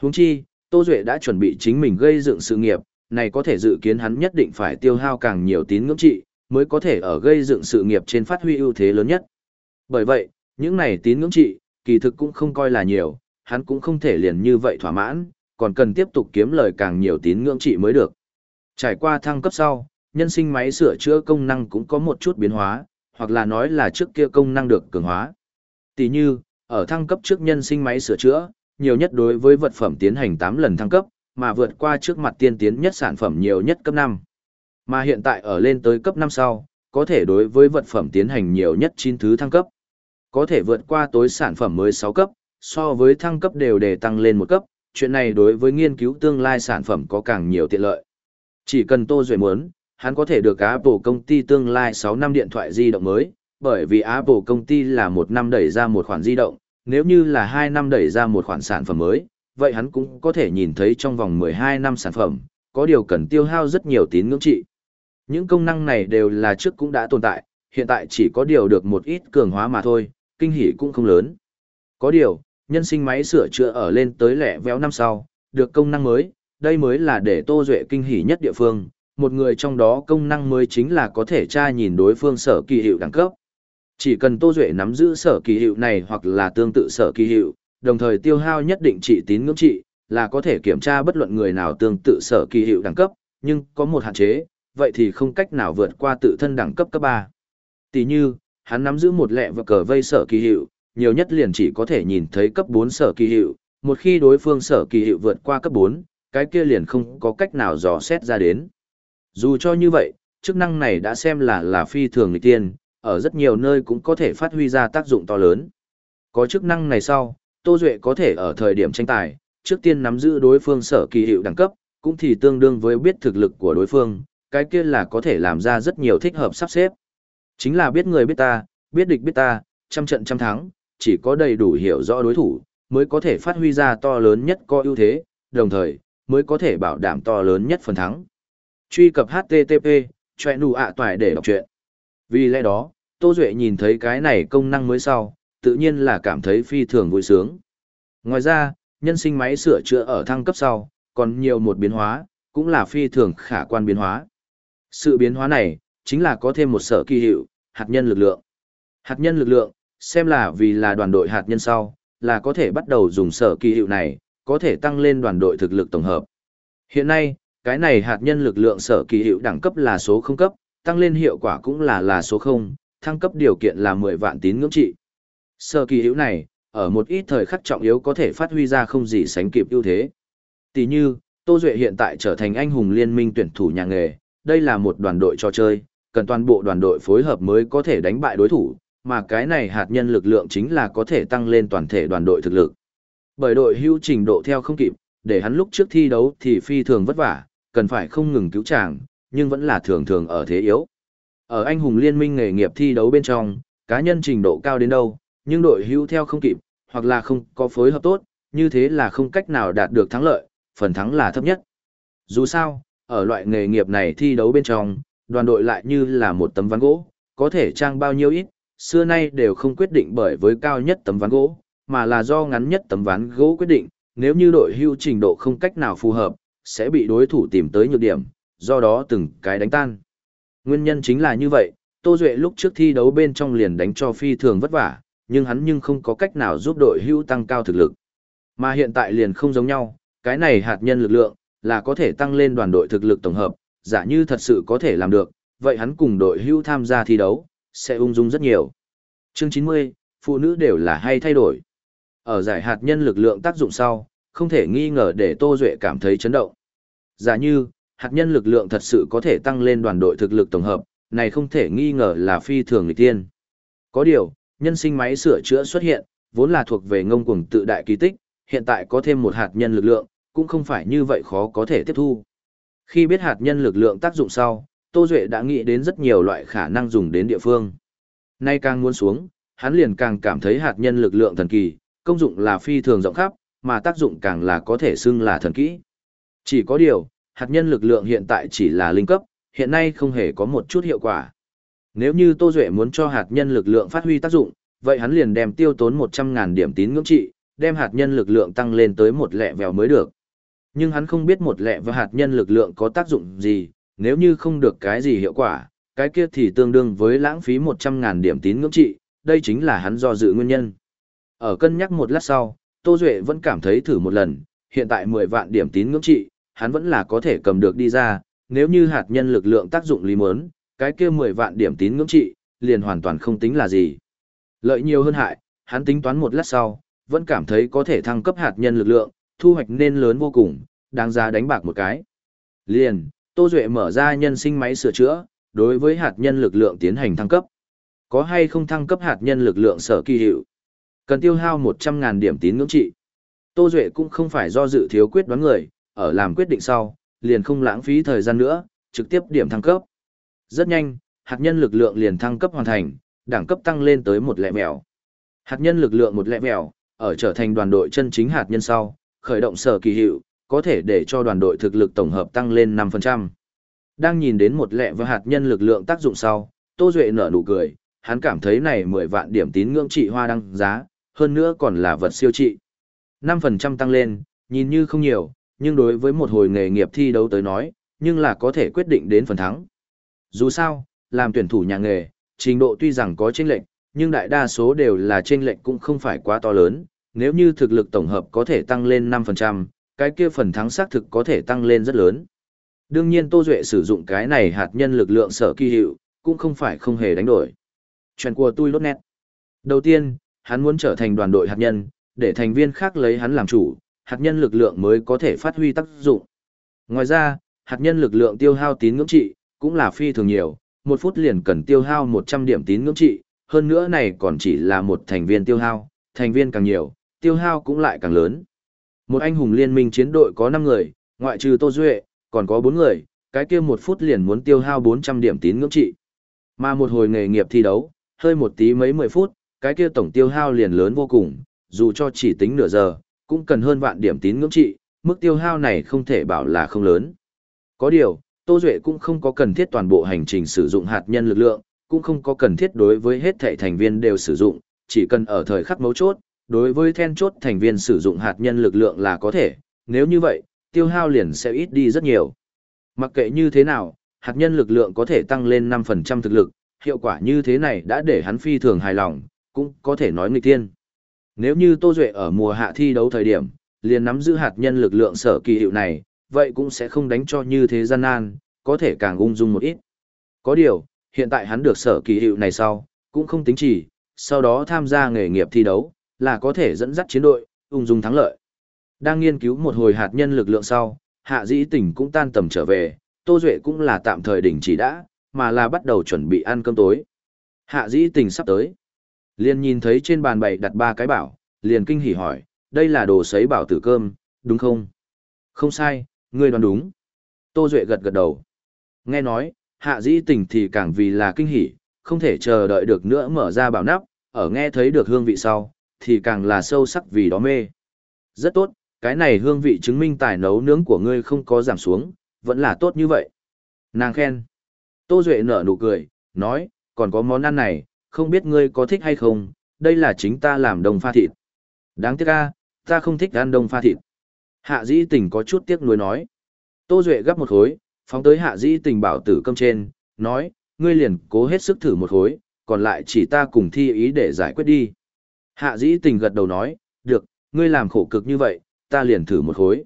Huống chi, Tô Duệ đã chuẩn bị chính mình gây dựng sự nghiệp, này có thể dự kiến hắn nhất định phải tiêu hao càng nhiều tín ngưỡng trị, mới có thể ở gây dựng sự nghiệp trên phát huy ưu thế lớn nhất. Bởi vậy, những này tín ngưỡng trị, kỳ thực cũng không coi là nhiều, hắn cũng không thể liền như vậy thỏa mãn, còn cần tiếp tục kiếm lời càng nhiều tín ngưỡng trị mới được. Trải qua thăng cấp sau, nhân sinh máy sửa chữa công năng cũng có một chút biến hóa, hoặc là nói là trước kia công năng được cường hóa. Tỷ như, ở thăng cấp trước nhân sinh máy sửa chữa, nhiều nhất đối với vật phẩm tiến hành 8 lần thăng cấp, mà vượt qua trước mặt tiên tiến nhất sản phẩm nhiều nhất cấp 5. Mà hiện tại ở lên tới cấp 5 sau, có thể đối với vật phẩm tiến hành nhiều nhất 9 thứ thăng cấp. Có thể vượt qua tối sản phẩm mới 6 cấp, so với thăng cấp đều để tăng lên một cấp, chuyện này đối với nghiên cứu tương lai sản phẩm có càng nhiều tiện lợi. Chỉ cần Tô Duệ muốn, hắn có thể được Apple công ty tương lai 6 năm điện thoại di động mới, bởi vì Apple công ty là một năm đẩy ra một khoản di động, nếu như là 2 năm đẩy ra một khoản sản phẩm mới, vậy hắn cũng có thể nhìn thấy trong vòng 12 năm sản phẩm, có điều cần tiêu hao rất nhiều tín ngưỡng trị. Những công năng này đều là trước cũng đã tồn tại, hiện tại chỉ có điều được một ít cường hóa mà thôi, kinh hỉ cũng không lớn. Có điều, nhân sinh máy sửa chữa ở lên tới lẻ véo năm sau, được công năng mới, đây mới là để Tô Duệ kinh hỉ nhất địa phương, một người trong đó công năng mới chính là có thể tra nhìn đối phương sở kỳ hiệu đẳng cấp. Chỉ cần Tô Duệ nắm giữ sở kỳ hiệu này hoặc là tương tự sở kỳ hiệu, đồng thời tiêu hao nhất định trị tín ngưỡng trị, là có thể kiểm tra bất luận người nào tương tự sở kỳ hiệu đẳng cấp, nhưng có một hạn chế, vậy thì không cách nào vượt qua tự thân đẳng cấp cấp 3. Tỷ như, hắn nắm giữ một lẹ và cờ vây sở kỳ hiệu, nhiều nhất liền chỉ có thể nhìn thấy cấp 4 sở kỳ hiệu, một khi đối phương sở kỳ hiệu vượt qua cấp 4, cái kia liền không có cách nào dò xét ra đến. Dù cho như vậy, chức năng này đã xem là là phi thường nghịch tiên, ở rất nhiều nơi cũng có thể phát huy ra tác dụng to lớn. Có chức năng này sau, Tô Duệ có thể ở thời điểm tranh tài, trước tiên nắm giữ đối phương sở kỳ hiệu đẳng cấp, cũng thì tương đương với biết thực lực của đối phương, cái kia là có thể làm ra rất nhiều thích hợp sắp xếp. Chính là biết người biết ta, biết địch biết ta, trăm trận trăm thắng, chỉ có đầy đủ hiểu rõ đối thủ, mới có thể phát huy ra to lớn nhất có ưu thế, đồng thời, mới có thể bảo đảm to lớn nhất phần thắng. Truy cập HTTP, choẹ nụ ạ toài để đọc chuyện. Vì lẽ đó, Tô Duệ nhìn thấy cái này công năng mới sau, tự nhiên là cảm thấy phi thường vui sướng. Ngoài ra, nhân sinh máy sửa chữa ở thăng cấp sau, còn nhiều một biến hóa, cũng là phi thường khả quan biến hóa. Sự biến hóa này, chính là có thêm một sở kỳ hiệu, hạt nhân lực lượng. Hạt nhân lực lượng, xem là vì là đoàn đội hạt nhân sau, là có thể bắt đầu dùng sở kỳ hiệu này, có thể tăng lên đoàn đội thực lực tổng hợp. Hiện nay, cái này hạt nhân lực lượng sở kỳ hiệu đẳng cấp là số 0 cấp, tăng lên hiệu quả cũng là là số 0, thăng cấp điều kiện là 10 vạn tín ngưỡng trị. Sơ kỳ hữu này, ở một ít thời khắc trọng yếu có thể phát huy ra không gì sánh kịp ưu thế. Tỷ như, Tô Duệ hiện tại trở thành anh hùng liên minh tuyển thủ nhà nghề, đây là một đoàn đội trò chơi, cần toàn bộ đoàn đội phối hợp mới có thể đánh bại đối thủ, mà cái này hạt nhân lực lượng chính là có thể tăng lên toàn thể đoàn đội thực lực. Bởi đội hưu trình độ theo không kịp, để hắn lúc trước thi đấu thì phi thường vất vả, cần phải không ngừng cứu chàng, nhưng vẫn là thường thường ở thế yếu. Ở anh hùng liên minh nghề nghiệp thi đấu bên trong, cá nhân trình độ cao đến đâu, nhưng đội hưu theo không kịp, hoặc là không có phối hợp tốt, như thế là không cách nào đạt được thắng lợi, phần thắng là thấp nhất. Dù sao, ở loại nghề nghiệp này thi đấu bên trong, đoàn đội lại như là một tấm ván gỗ, có thể trang bao nhiêu ít, xưa nay đều không quyết định bởi với cao nhất tấm ván gỗ, mà là do ngắn nhất tấm ván gỗ quyết định, nếu như đội hưu trình độ không cách nào phù hợp, sẽ bị đối thủ tìm tới nhược điểm, do đó từng cái đánh tan. Nguyên nhân chính là như vậy, Tô Duệ lúc trước thi đấu bên trong liền đánh cho phi thường vất vả, nhưng hắn nhưng không có cách nào giúp đội hưu tăng cao thực lực. Mà hiện tại liền không giống nhau, cái này hạt nhân lực lượng, là có thể tăng lên đoàn đội thực lực tổng hợp, giả như thật sự có thể làm được, vậy hắn cùng đội hưu tham gia thi đấu, sẽ ung dung rất nhiều. Chương 90, phụ nữ đều là hay thay đổi. Ở giải hạt nhân lực lượng tác dụng sau, không thể nghi ngờ để Tô Duệ cảm thấy chấn động. Giả như, hạt nhân lực lượng thật sự có thể tăng lên đoàn đội thực lực tổng hợp, này không thể nghi ngờ là phi thường nghịch tiên. Có điều, nhân sinh máy sửa chữa xuất hiện, vốn là thuộc về ngông cuồng tự đại kỳ tích, hiện tại có thêm một hạt nhân lực lượng, cũng không phải như vậy khó có thể tiếp thu. Khi biết hạt nhân lực lượng tác dụng sau, Tô Duệ đã nghĩ đến rất nhiều loại khả năng dùng đến địa phương. Nay càng muốn xuống, hắn liền càng cảm thấy hạt nhân lực lượng thần kỳ, công dụng là phi thường rộng khắp, mà tác dụng càng là có thể xưng là thần kỹ. Chỉ có điều, hạt nhân lực lượng hiện tại chỉ là linh cấp, hiện nay không hề có một chút hiệu quả. Nếu như Tô Duệ muốn cho hạt nhân lực lượng phát huy tác dụng, vậy hắn liền đem tiêu tốn 100.000 điểm tín ngưỡng trị, đem hạt nhân lực lượng tăng lên tới một lẹ vèo mới được. Nhưng hắn không biết một lẹ và hạt nhân lực lượng có tác dụng gì, nếu như không được cái gì hiệu quả, cái kia thì tương đương với lãng phí 100.000 điểm tín ngưỡng trị, đây chính là hắn do dự nguyên nhân. Ở cân nhắc một lát sau, Tô Duệ vẫn cảm thấy thử một lần, hiện tại 10 vạn điểm tín ngưỡng trị, hắn vẫn là có thể cầm được đi ra, nếu như hạt nhân lực lượng tác dụng lý muốn, cái kia 10 vạn điểm tín ngưỡng trị, liền hoàn toàn không tính là gì. Lợi nhiều hơn hại, hắn tính toán một lát sau, vẫn cảm thấy có thể thăng cấp hạt nhân lực lượng, thu hoạch nên lớn vô cùng, đáng giá đánh bạc một cái. Liền, Tô Duệ mở ra nhân sinh máy sửa chữa, đối với hạt nhân lực lượng tiến hành thăng cấp. Có hay không thăng cấp hạt nhân lực lượng sở kỳ hiệu? Cần tiêu hao 100.000 điểm tín ngưỡng trị. Tô Duệ cũng không phải do dự thiếu quyết đoán người, ở làm quyết định sau, liền không lãng phí thời gian nữa, trực tiếp điểm thăng cấp. Rất nhanh, hạt nhân lực lượng liền thăng cấp hoàn thành, đẳng cấp tăng lên tới một lẹ mèo. Hạt nhân lực lượng một lẹ mèo, ở trở thành đoàn đội chân chính hạt nhân sau, khởi động sở kỳ hiệu, có thể để cho đoàn đội thực lực tổng hợp tăng lên 5%. Đang nhìn đến một lẹ và hạt nhân lực lượng tác dụng sau, Tô Duệ nở nụ cười, hắn cảm thấy này 10 vạn điểm tín ngưỡng trị hoa đăng giá, hơn nữa còn là vật siêu trị. 5% tăng lên, nhìn như không nhiều, nhưng đối với một hồi nghề nghiệp thi đấu tới nói, nhưng là có thể quyết định đến phần thắng. Dù sao, làm tuyển thủ nhà nghề, trình độ tuy rằng có chênh lệnh, nhưng đại đa số đều là chênh lệnh cũng không phải quá to lớn, nếu như thực lực tổng hợp có thể tăng lên 5%, cái kia phần thắng xác thực có thể tăng lên rất lớn. Đương nhiên Tô Duệ sử dụng cái này hạt nhân lực lượng sở kỳ hiệu, cũng không phải không hề đánh đổi. Chuyện của tôi lốt nét. Đầu tiên, hắn muốn trở thành đoàn đội hạt nhân, để thành viên khác lấy hắn làm chủ, hạt nhân lực lượng mới có thể phát huy tác dụng. Ngoài ra, hạt nhân lực lượng tiêu hao tín ngưỡng trị, cũng là phi thường nhiều, một phút liền cần tiêu hao 100 điểm tín ngưỡng trị, hơn nữa này còn chỉ là một thành viên tiêu hao, thành viên càng nhiều, tiêu hao cũng lại càng lớn. Một anh hùng liên minh chiến đội có 5 người, ngoại trừ Tô Duệ, còn có 4 người, cái kia một phút liền muốn tiêu hao 400 điểm tín ngưỡng trị. Mà một hồi nghề nghiệp thi đấu, hơi một tí mấy 10 phút, cái kia tổng tiêu hao liền lớn vô cùng, dù cho chỉ tính nửa giờ, cũng cần hơn vạn điểm tín ngưỡng trị, mức tiêu hao này không thể bảo là không lớn. Có điều, Tô Duệ cũng không có cần thiết toàn bộ hành trình sử dụng hạt nhân lực lượng, cũng không có cần thiết đối với hết thảy thành viên đều sử dụng, chỉ cần ở thời khắc mấu chốt, đối với then chốt thành viên sử dụng hạt nhân lực lượng là có thể, nếu như vậy, tiêu hao liền sẽ ít đi rất nhiều. Mặc kệ như thế nào, hạt nhân lực lượng có thể tăng lên 5% thực lực, hiệu quả như thế này đã để hắn phi thường hài lòng, cũng có thể nói nghịch tiên. Nếu như Tô Duệ ở mùa hạ thi đấu thời điểm, liền nắm giữ hạt nhân lực lượng sở kỳ hiệu này, vậy cũng sẽ không đánh cho như thế gian nan, có thể càng ung dung một ít. Có điều, hiện tại hắn được sở kỳ hiệu này sau, cũng không tính chỉ, sau đó tham gia nghề nghiệp thi đấu, là có thể dẫn dắt chiến đội, ung dung thắng lợi. Đang nghiên cứu một hồi hạt nhân lực lượng sau, hạ dĩ tỉnh cũng tan tầm trở về, Tô Duệ cũng là tạm thời đỉnh chỉ đã, mà là bắt đầu chuẩn bị ăn cơm tối. Hạ dĩ tỉnh sắp tới. Liền nhìn thấy trên bàn bày đặt ba cái bảo, liền kinh hỉ hỏi, đây là đồ sấy bảo tử cơm, đúng không? Không sai, ngươi đoán đúng. Tô Duệ gật gật đầu. Nghe nói, hạ dĩ tình thì càng vì là kinh hỉ, không thể chờ đợi được nữa mở ra bảo nắp, ở nghe thấy được hương vị sau, thì càng là sâu sắc vì đó mê. Rất tốt, cái này hương vị chứng minh tài nấu nướng của ngươi không có giảm xuống, vẫn là tốt như vậy. Nàng khen. Tô Duệ nở nụ cười, nói, còn có món ăn này, không biết ngươi có thích hay không, đây là chính ta làm đông pha thịt. Đáng tiếc ca, ta không thích ăn đông pha thịt. Hạ dĩ tình có chút tiếc nuối nói. Tô Duệ gấp một khối, phóng tới hạ dĩ tình bảo tử cơm trên, nói, ngươi liền cố hết sức thử một khối, còn lại chỉ ta cùng thi ý để giải quyết đi. Hạ dĩ tình gật đầu nói, được, ngươi làm khổ cực như vậy, ta liền thử một khối.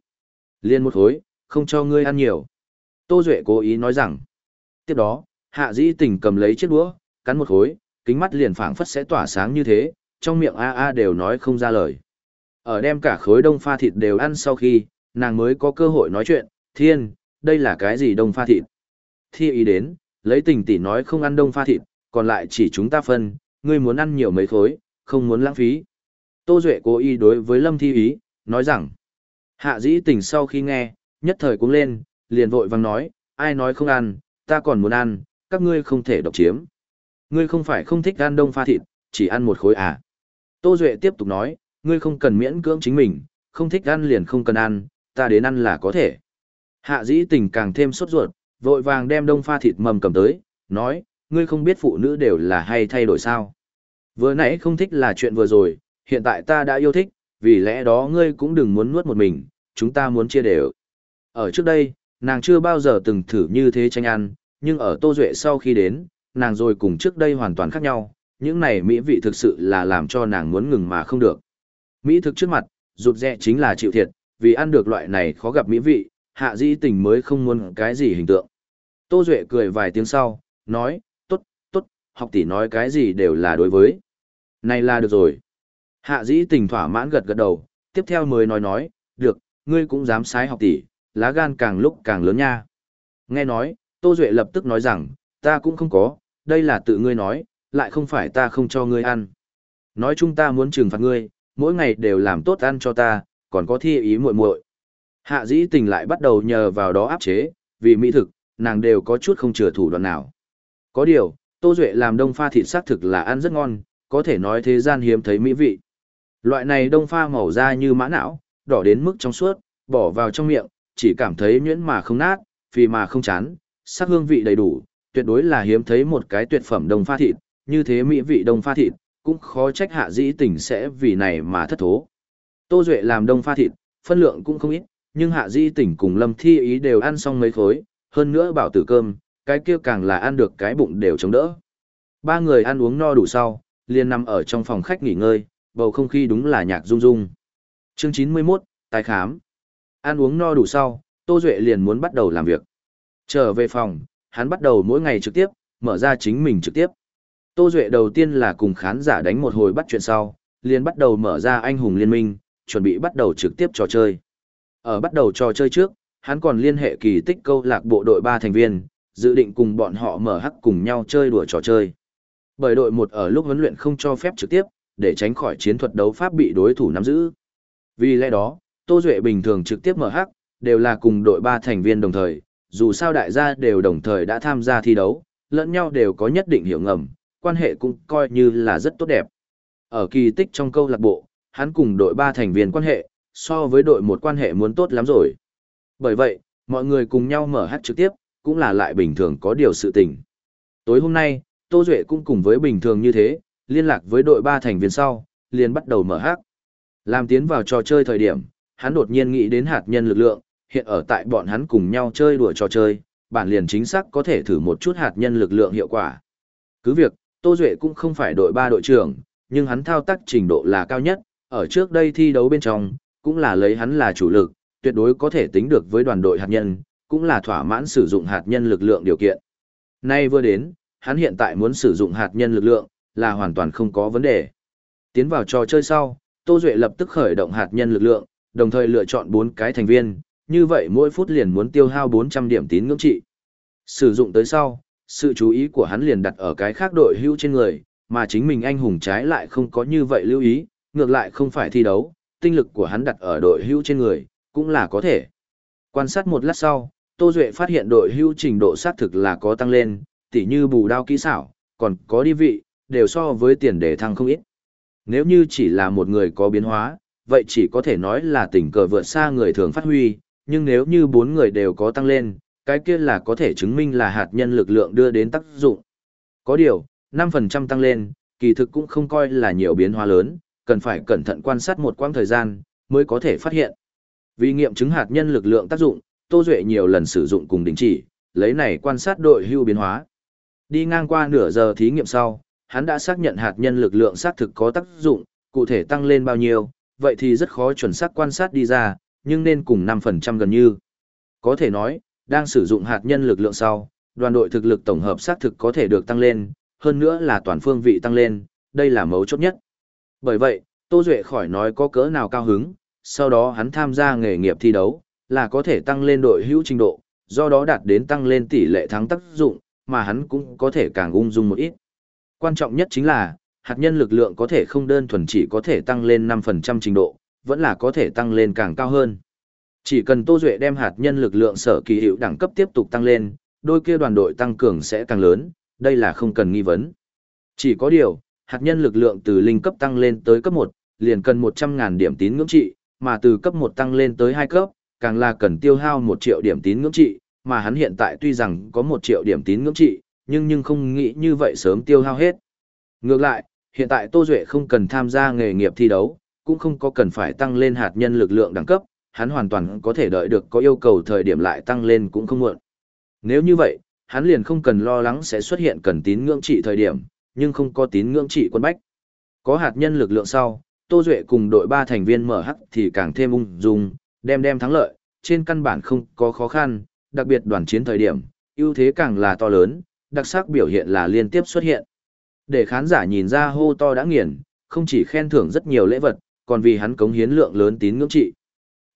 Liên một khối, không cho ngươi ăn nhiều. Tô Duệ cố ý nói rằng. Tiếp đó, hạ dĩ tình cầm lấy chiếc đũa, cắn một khối, kính mắt liền phảng phất sẽ tỏa sáng như thế, trong miệng a a đều nói không ra lời. Ở đem cả khối đông pha thịt đều ăn sau khi, nàng mới có cơ hội nói chuyện, thiên, đây là cái gì đông pha thịt? Thi ý đến, lấy tình tỷ nói không ăn đông pha thịt, còn lại chỉ chúng ta phân, ngươi muốn ăn nhiều mấy khối, không muốn lãng phí. Tô Duệ cố ý đối với Lâm Thi ý, nói rằng, hạ dĩ tình sau khi nghe, nhất thời cũng lên, liền vội vàng nói, ai nói không ăn, ta còn muốn ăn, các ngươi không thể độc chiếm. Ngươi không phải không thích ăn đông pha thịt, chỉ ăn một khối à. Tô Duệ tiếp tục nói, ngươi không cần miễn cưỡng chính mình, không thích ăn liền không cần ăn, ta đến ăn là có thể. Hạ dĩ tình càng thêm sốt ruột, vội vàng đem đông pha thịt mầm cầm tới, nói, ngươi không biết phụ nữ đều là hay thay đổi sao. Vừa nãy không thích là chuyện vừa rồi, hiện tại ta đã yêu thích, vì lẽ đó ngươi cũng đừng muốn nuốt một mình, chúng ta muốn chia đều. Ở trước đây, nàng chưa bao giờ từng thử như thế tranh ăn, nhưng ở Tô Duệ sau khi đến, nàng rồi cùng trước đây hoàn toàn khác nhau, những này mỹ vị thực sự là làm cho nàng muốn ngừng mà không được. Mỹ thực trước mặt, rụt rẹ chính là chịu thiệt, vì ăn được loại này khó gặp mỹ vị, hạ dĩ tình mới không muốn cái gì hình tượng. Tô Duệ cười vài tiếng sau, nói, tốt, tốt, học tỷ nói cái gì đều là đối với. Này là được rồi. Hạ dĩ tình thỏa mãn gật gật đầu, tiếp theo mới nói nói, được, ngươi cũng dám sái học tỷ, lá gan càng lúc càng lớn nha. Nghe nói, Tô Duệ lập tức nói rằng, ta cũng không có, đây là tự ngươi nói, lại không phải ta không cho ngươi ăn. Nói chung ta muốn trừng phạt ngươi, mỗi ngày đều làm tốt ăn cho ta, còn có thi ý muội muội. Hạ dĩ tình lại bắt đầu nhờ vào đó áp chế, vì mỹ thực, nàng đều có chút không chừa thủ đoạn nào. Có điều, Tô Duệ làm đông pha thịt xác thực là ăn rất ngon, có thể nói thế gian hiếm thấy mỹ vị. Loại này đông pha màu da như mã não, đỏ đến mức trong suốt, bỏ vào trong miệng, chỉ cảm thấy nhuyễn mà không nát, phì mà không chán, sắc hương vị đầy đủ, tuyệt đối là hiếm thấy một cái tuyệt phẩm đông pha thịt, như thế mỹ vị đông pha thịt, cũng khó trách hạ dĩ tình sẽ vì này mà thất thố. Tô Duệ làm đông pha thịt, phân lượng cũng không ít, nhưng hạ dĩ tình cùng lâm thi ý đều ăn xong mấy khối, hơn nữa bảo tử cơm, cái kia càng là ăn được cái bụng đều chống đỡ. Ba người ăn uống no đủ sau, liền nằm ở trong phòng khách nghỉ ngơi, bầu không khí đúng là nhạc rung rung. Chương 91, tài khám. Ăn uống no đủ sau, Tô Duệ liền muốn bắt đầu làm việc. Trở về phòng, hắn bắt đầu mỗi ngày trực tiếp, mở ra chính mình trực tiếp. Tô Duệ đầu tiên là cùng khán giả đánh một hồi bắt chuyện sau, liền bắt đầu mở ra anh hùng liên minh, chuẩn bị bắt đầu trực tiếp trò chơi. Ở bắt đầu trò chơi trước, hắn còn liên hệ kỳ tích câu lạc bộ đội 3 thành viên, dự định cùng bọn họ mở hắc cùng nhau chơi đùa trò chơi. Bởi đội một ở lúc huấn luyện không cho phép trực tiếp, để tránh khỏi chiến thuật đấu pháp bị đối thủ nắm giữ. Vì lẽ đó, Tô Duệ bình thường trực tiếp mở hắc, đều là cùng đội 3 thành viên đồng thời, dù sao đại gia đều đồng thời đã tham gia thi đấu, lẫn nhau đều có nhất định hiểu ngầm, quan hệ cũng coi như là rất tốt đẹp. Ở kỳ tích trong câu lạc bộ, hắn cùng đội 3 thành viên quan hệ, so với đội một quan hệ muốn tốt lắm rồi. Bởi vậy, mọi người cùng nhau mở hát trực tiếp, cũng là lại bình thường có điều sự tình. Tối hôm nay, Tô Duệ cũng cùng với bình thường như thế, liên lạc với đội 3 thành viên sau, liền bắt đầu mở hát. Làm tiến vào trò chơi thời điểm, hắn đột nhiên nghĩ đến hạt nhân lực lượng, hiện ở tại bọn hắn cùng nhau chơi đùa trò chơi, bản liền chính xác có thể thử một chút hạt nhân lực lượng hiệu quả. Cứ việc, Tô Duệ cũng không phải đội 3 đội trưởng, nhưng hắn thao tác trình độ là cao nhất, ở trước đây thi đấu bên trong, cũng là lấy hắn là chủ lực, tuyệt đối có thể tính được với đoàn đội hạt nhân, cũng là thỏa mãn sử dụng hạt nhân lực lượng điều kiện. Nay vừa đến, hắn hiện tại muốn sử dụng hạt nhân lực lượng, là hoàn toàn không có vấn đề. Tiến vào trò chơi sau, Tô Duệ lập tức khởi động hạt nhân lực lượng, đồng thời lựa chọn 4 cái thành viên, như vậy mỗi phút liền muốn tiêu hao 400 điểm tín ngưỡng trị. Sử dụng tới sau, sự chú ý của hắn liền đặt ở cái khác đội hưu trên người, mà chính mình anh hùng trái lại không có như vậy lưu ý, ngược lại không phải thi đấu, tinh lực của hắn đặt ở đội hưu trên người, cũng là có thể. Quan sát một lát sau, Tô Duệ phát hiện đội hưu trình độ xác thực là có tăng lên, tỉ như bù đao kỹ xảo, còn có đi vị, đều so với tiền đề thăng không ít. Nếu như chỉ là một người có biến hóa, vậy chỉ có thể nói là tình cờ vượt xa người thường phát huy, nhưng nếu như bốn người đều có tăng lên, cái kia là có thể chứng minh là hạt nhân lực lượng đưa đến tác dụng. Có điều, 5% tăng lên, kỳ thực cũng không coi là nhiều biến hóa lớn, cần phải cẩn thận quan sát một quãng thời gian, mới có thể phát hiện. Vì nghiệm chứng hạt nhân lực lượng tác dụng, Tô Duệ nhiều lần sử dụng cùng đình chỉ, lấy này quan sát đội hưu biến hóa. Đi ngang qua nửa giờ thí nghiệm sau, hắn đã xác nhận hạt nhân lực lượng xác thực có tác dụng, cụ thể tăng lên bao nhiêu, vậy thì rất khó chuẩn xác quan sát đi ra, nhưng nên cùng 5% gần như. Có thể nói, đang sử dụng hạt nhân lực lượng sau, đoàn đội thực lực tổng hợp xác thực có thể được tăng lên, hơn nữa là toàn phương vị tăng lên, đây là mấu chốt nhất. Bởi vậy, Tô Duệ khỏi nói có cỡ nào cao hứng, sau đó hắn tham gia nghề nghiệp thi đấu, là có thể tăng lên đội hữu trình độ, do đó đạt đến tăng lên tỷ lệ thắng tác dụng, mà hắn cũng có thể càng ung dung một ít. Quan trọng nhất chính là, hạt nhân lực lượng có thể không đơn thuần chỉ có thể tăng lên 5% trình độ, vẫn là có thể tăng lên càng cao hơn. Chỉ cần Tô Duệ đem hạt nhân lực lượng sở kỳ hiệu đẳng cấp tiếp tục tăng lên, đôi kia đoàn đội tăng cường sẽ càng lớn, đây là không cần nghi vấn. Chỉ có điều, hạt nhân lực lượng từ linh cấp tăng lên tới cấp 1, liền cần 100.000 điểm tín ngưỡng trị, mà từ cấp 1 tăng lên tới 2 cấp, càng là cần tiêu hao 1 triệu điểm tín ngưỡng trị, mà hắn hiện tại tuy rằng có 1 triệu điểm tín ngưỡng trị, nhưng nhưng không nghĩ như vậy sớm tiêu hao hết. Ngược lại, hiện tại Tô Duệ không cần tham gia nghề nghiệp thi đấu, cũng không có cần phải tăng lên hạt nhân lực lượng đẳng cấp, hắn hoàn toàn có thể đợi được có yêu cầu thời điểm lại tăng lên cũng không muộn. Nếu như vậy, hắn liền không cần lo lắng sẽ xuất hiện cần tín ngưỡng trị thời điểm, nhưng không có tín ngưỡng trị quân bách. Có hạt nhân lực lượng sau, Tô Duệ cùng đội 3 thành viên mở hắc thì càng thêm ung dung, đem đem thắng lợi, trên căn bản không có khó khăn, đặc biệt đoàn chiến thời điểm, ưu thế càng là to lớn, đặc sắc biểu hiện là liên tiếp xuất hiện. Để khán giả nhìn ra hô to đã nghiền, không chỉ khen thưởng rất nhiều lễ vật, còn vì hắn cống hiến lượng lớn tín ngưỡng trị.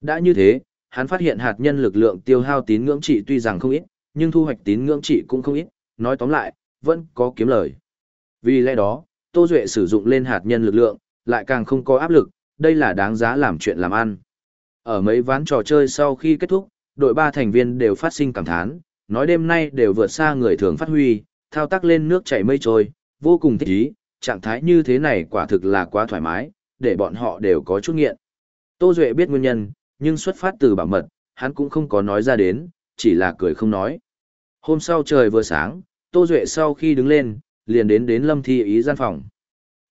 Đã như thế, Hắn phát hiện hạt nhân lực lượng tiêu hao tín ngưỡng trị tuy rằng không ít, nhưng thu hoạch tín ngưỡng trị cũng không ít, nói tóm lại, vẫn có kiếm lời. Vì lẽ đó, Tô Duệ sử dụng lên hạt nhân lực lượng, lại càng không có áp lực, đây là đáng giá làm chuyện làm ăn. Ở mấy ván trò chơi sau khi kết thúc, đội ba thành viên đều phát sinh cảm thán, nói đêm nay đều vượt xa người thường phát huy, thao tác lên nước chảy mây trôi, vô cùng thích ý, trạng thái như thế này quả thực là quá thoải mái, để bọn họ đều có chút nghiện. Tô Duệ biết nguyên nhân, nhưng xuất phát từ bảo mật, hắn cũng không có nói ra đến, chỉ là cười không nói. Hôm sau trời vừa sáng, Tô Duệ sau khi đứng lên, liền đến đến Lâm Thi Ý gian phòng.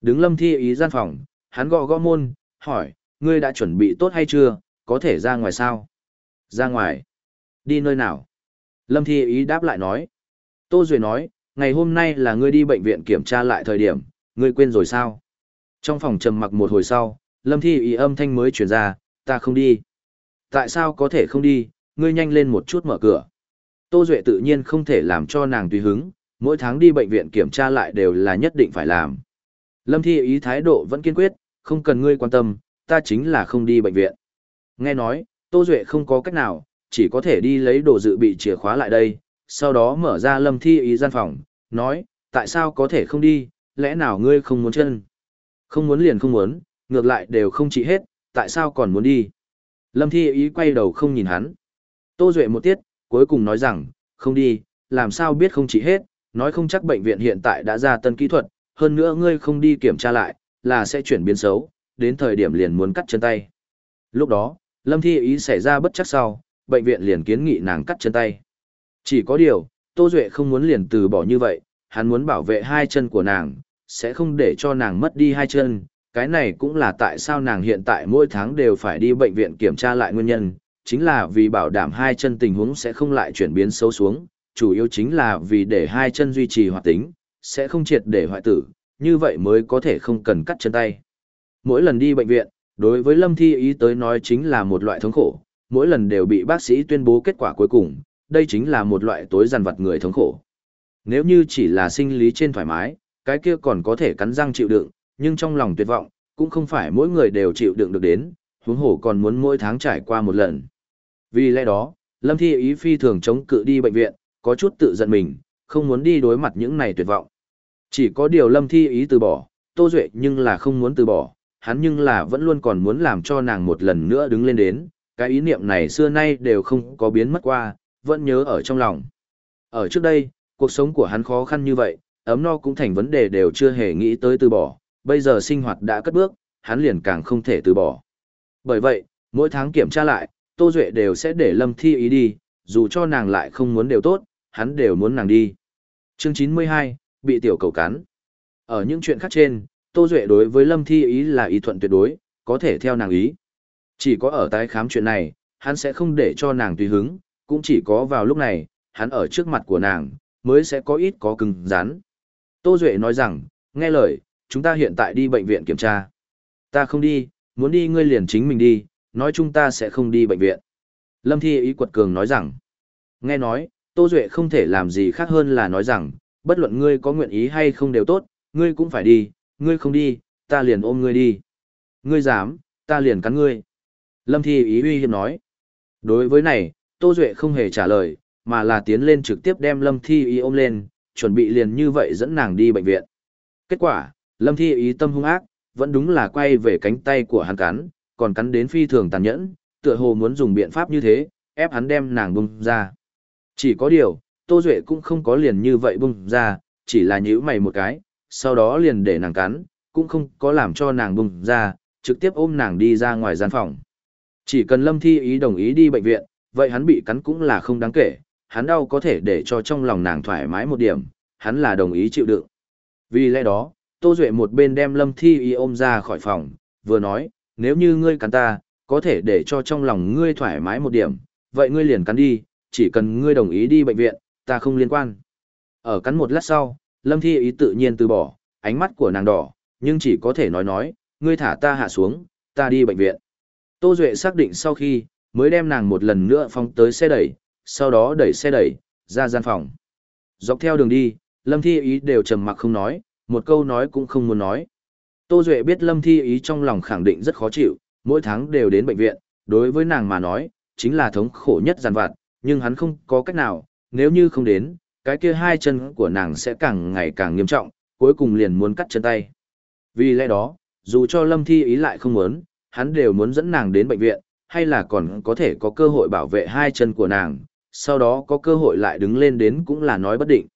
Đứng Lâm Thi Ý gian phòng, hắn gõ gõ môn, hỏi, ngươi đã chuẩn bị tốt hay chưa, có thể ra ngoài sao? Ra ngoài. Đi nơi nào? Lâm Thi Ý đáp lại nói. Tô Duệ nói, ngày hôm nay là ngươi đi bệnh viện kiểm tra lại thời điểm, ngươi quên rồi sao? Trong phòng trầm mặc một hồi sau, Lâm Thi Ý âm thanh mới chuyển ra, ta không đi. Tại sao có thể không đi, ngươi nhanh lên một chút mở cửa. Tô Duệ tự nhiên không thể làm cho nàng tùy hứng, mỗi tháng đi bệnh viện kiểm tra lại đều là nhất định phải làm. Lâm Thi ý thái độ vẫn kiên quyết, không cần ngươi quan tâm, ta chính là không đi bệnh viện. Nghe nói, Tô Duệ không có cách nào, chỉ có thể đi lấy đồ dự bị chìa khóa lại đây, sau đó mở ra Lâm Thi ý gian phòng, nói, tại sao có thể không đi, lẽ nào ngươi không muốn chân? Không muốn liền không muốn, ngược lại đều không trị hết, tại sao còn muốn đi? Lâm Thi ý quay đầu không nhìn hắn. Tô Duệ một tiết, cuối cùng nói rằng, không đi, làm sao biết không trị hết, nói không chắc bệnh viện hiện tại đã ra tân kỹ thuật, hơn nữa ngươi không đi kiểm tra lại, là sẽ chuyển biến xấu, đến thời điểm liền muốn cắt chân tay. Lúc đó, Lâm Thi ý xảy ra bất chắc sau, bệnh viện liền kiến nghị nàng cắt chân tay. Chỉ có điều, Tô Duệ không muốn liền từ bỏ như vậy, hắn muốn bảo vệ hai chân của nàng, sẽ không để cho nàng mất đi hai chân. Cái này cũng là tại sao nàng hiện tại mỗi tháng đều phải đi bệnh viện kiểm tra lại nguyên nhân, chính là vì bảo đảm hai chân tình huống sẽ không lại chuyển biến xấu xuống, chủ yếu chính là vì để hai chân duy trì hoạt tính, sẽ không triệt để hoại tử, như vậy mới có thể không cần cắt chân tay. Mỗi lần đi bệnh viện, đối với Lâm Thi Ý tới nói chính là một loại thống khổ, mỗi lần đều bị bác sĩ tuyên bố kết quả cuối cùng, đây chính là một loại tối giàn vật người thống khổ. Nếu như chỉ là sinh lý trên thoải mái, cái kia còn có thể cắn răng chịu đựng, nhưng trong lòng tuyệt vọng, cũng không phải mỗi người đều chịu đựng được đến, huống hồ còn muốn mỗi tháng trải qua một lần. Vì lẽ đó, Lâm Thi Ý phi thường chống cự đi bệnh viện, có chút tự giận mình, không muốn đi đối mặt những này tuyệt vọng. Chỉ có điều Lâm Thi Ý từ bỏ, Tô Duệ nhưng là không muốn từ bỏ, hắn nhưng là vẫn luôn còn muốn làm cho nàng một lần nữa đứng lên đến, cái ý niệm này xưa nay đều không có biến mất qua, vẫn nhớ ở trong lòng. Ở trước đây, cuộc sống của hắn khó khăn như vậy, ấm no cũng thành vấn đề đều chưa hề nghĩ tới từ bỏ, bây giờ sinh hoạt đã cất bước, hắn liền càng không thể từ bỏ. Bởi vậy, mỗi tháng kiểm tra lại, Tô Duệ đều sẽ để Lâm Thi ý đi, dù cho nàng lại không muốn đều tốt, hắn đều muốn nàng đi. Chương 92, bị tiểu cầu cắn. Ở những chuyện khác trên, Tô Duệ đối với Lâm Thi ý là ý thuận tuyệt đối, có thể theo nàng ý. Chỉ có ở tái khám chuyện này, hắn sẽ không để cho nàng tùy hứng, cũng chỉ có vào lúc này, hắn ở trước mặt của nàng, mới sẽ có ít có cứng rắn. Tô Duệ nói rằng, nghe lời, chúng ta hiện tại đi bệnh viện kiểm tra. Ta không đi, muốn đi ngươi liền chính mình đi, nói chúng ta sẽ không đi bệnh viện. Lâm Thi ý quật cường nói rằng, nghe nói, Tô Duệ không thể làm gì khác hơn là nói rằng, bất luận ngươi có nguyện ý hay không đều tốt, ngươi cũng phải đi, ngươi không đi, ta liền ôm ngươi đi. Ngươi dám, ta liền cắn ngươi. Lâm Thi ý uy hiếp nói. Đối với này, Tô Duệ không hề trả lời, mà là tiến lên trực tiếp đem Lâm Thi ý ôm lên, chuẩn bị liền như vậy dẫn nàng đi bệnh viện. Kết quả, Lâm Thi ý tâm hung ác, vẫn đúng là quay về cánh tay của hắn cắn, còn cắn đến phi thường tàn nhẫn, tựa hồ muốn dùng biện pháp như thế, ép hắn đem nàng bung ra. Chỉ có điều, Tô Duệ cũng không có liền như vậy bung ra, chỉ là nhíu mày một cái, sau đó liền để nàng cắn, cũng không có làm cho nàng bung ra, trực tiếp ôm nàng đi ra ngoài gian phòng. Chỉ cần Lâm Thi ý đồng ý đi bệnh viện, vậy hắn bị cắn cũng là không đáng kể, hắn đau có thể để cho trong lòng nàng thoải mái một điểm, hắn là đồng ý chịu đựng. Vì lẽ đó, Tô Duệ một bên đem Lâm Thi y ôm ra khỏi phòng, vừa nói, nếu như ngươi cắn ta, có thể để cho trong lòng ngươi thoải mái một điểm, vậy ngươi liền cắn đi, chỉ cần ngươi đồng ý đi bệnh viện, ta không liên quan. Ở cắn một lát sau, Lâm Thi y tự nhiên từ bỏ, ánh mắt của nàng đỏ, nhưng chỉ có thể nói nói, ngươi thả ta hạ xuống, ta đi bệnh viện. Tô Duệ xác định sau khi, mới đem nàng một lần nữa phong tới xe đẩy, sau đó đẩy xe đẩy, ra gian phòng. Dọc theo đường đi, Lâm Thi ý đều trầm mặc không nói, một câu nói cũng không muốn nói. Tô Duệ biết Lâm Thi ý trong lòng khẳng định rất khó chịu, mỗi tháng đều đến bệnh viện, đối với nàng mà nói, chính là thống khổ nhất giàn vặt, nhưng hắn không có cách nào, nếu như không đến, cái kia hai chân của nàng sẽ càng ngày càng nghiêm trọng, cuối cùng liền muốn cắt chân tay. Vì lẽ đó, dù cho Lâm Thi ý lại không muốn, hắn đều muốn dẫn nàng đến bệnh viện, hay là còn có thể có cơ hội bảo vệ hai chân của nàng, sau đó có cơ hội lại đứng lên đến cũng là nói bất định.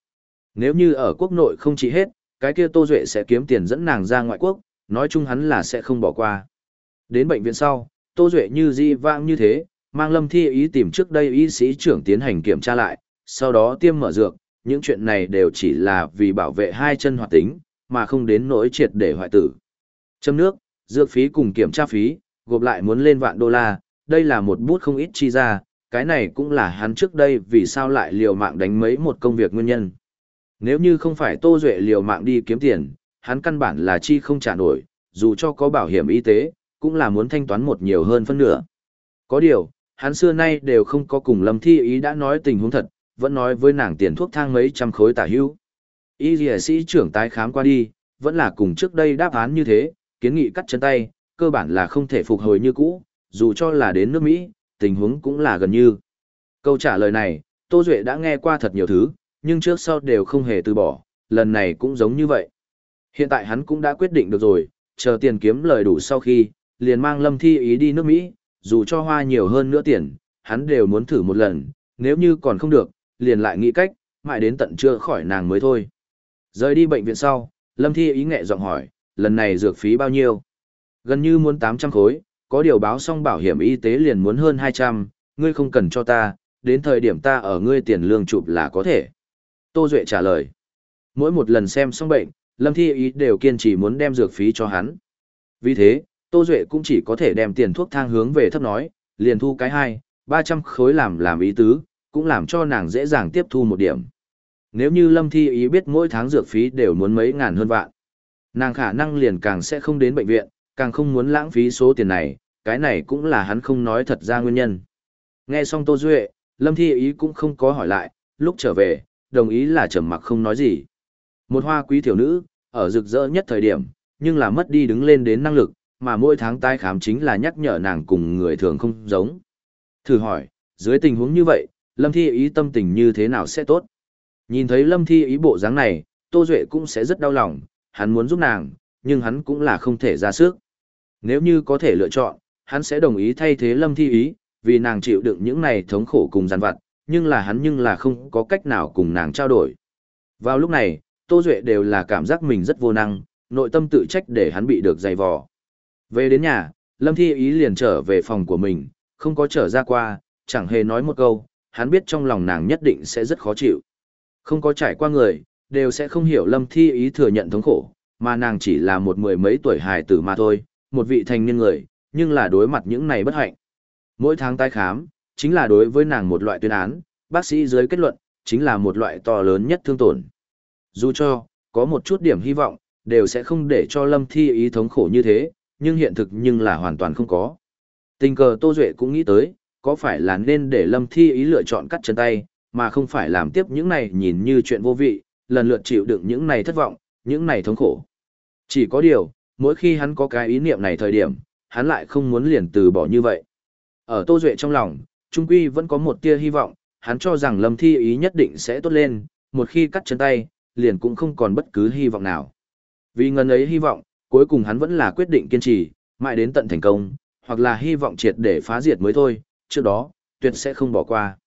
Nếu như ở quốc nội không trị hết, cái kia Tô Duệ sẽ kiếm tiền dẫn nàng ra ngoại quốc, nói chung hắn là sẽ không bỏ qua. Đến bệnh viện sau, Tô Duệ như di vang như thế, mang Lâm Thi ý tìm trước đây y sĩ trưởng tiến hành kiểm tra lại, sau đó tiêm mở dược, những chuyện này đều chỉ là vì bảo vệ hai chân hoạt tính, mà không đến nỗi triệt để hoại tử. Châm nước, dược phí cùng kiểm tra phí, gộp lại muốn lên vạn đô la, đây là một bút không ít chi ra, cái này cũng là hắn trước đây vì sao lại liều mạng đánh mấy một công việc nguyên nhân. Nếu như không phải Tô Duệ liều mạng đi kiếm tiền, hắn căn bản là chi không trả nổi, dù cho có bảo hiểm y tế, cũng là muốn thanh toán một nhiều hơn phân nửa. Có điều, hắn xưa nay đều không có cùng Lâm Thi ý đã nói tình huống thật, vẫn nói với nàng tiền thuốc thang mấy trăm khối tả hữu. Y dìa sĩ trưởng tái khám qua đi, vẫn là cùng trước đây đáp án như thế, kiến nghị cắt chân tay, cơ bản là không thể phục hồi như cũ, dù cho là đến nước Mỹ, tình huống cũng là gần như. Câu trả lời này, Tô Duệ đã nghe qua thật nhiều thứ, nhưng trước sau đều không hề từ bỏ, lần này cũng giống như vậy. Hiện tại hắn cũng đã quyết định được rồi, chờ tiền kiếm lời đủ sau khi, liền mang Lâm Thi ý đi nước Mỹ, dù cho hoa nhiều hơn nữa tiền, hắn đều muốn thử một lần, nếu như còn không được, liền lại nghĩ cách, mãi đến tận chưa khỏi nàng mới thôi. Rời đi bệnh viện sau, Lâm Thi ý nghệ giọng hỏi, lần này dược phí bao nhiêu? Gần như muốn 800 khối, có điều báo xong bảo hiểm y tế liền muốn hơn 200, ngươi không cần cho ta, đến thời điểm ta ở ngươi tiền lương chụp là có thể. Tô Duệ trả lời. Mỗi một lần xem xong bệnh, Lâm Thi ý đều kiên trì muốn đem dược phí cho hắn. Vì thế, Tô Duệ cũng chỉ có thể đem tiền thuốc thang hướng về thấp nói, liền thu cái hai, 300 khối làm làm ý tứ, cũng làm cho nàng dễ dàng tiếp thu một điểm. Nếu như Lâm Thi ý biết mỗi tháng dược phí đều muốn mấy ngàn hơn vạn, nàng khả năng liền càng sẽ không đến bệnh viện, càng không muốn lãng phí số tiền này, cái này cũng là hắn không nói thật ra nguyên nhân. Nghe xong Tô Duệ, Lâm Thi ý cũng không có hỏi lại, lúc trở về, đồng ý là trầm mặc không nói gì. Một hoa quý tiểu nữ, ở rực rỡ nhất thời điểm, nhưng là mất đi đứng lên đến năng lực, mà mỗi tháng tái khám chính là nhắc nhở nàng cùng người thường không giống. Thử hỏi, dưới tình huống như vậy, Lâm Thi ý tâm tình như thế nào sẽ tốt? Nhìn thấy Lâm Thi ý bộ dáng này, Tô Duệ cũng sẽ rất đau lòng, hắn muốn giúp nàng, nhưng hắn cũng là không thể ra sức. Nếu như có thể lựa chọn, hắn sẽ đồng ý thay thế Lâm Thi ý, vì nàng chịu đựng những này thống khổ cùng gian vặt, nhưng là hắn nhưng là không có cách nào cùng nàng trao đổi. Vào lúc này, Tô Duệ đều là cảm giác mình rất vô năng, nội tâm tự trách để hắn bị được dày vò. Về đến nhà, Lâm Thi ý liền trở về phòng của mình, không có trở ra qua, chẳng hề nói một câu, hắn biết trong lòng nàng nhất định sẽ rất khó chịu. Không có trải qua người, đều sẽ không hiểu Lâm Thi ý thừa nhận thống khổ, mà nàng chỉ là một mười mấy tuổi hài tử mà thôi, một vị thành niên người, nhưng là đối mặt những này bất hạnh. Mỗi tháng tái khám, chính là đối với nàng một loại tuyên án, bác sĩ dưới kết luận, chính là một loại to lớn nhất thương tổn. Dù cho, có một chút điểm hy vọng, đều sẽ không để cho Lâm Thi ý thống khổ như thế, nhưng hiện thực nhưng là hoàn toàn không có. Tình cờ Tô Duệ cũng nghĩ tới, có phải là nên để Lâm Thi ý lựa chọn cắt chân tay, mà không phải làm tiếp những này nhìn như chuyện vô vị, lần lượt chịu đựng những này thất vọng, những này thống khổ. Chỉ có điều, mỗi khi hắn có cái ý niệm này thời điểm, hắn lại không muốn liền từ bỏ như vậy. Ở Tô Duệ trong lòng, Trung Quy vẫn có một tia hy vọng, hắn cho rằng Lâm Thi ý nhất định sẽ tốt lên, một khi cắt chân tay, liền cũng không còn bất cứ hy vọng nào. Vì ngân ấy hy vọng, cuối cùng hắn vẫn là quyết định kiên trì, mãi đến tận thành công, hoặc là hy vọng triệt để phá diệt mới thôi, trước đó, tuyệt sẽ không bỏ qua.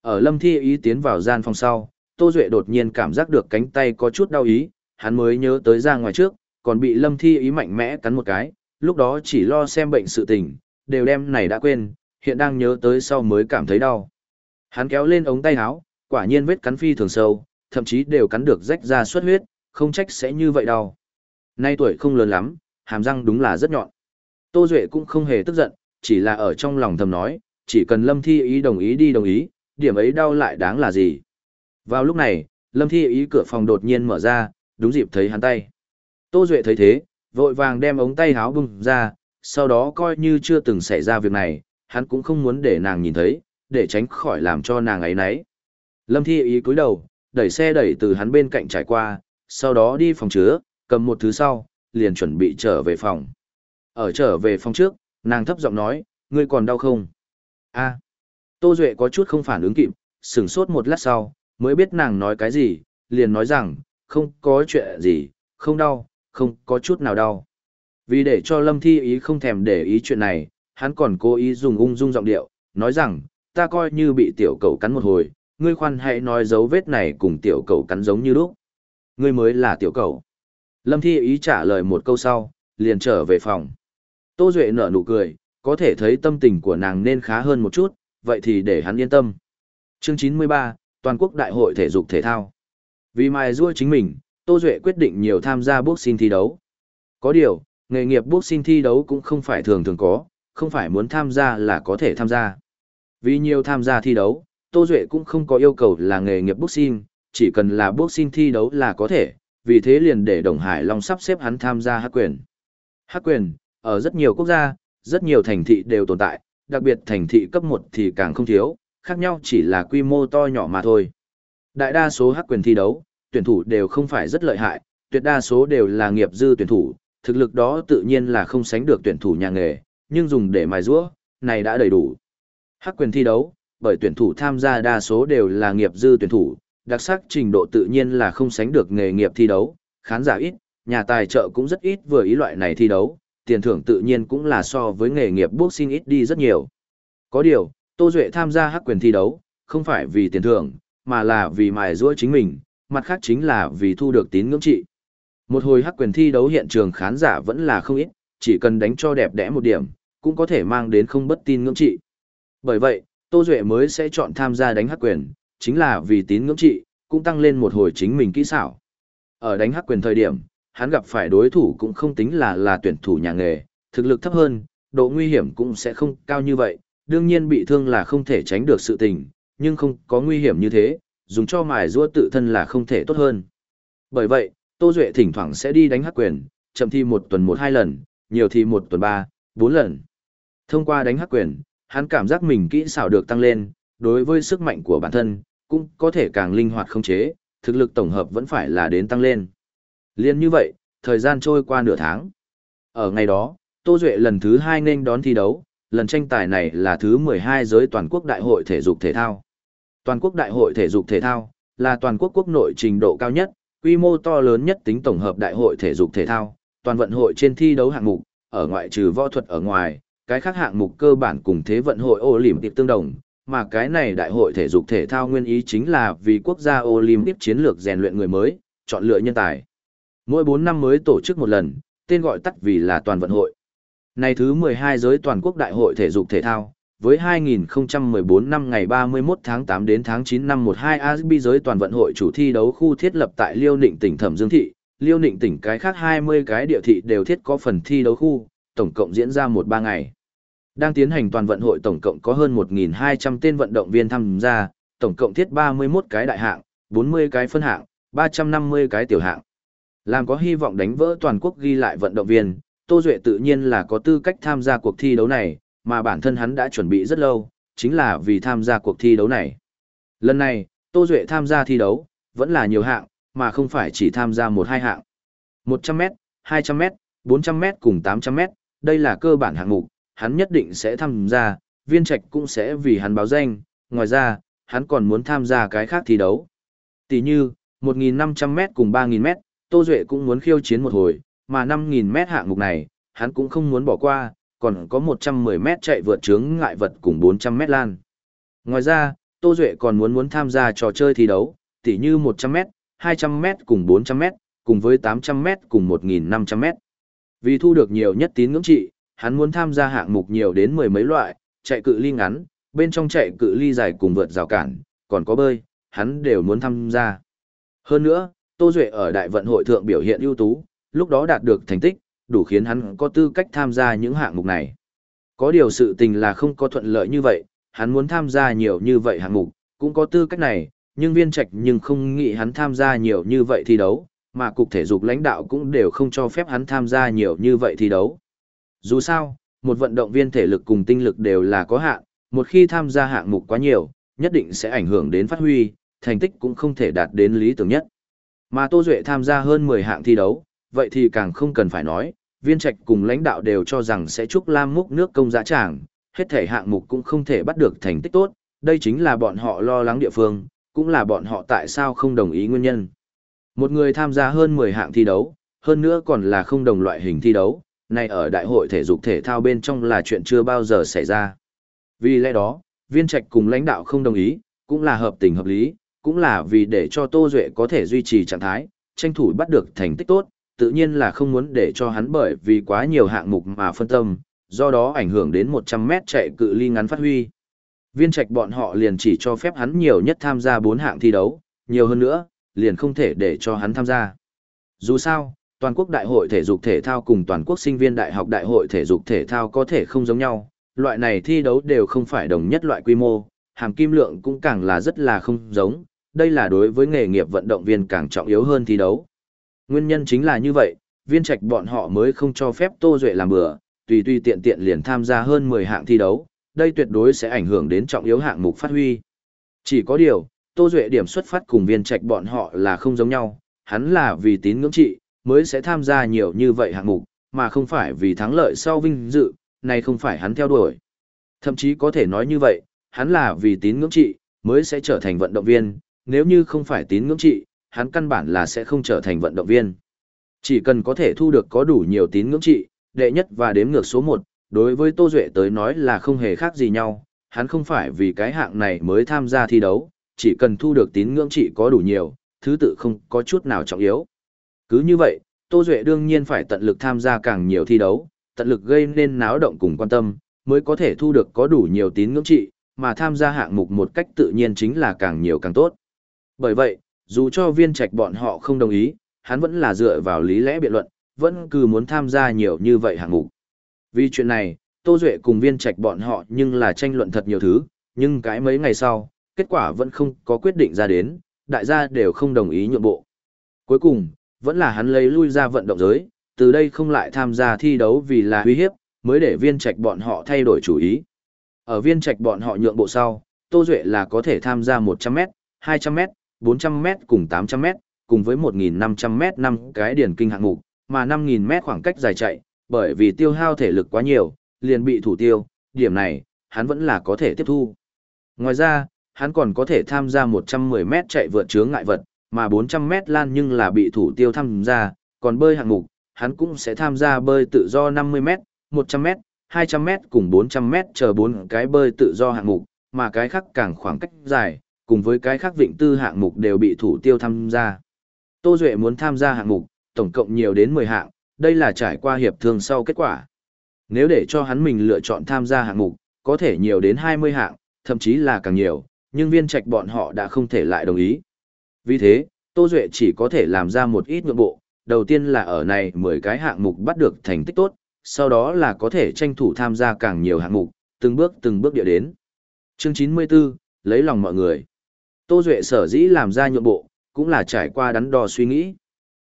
Ở Lâm Thi ý tiến vào gian phòng sau, Tô Duệ đột nhiên cảm giác được cánh tay có chút đau ý, hắn mới nhớ tới ra ngoài trước, còn bị Lâm Thi ý mạnh mẽ cắn một cái, lúc đó chỉ lo xem bệnh sự tình, đều đem này đã quên, hiện đang nhớ tới sau mới cảm thấy đau. Hắn kéo lên ống tay áo, quả nhiên vết cắn phi thường sâu, thậm chí đều cắn được rách ra xuất huyết, không trách sẽ như vậy đau. Nay tuổi không lớn lắm, hàm răng đúng là rất nhọn. Tô Duệ cũng không hề tức giận, chỉ là ở trong lòng thầm nói, chỉ cần Lâm Thi ý đồng ý đi đồng ý, điểm ấy đau lại đáng là gì. Vào lúc này, Lâm Thi ý cửa phòng đột nhiên mở ra, đúng dịp thấy hắn tay. Tô Duệ thấy thế, vội vàng đem ống tay háo bung ra, sau đó coi như chưa từng xảy ra việc này, hắn cũng không muốn để nàng nhìn thấy, để tránh khỏi làm cho nàng ấy nấy. Lâm Thi ý cúi đầu, đẩy xe đẩy từ hắn bên cạnh trải qua, sau đó đi phòng chứa, cầm một thứ sau, liền chuẩn bị trở về phòng. Ở trở về phòng trước, nàng thấp giọng nói, ngươi còn đau không? a Tô Duệ có chút không phản ứng kịp, sửng sốt một lát sau, mới biết nàng nói cái gì, liền nói rằng, không có chuyện gì, không đau, không có chút nào đau. Vì để cho Lâm Thi ý không thèm để ý chuyện này, hắn còn cố ý dùng ung dung giọng điệu, nói rằng, ta coi như bị tiểu cầu cắn một hồi, ngươi khoan hãy nói dấu vết này cùng tiểu cầu cắn giống như lúc. Ngươi mới là tiểu cầu. Lâm Thi ý trả lời một câu sau, liền trở về phòng. Tô Duệ nở nụ cười, có thể thấy tâm tình của nàng nên khá hơn một chút, vậy thì để hắn yên tâm. Chương 93, Toàn quốc đại hội thể dục thể thao. Vì mài rua chính mình, Tô Duệ quyết định nhiều tham gia boxing thi đấu. Có điều, nghề nghiệp boxing thi đấu cũng không phải thường thường có, không phải muốn tham gia là có thể tham gia. Vì nhiều tham gia thi đấu, Tô Duệ cũng không có yêu cầu là nghề nghiệp boxing, chỉ cần là boxing thi đấu là có thể, vì thế liền để Đồng Hải Long sắp xếp hắn tham gia hắc quyền. Hắc quyền, ở rất nhiều quốc gia, rất nhiều thành thị đều tồn tại, đặc biệt thành thị cấp 1 thì càng không thiếu, khác nhau chỉ là quy mô to nhỏ mà thôi. Đại đa số hắc quyền thi đấu, tuyển thủ đều không phải rất lợi hại, tuyệt đa số đều là nghiệp dư tuyển thủ, thực lực đó tự nhiên là không sánh được tuyển thủ nhà nghề, nhưng dùng để mài giũa, này đã đầy đủ. Hắc quyền thi đấu, bởi tuyển thủ tham gia đa số đều là nghiệp dư tuyển thủ, đặc sắc trình độ tự nhiên là không sánh được nghề nghiệp thi đấu, khán giả ít, nhà tài trợ cũng rất ít vừa ý loại này thi đấu, tiền thưởng tự nhiên cũng là so với nghề nghiệp boxing ít đi rất nhiều. Có điều, Tô Duệ tham gia hắc quyền thi đấu, không phải vì tiền thưởng, mà là vì mài giũa chính mình, mặt khác chính là vì thu được tín ngưỡng trị. Một hồi hắc quyền thi đấu hiện trường khán giả vẫn là không ít, chỉ cần đánh cho đẹp đẽ một điểm, cũng có thể mang đến không bất tin ngưỡng trị. Bởi vậy, Tô Duệ mới sẽ chọn tham gia đánh hắc quyền, chính là vì tín ngưỡng trị, cũng tăng lên một hồi chính mình kỹ xảo. Ở đánh hắc quyền thời điểm, hắn gặp phải đối thủ cũng không tính là là tuyển thủ nhà nghề, thực lực thấp hơn, độ nguy hiểm cũng sẽ không cao như vậy, đương nhiên bị thương là không thể tránh được sự tình, nhưng không có nguy hiểm như thế, dùng cho mài rua tự thân là không thể tốt hơn. Bởi vậy, Tô Duệ thỉnh thoảng sẽ đi đánh hắc quyền, chậm thi một tuần một hai lần, nhiều thì một tuần ba, bốn lần. Thông qua đánh hắc quyền, hắn cảm giác mình kỹ xảo được tăng lên, đối với sức mạnh của bản thân, cũng có thể càng linh hoạt không chế, thực lực tổng hợp vẫn phải là đến tăng lên. Liên như vậy, thời gian trôi qua nửa tháng. Ở ngày đó, Tô Duệ lần thứ 2 nên đón thi đấu, lần tranh tài này là thứ 12 giới toàn quốc đại hội thể dục thể thao. Toàn quốc đại hội thể dục thể thao là toàn quốc quốc nội trình độ cao nhất, quy mô to lớn nhất tính tổng hợp đại hội thể dục thể thao, toàn vận hội trên thi đấu hạng mục, ở ngoại trừ võ thuật ở ngoài, cái khác hạng mục cơ bản cùng thế vận hội Olympic tương đồng, mà cái này đại hội thể dục thể thao nguyên ý chính là vì quốc gia Olympic chiến lược rèn luyện người mới, chọn lựa nhân tài. Mỗi 4 năm mới tổ chức một lần, tên gọi tắt vì là toàn vận hội. Này thứ 12 giới toàn quốc đại hội thể dục thể thao, với 2014 năm ngày 31 tháng 8 đến tháng 9 năm 12 ASB giới toàn vận hội chủ thi đấu khu thiết lập tại Liêu Nịnh tỉnh Thẩm Dương Thị, Liêu Nịnh tỉnh cái khác 20 cái địa thị đều thiết có phần thi đấu khu, tổng cộng diễn ra 1-3 ngày. Đang tiến hành toàn vận hội tổng cộng có hơn 1.200 tên vận động viên tham gia, tổng cộng thiết 31 cái đại hạng, 40 cái phân hạng, 350 cái tiểu hạng. Làm có hy vọng đánh vỡ toàn quốc ghi lại vận động viên, Tô Duệ tự nhiên là có tư cách tham gia cuộc thi đấu này, mà bản thân hắn đã chuẩn bị rất lâu, chính là vì tham gia cuộc thi đấu này. Lần này, Tô Duệ tham gia thi đấu, vẫn là nhiều hạng, mà không phải chỉ tham gia một hai hạng. 100m, 200m, 400m cùng 800m, đây là cơ bản hạng mục, hắn nhất định sẽ tham gia, viên trạch cũng sẽ vì hắn báo danh, ngoài ra, hắn còn muốn tham gia cái khác thi đấu. Tỷ như, 1.500m cùng 3.000m, Tô Duệ cũng muốn khiêu chiến một hồi, mà 5.000m hạng mục này, hắn cũng không muốn bỏ qua, còn có 110 mét chạy vượt chướng ngại vật cùng 400 mét lan. Ngoài ra, Tô Duệ còn muốn muốn tham gia trò chơi thi đấu, tỉ như 100 mét, 200 mét cùng 400 mét, cùng với 800 mét cùng 1.500 mét. Vì thu được nhiều nhất tín ngưỡng trị, hắn muốn tham gia hạng mục nhiều đến mười mấy loại, chạy cự ly ngắn, bên trong chạy cự ly dài cùng vượt rào cản, còn có bơi, hắn đều muốn tham gia. Hơn nữa, Tô Duệ ở đại vận hội thượng biểu hiện ưu tú, lúc đó đạt được thành tích, đủ khiến hắn có tư cách tham gia những hạng mục này. Có điều sự tình là không có thuận lợi như vậy, hắn muốn tham gia nhiều như vậy hạng mục, cũng có tư cách này, nhưng viên trạch nhưng không nghĩ hắn tham gia nhiều như vậy thi đấu, mà cục thể dục lãnh đạo cũng đều không cho phép hắn tham gia nhiều như vậy thi đấu. Dù sao, một vận động viên thể lực cùng tinh lực đều là có hạn, một khi tham gia hạng mục quá nhiều, nhất định sẽ ảnh hưởng đến phát huy, thành tích cũng không thể đạt đến lý tưởng nhất. Mà Tô Duệ tham gia hơn 10 hạng thi đấu, vậy thì càng không cần phải nói, viên trạch cùng lãnh đạo đều cho rằng sẽ chúc Lam Múc nước công giá tràng, hết thể hạng mục cũng không thể bắt được thành tích tốt, đây chính là bọn họ lo lắng địa phương, cũng là bọn họ tại sao không đồng ý nguyên nhân. Một người tham gia hơn 10 hạng thi đấu, hơn nữa còn là không đồng loại hình thi đấu, này ở đại hội thể dục thể thao bên trong là chuyện chưa bao giờ xảy ra. Vì lẽ đó, viên trạch cùng lãnh đạo không đồng ý, cũng là hợp tình hợp lý, cũng là vì để cho Tô Duệ có thể duy trì trạng thái, tranh thủ bắt được thành tích tốt, tự nhiên là không muốn để cho hắn bởi vì quá nhiều hạng mục mà phân tâm, do đó ảnh hưởng đến 100 mét chạy cự ly ngắn phát huy. Viên trạch bọn họ liền chỉ cho phép hắn nhiều nhất tham gia 4 hạng thi đấu, nhiều hơn nữa, liền không thể để cho hắn tham gia. Dù sao, toàn quốc đại hội thể dục thể thao cùng toàn quốc sinh viên đại học đại hội thể dục thể thao có thể không giống nhau, loại này thi đấu đều không phải đồng nhất loại quy mô, hàm kim lượng cũng càng là rất là không giống, đây là đối với nghề nghiệp vận động viên càng trọng yếu hơn thi đấu. Nguyên nhân chính là như vậy, viên trạch bọn họ mới không cho phép Tô Duệ làm bừa, tùy tùy tiện tiện liền tham gia hơn 10 hạng thi đấu, đây tuyệt đối sẽ ảnh hưởng đến trọng yếu hạng mục phát huy. Chỉ có điều, Tô Duệ điểm xuất phát cùng viên trạch bọn họ là không giống nhau, hắn là vì tín ngưỡng trị, mới sẽ tham gia nhiều như vậy hạng mục, mà không phải vì thắng lợi sau vinh dự, này không phải hắn theo đuổi. Thậm chí có thể nói như vậy, hắn là vì tín ngưỡng trị, mới sẽ trở thành vận động viên, nếu như không phải tín ngưỡng trị, hắn căn bản là sẽ không trở thành vận động viên. Chỉ cần có thể thu được có đủ nhiều tín ngưỡng trị, đệ nhất và đếm ngược số 1, đối với Tô Duệ tới nói là không hề khác gì nhau, hắn không phải vì cái hạng này mới tham gia thi đấu, chỉ cần thu được tín ngưỡng trị có đủ nhiều, thứ tự không có chút nào trọng yếu. Cứ như vậy, Tô Duệ đương nhiên phải tận lực tham gia càng nhiều thi đấu, tận lực gây nên náo động cùng quan tâm, mới có thể thu được có đủ nhiều tín ngưỡng trị, mà tham gia hạng mục một cách tự nhiên chính là càng nhiều càng tốt. Bởi vậy, dù cho viên trạch bọn họ không đồng ý, hắn vẫn là dựa vào lý lẽ biện luận, vẫn cứ muốn tham gia nhiều như vậy hạng mục. Vì chuyện này, Tô Duệ cùng viên trạch bọn họ nhưng là tranh luận thật nhiều thứ, nhưng cái mấy ngày sau, kết quả vẫn không có quyết định ra đến, đại gia đều không đồng ý nhượng bộ. Cuối cùng, vẫn là hắn lấy lui ra vận động giới, từ đây không lại tham gia thi đấu vì là uy hiếp, mới để viên trạch bọn họ thay đổi chủ ý. Ở viên trạch bọn họ nhượng bộ sau, Tô Duệ là có thể tham gia 100m, 200m, 400m cùng 800m, cùng với 1.500m năm cái điển kinh hạng mục, mà 5.000m khoảng cách dài chạy, bởi vì tiêu hao thể lực quá nhiều, liền bị thủ tiêu, điểm này, hắn vẫn là có thể tiếp thu. Ngoài ra, hắn còn có thể tham gia 110m chạy vượt chướng ngại vật, mà 400m lan nhưng là bị thủ tiêu tham gia, còn bơi hạng mục, hắn cũng sẽ tham gia bơi tự do 50m, 100m, 200m cùng 400m chờ bốn cái bơi tự do hạng mục, mà cái khác càng khoảng cách dài, cùng với cái khác vịnh tư hạng mục đều bị thủ tiêu tham gia. Tô Duệ muốn tham gia hạng mục, tổng cộng nhiều đến 10 hạng, đây là trải qua hiệp thương sau kết quả. Nếu để cho hắn mình lựa chọn tham gia hạng mục, có thể nhiều đến 20 hạng, thậm chí là càng nhiều, nhưng viên trạch bọn họ đã không thể lại đồng ý. Vì thế, Tô Duệ chỉ có thể làm ra một ít nhượng bộ, đầu tiên là ở này 10 cái hạng mục bắt được thành tích tốt, sau đó là có thể tranh thủ tham gia càng nhiều hạng mục, từng bước từng bước địa đến. Chương 94, lấy lòng mọi người. Tô Duệ sở dĩ làm ra nhượng bộ, cũng là trải qua đắn đo suy nghĩ.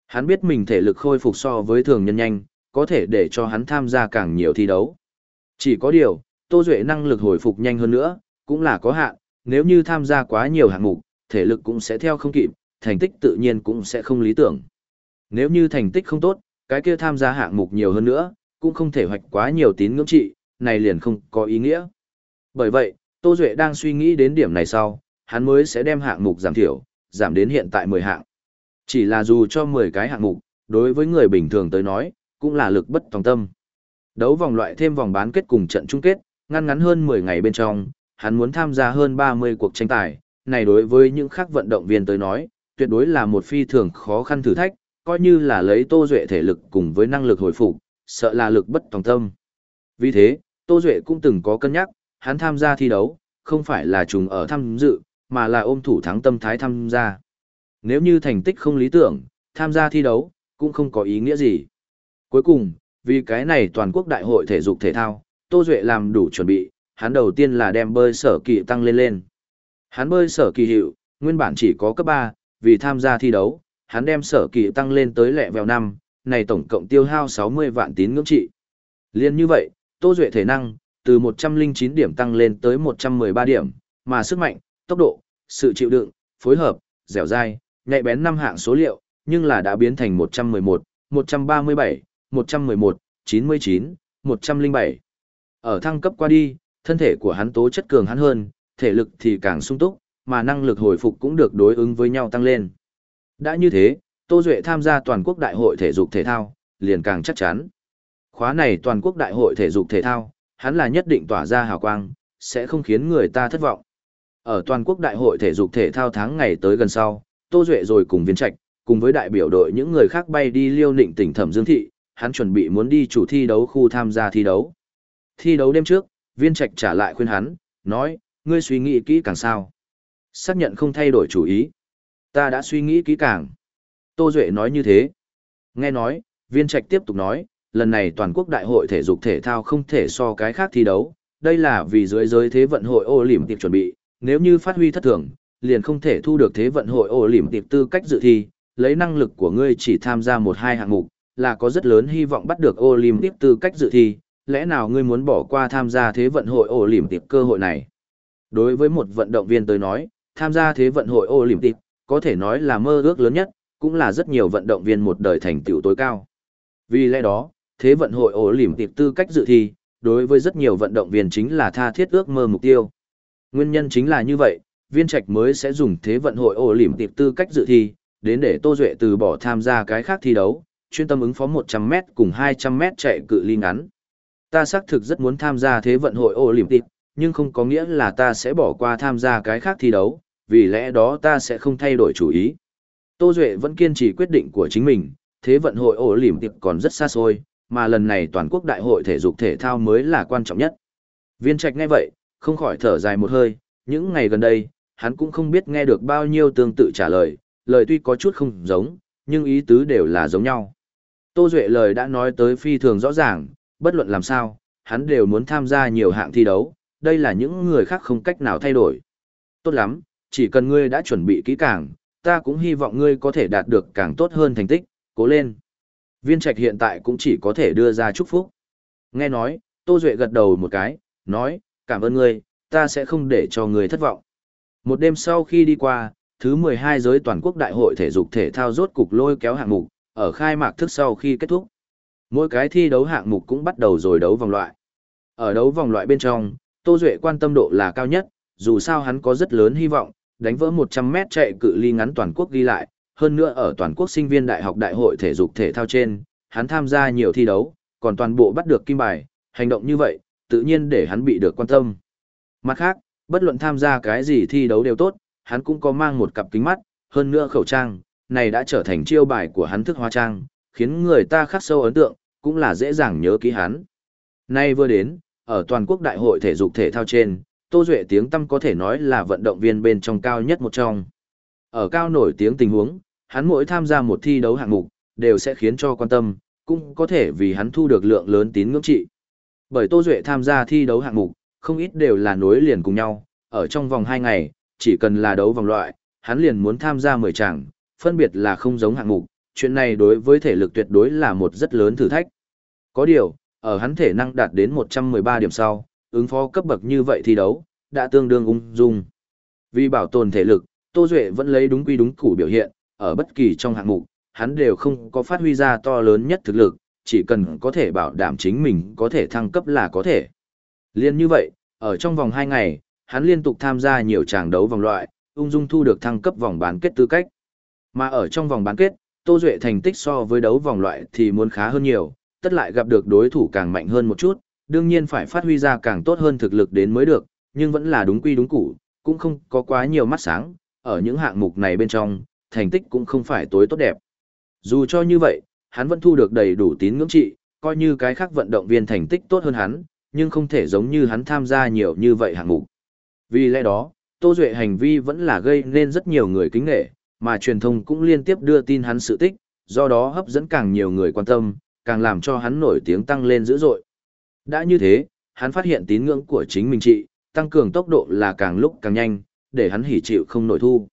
Hắn biết mình thể lực khôi phục so với thường nhân nhanh, có thể để cho hắn tham gia càng nhiều thi đấu. Chỉ có điều, Tô Duệ năng lực hồi phục nhanh hơn nữa, cũng là có hạn, nếu như tham gia quá nhiều hạng mục, thể lực cũng sẽ theo không kịp, thành tích tự nhiên cũng sẽ không lý tưởng. Nếu như thành tích không tốt, cái kia tham gia hạng mục nhiều hơn nữa, cũng không thể hoạch quá nhiều tín ngưỡng trị, này liền không có ý nghĩa. Bởi vậy, Tô Duệ đang suy nghĩ đến điểm này sau, hắn mới sẽ đem hạng mục giảm thiểu, giảm đến hiện tại 10 hạng. Chỉ là dù cho 10 cái hạng mục, đối với người bình thường tới nói, cũng là lực bất tòng tâm. Đấu vòng loại thêm vòng bán kết cùng trận chung kết, ngăn ngắn hơn 10 ngày bên trong, hắn muốn tham gia hơn 30 cuộc tranh tài, này đối với những khác vận động viên tới nói, tuyệt đối là một phi thường khó khăn thử thách, coi như là lấy Tô Duệ thể lực cùng với năng lực hồi phục, sợ là lực bất tòng tâm. Vì thế, Tô Duệ cũng từng có cân nhắc, hắn tham gia thi đấu, không phải là trùng ở tham dự, mà là ôm thủ thắng tâm thái tham gia. Nếu như thành tích không lý tưởng, tham gia thi đấu, cũng không có ý nghĩa gì. Cuối cùng, vì cái này toàn quốc đại hội thể dục thể thao, Tô Duệ làm đủ chuẩn bị, hắn đầu tiên là đem bơi sở kỳ tăng lên lên. Hắn bơi sở kỳ hiệu, nguyên bản chỉ có cấp 3, vì tham gia thi đấu, hắn đem sở kỳ tăng lên tới lẹ vèo 5, này tổng cộng tiêu hao 60 vạn tín ngưỡng trị. Liên như vậy, Tô Duệ thể năng, từ 109 điểm tăng lên tới 113 điểm, mà sức mạnh, tốc độ, sự chịu đựng, phối hợp, dẻo dai, nhạy bén năm hạng số liệu, nhưng là đã biến thành 111, 137, 111, 99, 107. Ở thăng cấp qua đi, thân thể của hắn tố chất cường hắn hơn, thể lực thì càng sung túc, mà năng lực hồi phục cũng được đối ứng với nhau tăng lên. Đã như thế, Tô Duệ tham gia toàn quốc đại hội thể dục thể thao, liền càng chắc chắn. Khóa này toàn quốc đại hội thể dục thể thao, hắn là nhất định tỏa ra hào quang, sẽ không khiến người ta thất vọng. Ở toàn quốc đại hội thể dục thể thao tháng ngày tới gần sau, Tô Duệ rồi cùng viên trạch, cùng với đại biểu đội những người khác bay đi liêu nịnh tỉnh Thẩm Dương Thị, hắn chuẩn bị muốn đi chủ thi đấu khu tham gia thi đấu. Thi đấu đêm trước, viên trạch trả lại khuyên hắn, nói, ngươi suy nghĩ kỹ càng sao. Xác nhận không thay đổi chủ ý. Ta đã suy nghĩ kỹ càng. Tô Duệ nói như thế. Nghe nói, viên trạch tiếp tục nói, lần này toàn quốc đại hội thể dục thể thao không thể so cái khác thi đấu. Đây là vì dưới giới thế vận hội ô liềm tiệp chuẩn bị, nếu như phát huy thất thường, liền không thể thu được thế vận hội ổ lỉm tiệp tư cách dự thi, lấy năng lực của ngươi chỉ tham gia một hai hạng mục, là có rất lớn hy vọng bắt được ổ lỉm tiệp tư cách dự thi, lẽ nào ngươi muốn bỏ qua tham gia thế vận hội ổ lỉm tiệp cơ hội này? Đối với một vận động viên tới nói, tham gia thế vận hội Olympic, có thể nói là mơ ước lớn nhất, cũng là rất nhiều vận động viên một đời thành tựu tối cao. Vì lẽ đó, thế vận hội Olympic tư cách dự thi, đối với rất nhiều vận động viên chính là tha thiết ước mơ mục tiêu. Nguyên nhân chính là như vậy, viên trạch mới sẽ dùng thế vận hội Olympic tư cách dự thi, đến để Tô Duệ từ bỏ tham gia cái khác thi đấu, chuyên tâm ứng phó 100m cùng 200m chạy cự ly ngắn. Ta xác thực rất muốn tham gia thế vận hội Olympic, nhưng không có nghĩa là ta sẽ bỏ qua tham gia cái khác thi đấu, vì lẽ đó ta sẽ không thay đổi chủ ý. Tô Duệ vẫn kiên trì quyết định của chính mình, thế vận hội ổ lỉm tiệp còn rất xa xôi, mà lần này toàn quốc đại hội thể dục thể thao mới là quan trọng nhất. Viên trạch ngay vậy, không khỏi thở dài một hơi, những ngày gần đây, hắn cũng không biết nghe được bao nhiêu tương tự trả lời, lời tuy có chút không giống, nhưng ý tứ đều là giống nhau. Tô Duệ lời đã nói tới phi thường rõ ràng, bất luận làm sao, hắn đều muốn tham gia nhiều hạng thi đấu, đây là những người khác không cách nào thay đổi. Tốt lắm, chỉ cần ngươi đã chuẩn bị kỹ càng, ta cũng hy vọng ngươi có thể đạt được càng tốt hơn thành tích, cố lên. Viên trạch hiện tại cũng chỉ có thể đưa ra chúc phúc. Nghe nói, Tô Duệ gật đầu một cái, nói, cảm ơn ngươi, ta sẽ không để cho ngươi thất vọng. Một đêm sau khi đi qua, thứ 12 giới toàn quốc đại hội thể dục thể thao rốt cục lôi kéo hạng mục, ở khai mạc thức sau khi kết thúc. Mỗi cái thi đấu hạng mục cũng bắt đầu rồi đấu vòng loại. Ở đấu vòng loại bên trong, Tô Duệ quan tâm độ là cao nhất, dù sao hắn có rất lớn hy vọng, đánh vỡ 100 mét chạy cự ly ngắn toàn quốc ghi lại, hơn nữa ở toàn quốc sinh viên đại học đại hội thể dục thể thao trên, hắn tham gia nhiều thi đấu, còn toàn bộ bắt được kim bài, hành động như vậy, tự nhiên để hắn bị được quan tâm. Mặt khác, bất luận tham gia cái gì thi đấu đều tốt, hắn cũng có mang một cặp kính mắt, hơn nữa khẩu trang, này đã trở thành chiêu bài của hắn thức hóa trang, khiến người ta khắc sâu ấn tượng, cũng là dễ dàng nhớ ký hắn. Nay vừa đến, ở toàn quốc đại hội thể dục thể thao trên, Tô Duệ tiếng tâm có thể nói là vận động viên bên trong cao nhất một trong. Ở cao nổi tiếng tình huống, hắn mỗi tham gia một thi đấu hạng mục, đều sẽ khiến cho quan tâm, cũng có thể vì hắn thu được lượng lớn tín ngưỡng trị. Bởi Tô Duệ tham gia thi đấu hạng mục, không ít đều là nối liền cùng nhau, ở trong vòng 2 ngày, chỉ cần là đấu vòng loại, hắn liền muốn tham gia 10 chàng, phân biệt là không giống hạng mục, chuyện này đối với thể lực tuyệt đối là một rất lớn thử thách. Có điều, ở hắn thể năng đạt đến 113 điểm sau, ứng phó cấp bậc như vậy thi đấu, đã tương đương ung dung. Vì bảo tồn thể lực, Tô Duệ vẫn lấy đúng quy đúng củ biểu hiện, ở bất kỳ trong hạng mục, hắn đều không có phát huy ra to lớn nhất thực lực, chỉ cần có thể bảo đảm chính mình có thể thăng cấp là có thể. Liên như vậy, ở trong vòng 2 ngày, hắn liên tục tham gia nhiều tràng đấu vòng loại, ung dung thu được thăng cấp vòng bán kết tư cách. Mà ở trong vòng bán kết, Tô Duệ thành tích so với đấu vòng loại thì muốn khá hơn nhiều, tất lại gặp được đối thủ càng mạnh hơn một chút, đương nhiên phải phát huy ra càng tốt hơn thực lực đến mới được, nhưng vẫn là đúng quy đúng củ, cũng không có quá nhiều mắt sáng, ở những hạng mục này bên trong, thành tích cũng không phải tối tốt đẹp. Dù cho như vậy, hắn vẫn thu được đầy đủ tín ngưỡng trị, coi như cái khác vận động viên thành tích tốt hơn hắn, nhưng không thể giống như hắn tham gia nhiều như vậy hạng mục. Vì lẽ đó, Tô Duệ hành vi vẫn là gây nên rất nhiều người kính nghệ, mà truyền thông cũng liên tiếp đưa tin hắn sự tích, do đó hấp dẫn càng nhiều người quan tâm, càng làm cho hắn nổi tiếng tăng lên dữ dội. Đã như thế, hắn phát hiện tín ngưỡng của chính mình trị, tăng cường tốc độ là càng lúc càng nhanh, để hắn hỉ chịu không nổi thu.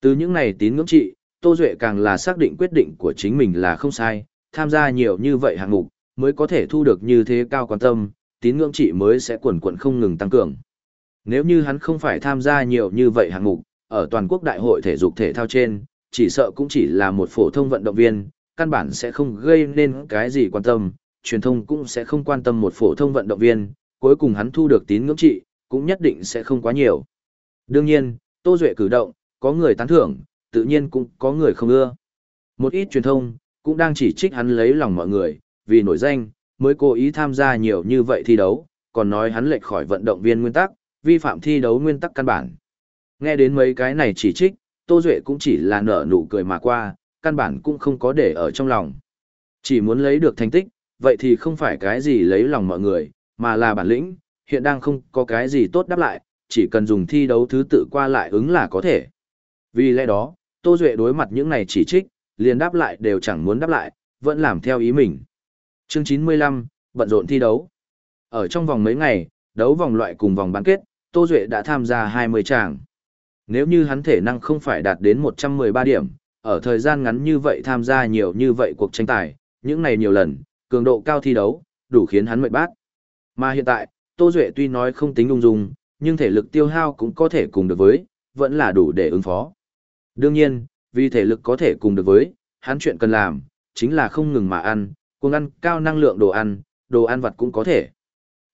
Từ những này tín ngưỡng trị, Tô Duệ càng là xác định quyết định của chính mình là không sai, tham gia nhiều như vậy hạng mục, mới có thể thu được như thế cao quan tâm, tín ngưỡng trị mới sẽ quần quần không ngừng tăng cường. Nếu như hắn không phải tham gia nhiều như vậy hạng mục, ở toàn quốc đại hội thể dục thể thao trên, chỉ sợ cũng chỉ là một phổ thông vận động viên, căn bản sẽ không gây nên cái gì quan tâm, truyền thông cũng sẽ không quan tâm một phổ thông vận động viên, cuối cùng hắn thu được tín ngưỡng trị, cũng nhất định sẽ không quá nhiều. Đương nhiên, Tô Duệ cử động, có người tán thưởng, tự nhiên cũng có người không ưa. Một ít truyền thông, cũng đang chỉ trích hắn lấy lòng mọi người, vì nổi danh, mới cố ý tham gia nhiều như vậy thi đấu, còn nói hắn lệch khỏi vận động viên nguyên tắc, vi phạm thi đấu nguyên tắc căn bản. Nghe đến mấy cái này chỉ trích, Tô Duệ cũng chỉ là nở nụ cười mà qua, căn bản cũng không có để ở trong lòng. Chỉ muốn lấy được thành tích, vậy thì không phải cái gì lấy lòng mọi người, mà là bản lĩnh, hiện đang không có cái gì tốt đáp lại, chỉ cần dùng thi đấu thứ tự qua lại ứng là có thể. Vì lẽ đó, Tô Duệ đối mặt những này chỉ trích, liền đáp lại đều chẳng muốn đáp lại, vẫn làm theo ý mình. Chương 95, bận rộn thi đấu. Ở trong vòng mấy ngày, đấu vòng loại cùng vòng bán kết, Tô Duệ đã tham gia 20 tràng. Nếu như hắn thể năng không phải đạt đến 113 điểm, ở thời gian ngắn như vậy tham gia nhiều như vậy cuộc tranh tài, những này nhiều lần, cường độ cao thi đấu, đủ khiến hắn mệt bát. Mà hiện tại, Tô Duệ tuy nói không tính ung dung, nhưng thể lực tiêu hao cũng có thể cùng được với, vẫn là đủ để ứng phó. Đương nhiên, vì thể lực có thể cùng được với, hắn chuyện cần làm, chính là không ngừng mà ăn, cùng ăn cao năng lượng đồ ăn, đồ ăn vặt cũng có thể.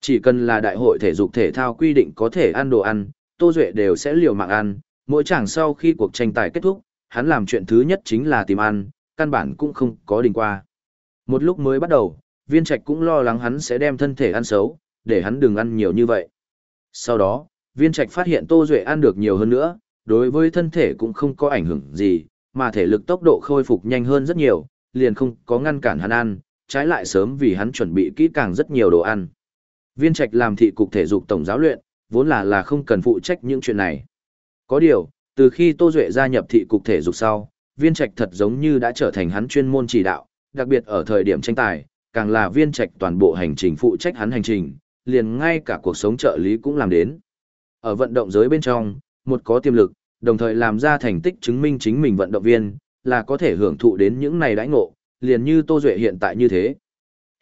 Chỉ cần là đại hội thể dục thể thao quy định có thể ăn đồ ăn, Tô Duệ đều sẽ liều mạng ăn, mỗi chẳng sau khi cuộc tranh tài kết thúc, hắn làm chuyện thứ nhất chính là tìm ăn, căn bản cũng không có đình qua. Một lúc mới bắt đầu, viên trạch cũng lo lắng hắn sẽ đem thân thể ăn xấu, để hắn đừng ăn nhiều như vậy. Sau đó, viên trạch phát hiện Tô Duệ ăn được nhiều hơn nữa, đối với thân thể cũng không có ảnh hưởng gì, mà thể lực tốc độ khôi phục nhanh hơn rất nhiều, liền không có ngăn cản hắn ăn, trái lại sớm vì hắn chuẩn bị kỹ càng rất nhiều đồ ăn. Viên trạch làm thị cục thể dục tổng giáo luyện, vốn là là không cần phụ trách những chuyện này. Có điều, từ khi Tô Duệ gia nhập thị cục thể dục sau, viên trạch thật giống như đã trở thành hắn chuyên môn chỉ đạo, đặc biệt ở thời điểm tranh tài, càng là viên trạch toàn bộ hành trình phụ trách hắn hành trình, liền ngay cả cuộc sống trợ lý cũng làm đến. Ở vận động giới bên trong, một có tiềm lực, đồng thời làm ra thành tích chứng minh chính mình vận động viên, là có thể hưởng thụ đến những này đãi ngộ, liền như Tô Duệ hiện tại như thế.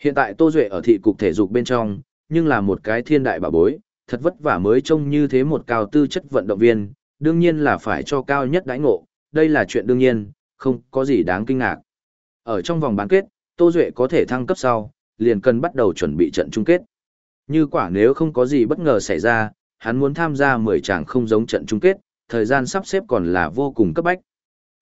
Hiện tại Tô Duệ ở thị cục thể dục bên trong, nhưng là một cái thiên đại bảo bối, thật vất vả mới trông như thế một cao tư chất vận động viên, đương nhiên là phải cho cao nhất đãi ngộ, đây là chuyện đương nhiên, không có gì đáng kinh ngạc. Ở trong vòng bán kết, Tô Duệ có thể thăng cấp sau, liền cần bắt đầu chuẩn bị trận chung kết. Như quả nếu không có gì bất ngờ xảy ra, hắn muốn tham gia 10 tràng không giống trận chung kết, thời gian sắp xếp còn là vô cùng cấp bách.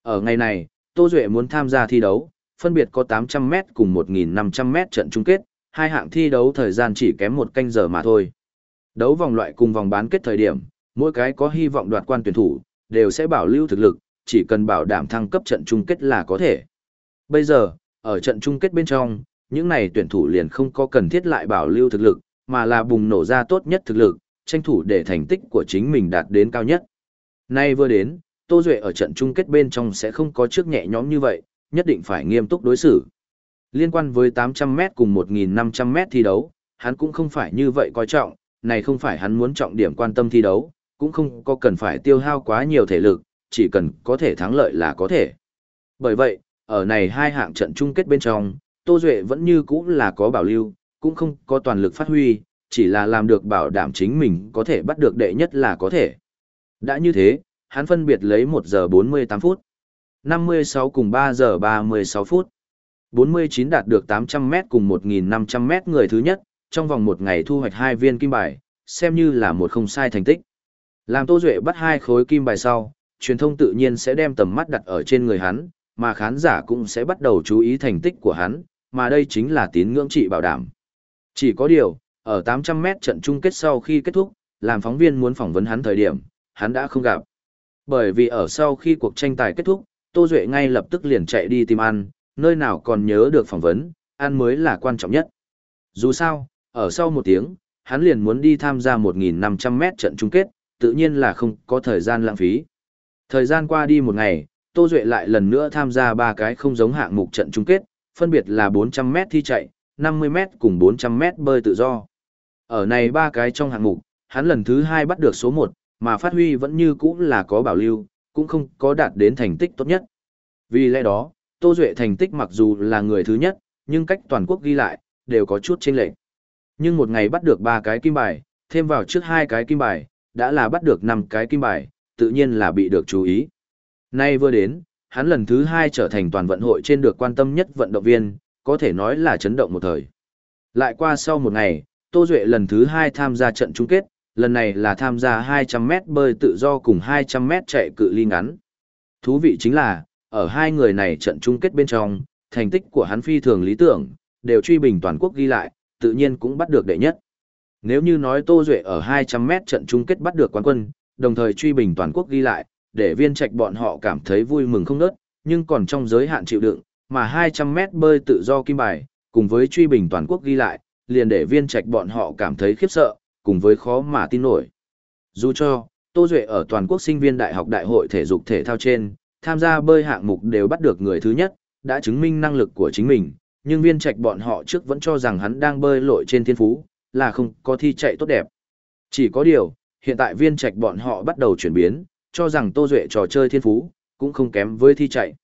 Ở ngày này, Tô Duệ muốn tham gia thi đấu, phân biệt có 800m cùng 1.500m trận chung kết, hai hạng thi đấu thời gian chỉ kém một canh giờ mà thôi. Đấu vòng loại cùng vòng bán kết thời điểm, mỗi cái có hy vọng đoạt quan tuyển thủ, đều sẽ bảo lưu thực lực, chỉ cần bảo đảm thăng cấp trận chung kết là có thể. Bây giờ, ở trận chung kết bên trong, những này tuyển thủ liền không có cần thiết lại bảo lưu thực lực, mà là bùng nổ ra tốt nhất thực lực, tranh thủ để thành tích của chính mình đạt đến cao nhất. Nay vừa đến, Tô Duệ ở trận chung kết bên trong sẽ không có trước nhẹ nhõm như vậy, nhất định phải nghiêm túc đối xử. Liên quan với 800m cùng 1.500m thi đấu, hắn cũng không phải như vậy coi trọng, này không phải hắn muốn trọng điểm quan tâm thi đấu, cũng không có cần phải tiêu hao quá nhiều thể lực, chỉ cần có thể thắng lợi là có thể. Bởi vậy, ở này hai hạng trận chung kết bên trong, Tô Duệ vẫn như cũ là có bảo lưu, cũng không có toàn lực phát huy, chỉ là làm được bảo đảm chính mình có thể bắt được đệ nhất là có thể. Đã như thế, hắn phân biệt lấy 1 giờ 48 phút, 56 cùng 3 giờ 36 phút. 49 đạt được 800m cùng 1.500m người thứ nhất, trong vòng một ngày thu hoạch hai viên kim bài, xem như là một không sai thành tích. Làm Tô Duệ bắt hai khối kim bài sau, truyền thông tự nhiên sẽ đem tầm mắt đặt ở trên người hắn, mà khán giả cũng sẽ bắt đầu chú ý thành tích của hắn, mà đây chính là tín ngưỡng trị bảo đảm. Chỉ có điều, ở 800m trận chung kết sau khi kết thúc, làm phóng viên muốn phỏng vấn hắn thời điểm, hắn đã không gặp. Bởi vì ở sau khi cuộc tranh tài kết thúc, Tô Duệ ngay lập tức liền chạy đi tìm ăn, nơi nào còn nhớ được phỏng vấn, ăn mới là quan trọng nhất. Dù sao, ở sau một tiếng, hắn liền muốn đi tham gia 1.500 mét trận chung kết, tự nhiên là không có thời gian lãng phí. Thời gian qua đi một ngày, Tô Duệ lại lần nữa tham gia ba cái không giống hạng mục trận chung kết, phân biệt là 400m thi chạy, 50m cùng 400m bơi tự do. Ở này ba cái trong hạng mục, hắn lần thứ hai bắt được số 1, mà phát huy vẫn như cũ là có bảo lưu, cũng không có đạt đến thành tích tốt nhất. Vì lẽ đó, Tô Duệ thành tích mặc dù là người thứ nhất, nhưng cách toàn quốc ghi lại, đều có chút chênh lệch. Nhưng một ngày bắt được 3 cái kim bài, thêm vào trước hai cái kim bài, đã là bắt được 5 cái kim bài, tự nhiên là bị được chú ý. Nay vừa đến, hắn lần thứ hai trở thành toàn vận hội trên được quan tâm nhất vận động viên, có thể nói là chấn động một thời. Lại qua sau một ngày, Tô Duệ lần thứ hai tham gia trận chung kết, lần này là tham gia 200m bơi tự do cùng 200m chạy cự ly ngắn. Thú vị chính là, ở hai người này trận chung kết bên trong, thành tích của hắn phi thường lý tưởng, đều truy bình toàn quốc ghi lại, tự nhiên cũng bắt được đệ nhất. Nếu như nói Tô Duệ ở 200m trận chung kết bắt được quán quân, đồng thời truy bình toàn quốc ghi lại, để viên trạch bọn họ cảm thấy vui mừng không nớt, nhưng còn trong giới hạn chịu đựng, mà 200m bơi tự do kim bài, cùng với truy bình toàn quốc ghi lại, liền để viên trạch bọn họ cảm thấy khiếp sợ, cùng với khó mà tin nổi. Dù cho, Tô Duệ ở toàn quốc sinh viên đại học đại hội thể dục thể thao trên, tham gia bơi hạng mục đều bắt được người thứ nhất, đã chứng minh năng lực của chính mình, nhưng viên trạch bọn họ trước vẫn cho rằng hắn đang bơi lội trên thiên phú, là không có thi chạy tốt đẹp. Chỉ có điều, hiện tại viên trạch bọn họ bắt đầu chuyển biến, cho rằng Tô Duệ trò chơi thiên phú, cũng không kém với thi chạy.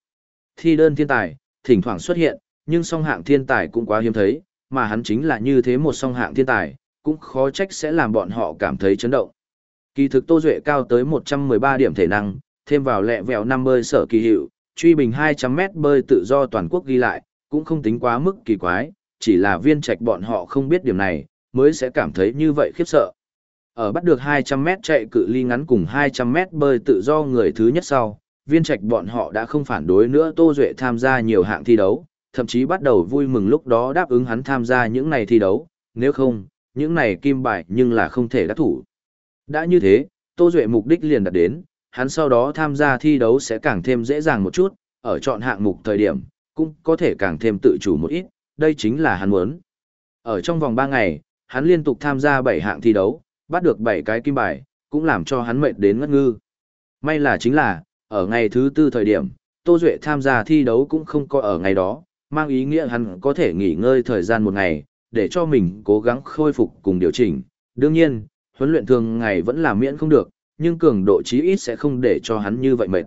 Thi đơn thiên tài, thỉnh thoảng xuất hiện, nhưng song hạng thiên tài cũng quá hiếm thấy, mà hắn chính là như thế một song hạng thiên tài, cũng khó trách sẽ làm bọn họ cảm thấy chấn động. Kỳ thực Tô Duệ cao tới 113 điểm thể năng, thêm vào lẹ vẹo năm bơi sở kỳ hiệu, truy bình 200m bơi tự do toàn quốc ghi lại, cũng không tính quá mức kỳ quái, chỉ là viên trạch bọn họ không biết điểm này, mới sẽ cảm thấy như vậy khiếp sợ. Ở bắt được 200m chạy cự ly ngắn cùng 200m bơi tự do người thứ nhất sau, viên trạch bọn họ đã không phản đối nữa Tô Duệ tham gia nhiều hạng thi đấu, thậm chí bắt đầu vui mừng lúc đó đáp ứng hắn tham gia những này thi đấu, nếu không, những này kim bài nhưng là không thể đắc thủ. Đã như thế, Tô Duệ mục đích liền đạt đến, hắn sau đó tham gia thi đấu sẽ càng thêm dễ dàng một chút, ở chọn hạng mục thời điểm, cũng có thể càng thêm tự chủ một ít, đây chính là hắn muốn. Ở trong vòng 3 ngày, hắn liên tục tham gia 7 hạng thi đấu, bắt được 7 cái kim bài, cũng làm cho hắn mệt đến ngất ngư. May là chính là, ở ngày thứ tư thời điểm, Tô Duệ tham gia thi đấu cũng không có ở ngày đó, mang ý nghĩa hắn có thể nghỉ ngơi thời gian một ngày, để cho mình cố gắng khôi phục cùng điều chỉnh. Đương nhiên, huấn luyện thường ngày vẫn là miễn không được, nhưng cường độ chí ít sẽ không để cho hắn như vậy mệt.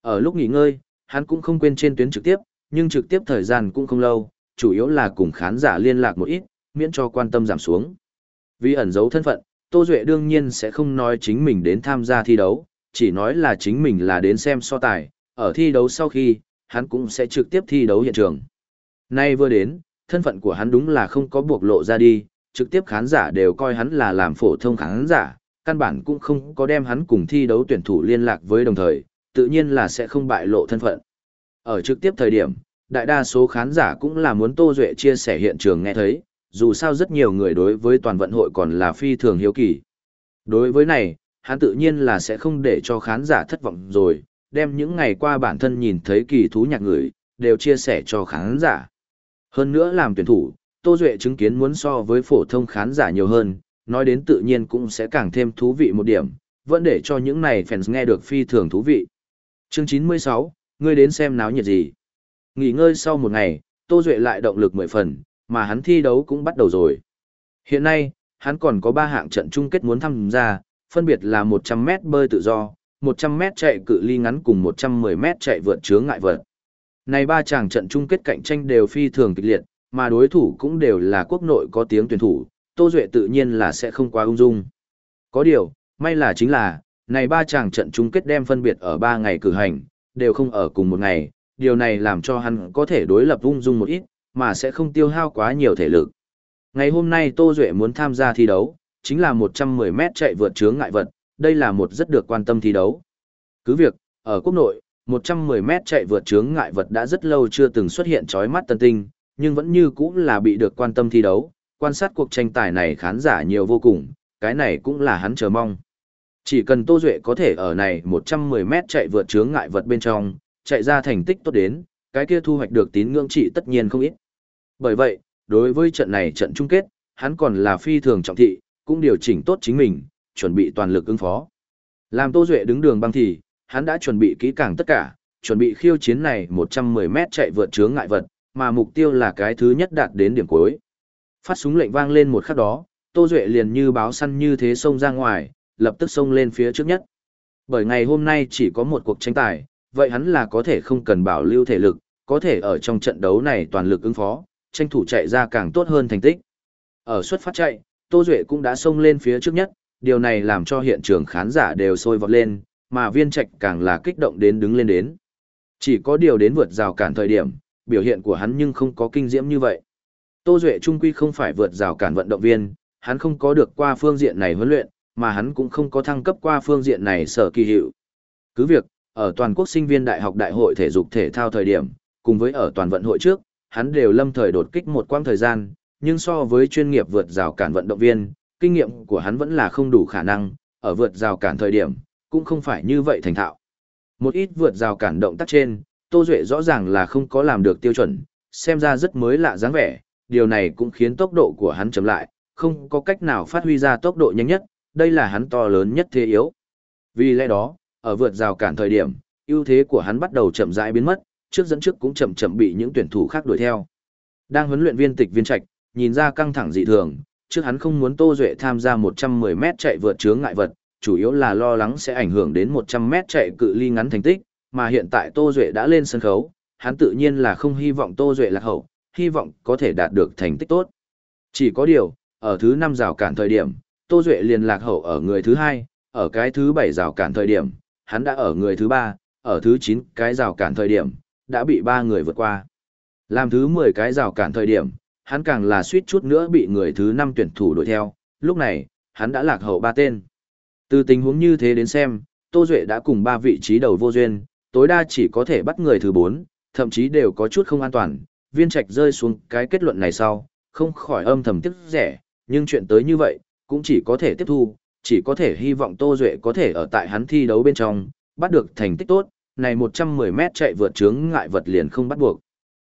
Ở lúc nghỉ ngơi, hắn cũng không quên trên tuyến trực tiếp, nhưng trực tiếp thời gian cũng không lâu, chủ yếu là cùng khán giả liên lạc một ít, miễn cho quan tâm giảm xuống. Vì ẩn giấu thân phận, Tô Duệ đương nhiên sẽ không nói chính mình đến tham gia thi đấu, chỉ nói là chính mình là đến xem so tài, ở thi đấu sau khi, hắn cũng sẽ trực tiếp thi đấu hiện trường. Nay vừa đến, thân phận của hắn đúng là không có buộc lộ ra đi, trực tiếp khán giả đều coi hắn là làm phổ thông khán giả, căn bản cũng không có đem hắn cùng thi đấu tuyển thủ liên lạc với đồng thời, tự nhiên là sẽ không bại lộ thân phận. Ở trực tiếp thời điểm, đại đa số khán giả cũng là muốn Tô Duệ chia sẻ hiện trường nghe thấy, dù sao rất nhiều người đối với toàn vận hội còn là phi thường hiếu kỳ. Đối với này, hắn tự nhiên là sẽ không để cho khán giả thất vọng rồi, đem những ngày qua bản thân nhìn thấy kỳ thú nhạc người, đều chia sẻ cho khán giả. Hơn nữa làm tuyển thủ, Tô Duệ chứng kiến muốn so với phổ thông khán giả nhiều hơn, nói đến tự nhiên cũng sẽ càng thêm thú vị một điểm, vẫn để cho những này fans nghe được phi thường thú vị. Chương 96, ngươi đến xem náo nhiệt gì. Nghỉ ngơi sau một ngày, Tô Duệ lại động lực mười phần, mà hắn thi đấu cũng bắt đầu rồi. Hiện nay, hắn còn có 3 hạng trận chung kết muốn tham gia, phân biệt là 100m bơi tự do, 100m chạy cự ly ngắn cùng 110m chạy vượt chướng ngại vật. Này ba chàng trận chung kết cạnh tranh đều phi thường kịch liệt, mà đối thủ cũng đều là quốc nội có tiếng tuyển thủ, Tô Duệ tự nhiên là sẽ không quá ung dung. Có điều, may là chính là, này ba chàng trận chung kết đem phân biệt ở ba ngày cử hành, đều không ở cùng một ngày, điều này làm cho hắn có thể đối lập ung dung một ít, mà sẽ không tiêu hao quá nhiều thể lực. Ngày hôm nay Tô Duệ muốn tham gia thi đấu, chính là 110 mét chạy vượt chướng ngại vật, đây là một rất được quan tâm thi đấu. Cứ việc, ở quốc nội, 110m chạy vượt chướng ngại vật đã rất lâu chưa từng xuất hiện chói mắt tân tinh, nhưng vẫn như cũng là bị được quan tâm thi đấu, quan sát cuộc tranh tài này khán giả nhiều vô cùng, cái này cũng là hắn chờ mong. Chỉ cần Tô Duệ có thể ở này 110m chạy vượt chướng ngại vật bên trong, chạy ra thành tích tốt đến, cái kia thu hoạch được tín ngưỡng trị tất nhiên không ít. Bởi vậy, đối với trận này trận chung kết, hắn còn là phi thường trọng thị, cũng điều chỉnh tốt chính mình, chuẩn bị toàn lực ứng phó. Làm Tô Duệ đứng đường băng thì, hắn đã chuẩn bị kỹ càng tất cả, chuẩn bị khiêu chiến này 110 mét chạy vượt chướng ngại vật, mà mục tiêu là cái thứ nhất đạt đến điểm cuối. Phát súng lệnh vang lên một khắc đó, Tô Duệ liền như báo săn như thế xông ra ngoài, lập tức xông lên phía trước nhất. Bởi ngày hôm nay chỉ có một cuộc tranh tài, vậy hắn là có thể không cần bảo lưu thể lực, có thể ở trong trận đấu này toàn lực ứng phó, tranh thủ chạy ra càng tốt hơn thành tích. Ở xuất phát chạy, Tô Duệ cũng đã xông lên phía trước nhất, điều này làm cho hiện trường khán giả đều sôi vọt lên, mà viên trạch càng là kích động đến đứng lên đến. Chỉ có điều đến vượt rào cản thời điểm, biểu hiện của hắn nhưng không có kinh diễm như vậy. Tô Duệ trung quy không phải vượt rào cản vận động viên, hắn không có được qua phương diện này huấn luyện, mà hắn cũng không có thăng cấp qua phương diện này sở kỳ hiệu. Cứ việc, ở toàn quốc sinh viên đại học đại hội thể dục thể thao thời điểm, cùng với ở toàn vận hội trước, hắn đều lâm thời đột kích một quãng thời gian, nhưng so với chuyên nghiệp vượt rào cản vận động viên, kinh nghiệm của hắn vẫn là không đủ khả năng, ở vượt rào cản thời điểm, cũng không phải như vậy thành thạo. Một ít vượt rào cản động tác trên, Tô Duệ rõ ràng là không có làm được tiêu chuẩn, xem ra rất mới lạ dáng vẻ, điều này cũng khiến tốc độ của hắn chậm lại, không có cách nào phát huy ra tốc độ nhanh nhất, đây là hắn to lớn nhất thế yếu. Vì lẽ đó, ở vượt rào cản thời điểm, ưu thế của hắn bắt đầu chậm rãi biến mất, trước dẫn trước cũng chậm chậm bị những tuyển thủ khác đuổi theo. Đang huấn luyện viên tịch viên trạch, nhìn ra căng thẳng dị thường, trước hắn không muốn Tô Duệ tham gia 110m chạy vượt chướng ngại vật, chủ yếu là lo lắng sẽ ảnh hưởng đến 100m chạy cự ly ngắn thành tích, mà hiện tại Tô Duệ đã lên sân khấu, hắn tự nhiên là không hy vọng Tô Duệ lạc hậu, hy vọng có thể đạt được thành tích tốt. Chỉ có điều, ở thứ 5 rào cản thời điểm, Tô Duệ liền lạc hậu ở người thứ 2, ở cái thứ 7 rào cản thời điểm, hắn đã ở người thứ 3, ở thứ 9 cái rào cản thời điểm, đã bị 3 người vượt qua. Làm thứ 10 cái rào cản thời điểm, hắn càng là suýt chút nữa bị người thứ 5 tuyển thủ đuổi theo, lúc này, hắn đã lạc hậu 3 tên. Từ tình huống như thế đến xem, Tô Duệ đã cùng 3 vị trí đầu vô duyên, tối đa chỉ có thể bắt người thứ 4, thậm chí đều có chút không an toàn. Viên trạch rơi xuống cái kết luận này sau, không khỏi âm thầm tiếc rẻ, nhưng chuyện tới như vậy, cũng chỉ có thể tiếp thu, chỉ có thể hy vọng Tô Duệ có thể ở tại hắn thi đấu bên trong, bắt được thành tích tốt, này 110 mét chạy vượt chướng ngại vật liền không bắt buộc.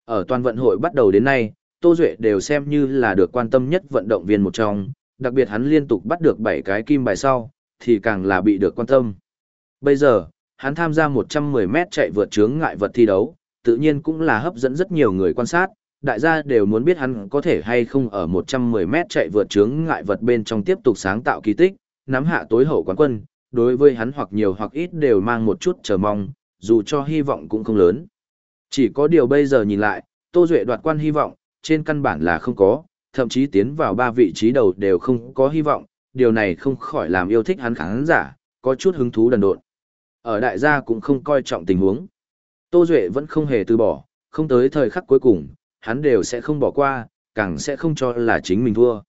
Ở toàn vận hội bắt đầu đến nay, Tô Duệ đều xem như là được quan tâm nhất vận động viên một trong, đặc biệt hắn liên tục bắt được 7 cái kim bài sau, thì càng là bị được quan tâm. Bây giờ, hắn tham gia 110 mét chạy vượt chướng ngại vật thi đấu, tự nhiên cũng là hấp dẫn rất nhiều người quan sát, đại gia đều muốn biết hắn có thể hay không ở 110 mét chạy vượt chướng ngại vật bên trong tiếp tục sáng tạo kỳ tích, nắm hạ tối hậu quán quân, đối với hắn hoặc nhiều hoặc ít đều mang một chút chờ mong, dù cho hy vọng cũng không lớn. Chỉ có điều bây giờ nhìn lại, Tô Duệ đoạt quan hy vọng, trên căn bản là không có, thậm chí tiến vào ba vị trí đầu đều không có hy vọng, điều này không khỏi làm yêu thích hắn khán giả, có chút hứng thú đần độn. Ở đại gia cũng không coi trọng tình huống. Tô Duệ vẫn không hề từ bỏ, không tới thời khắc cuối cùng, hắn đều sẽ không bỏ qua, càng sẽ không cho là chính mình thua.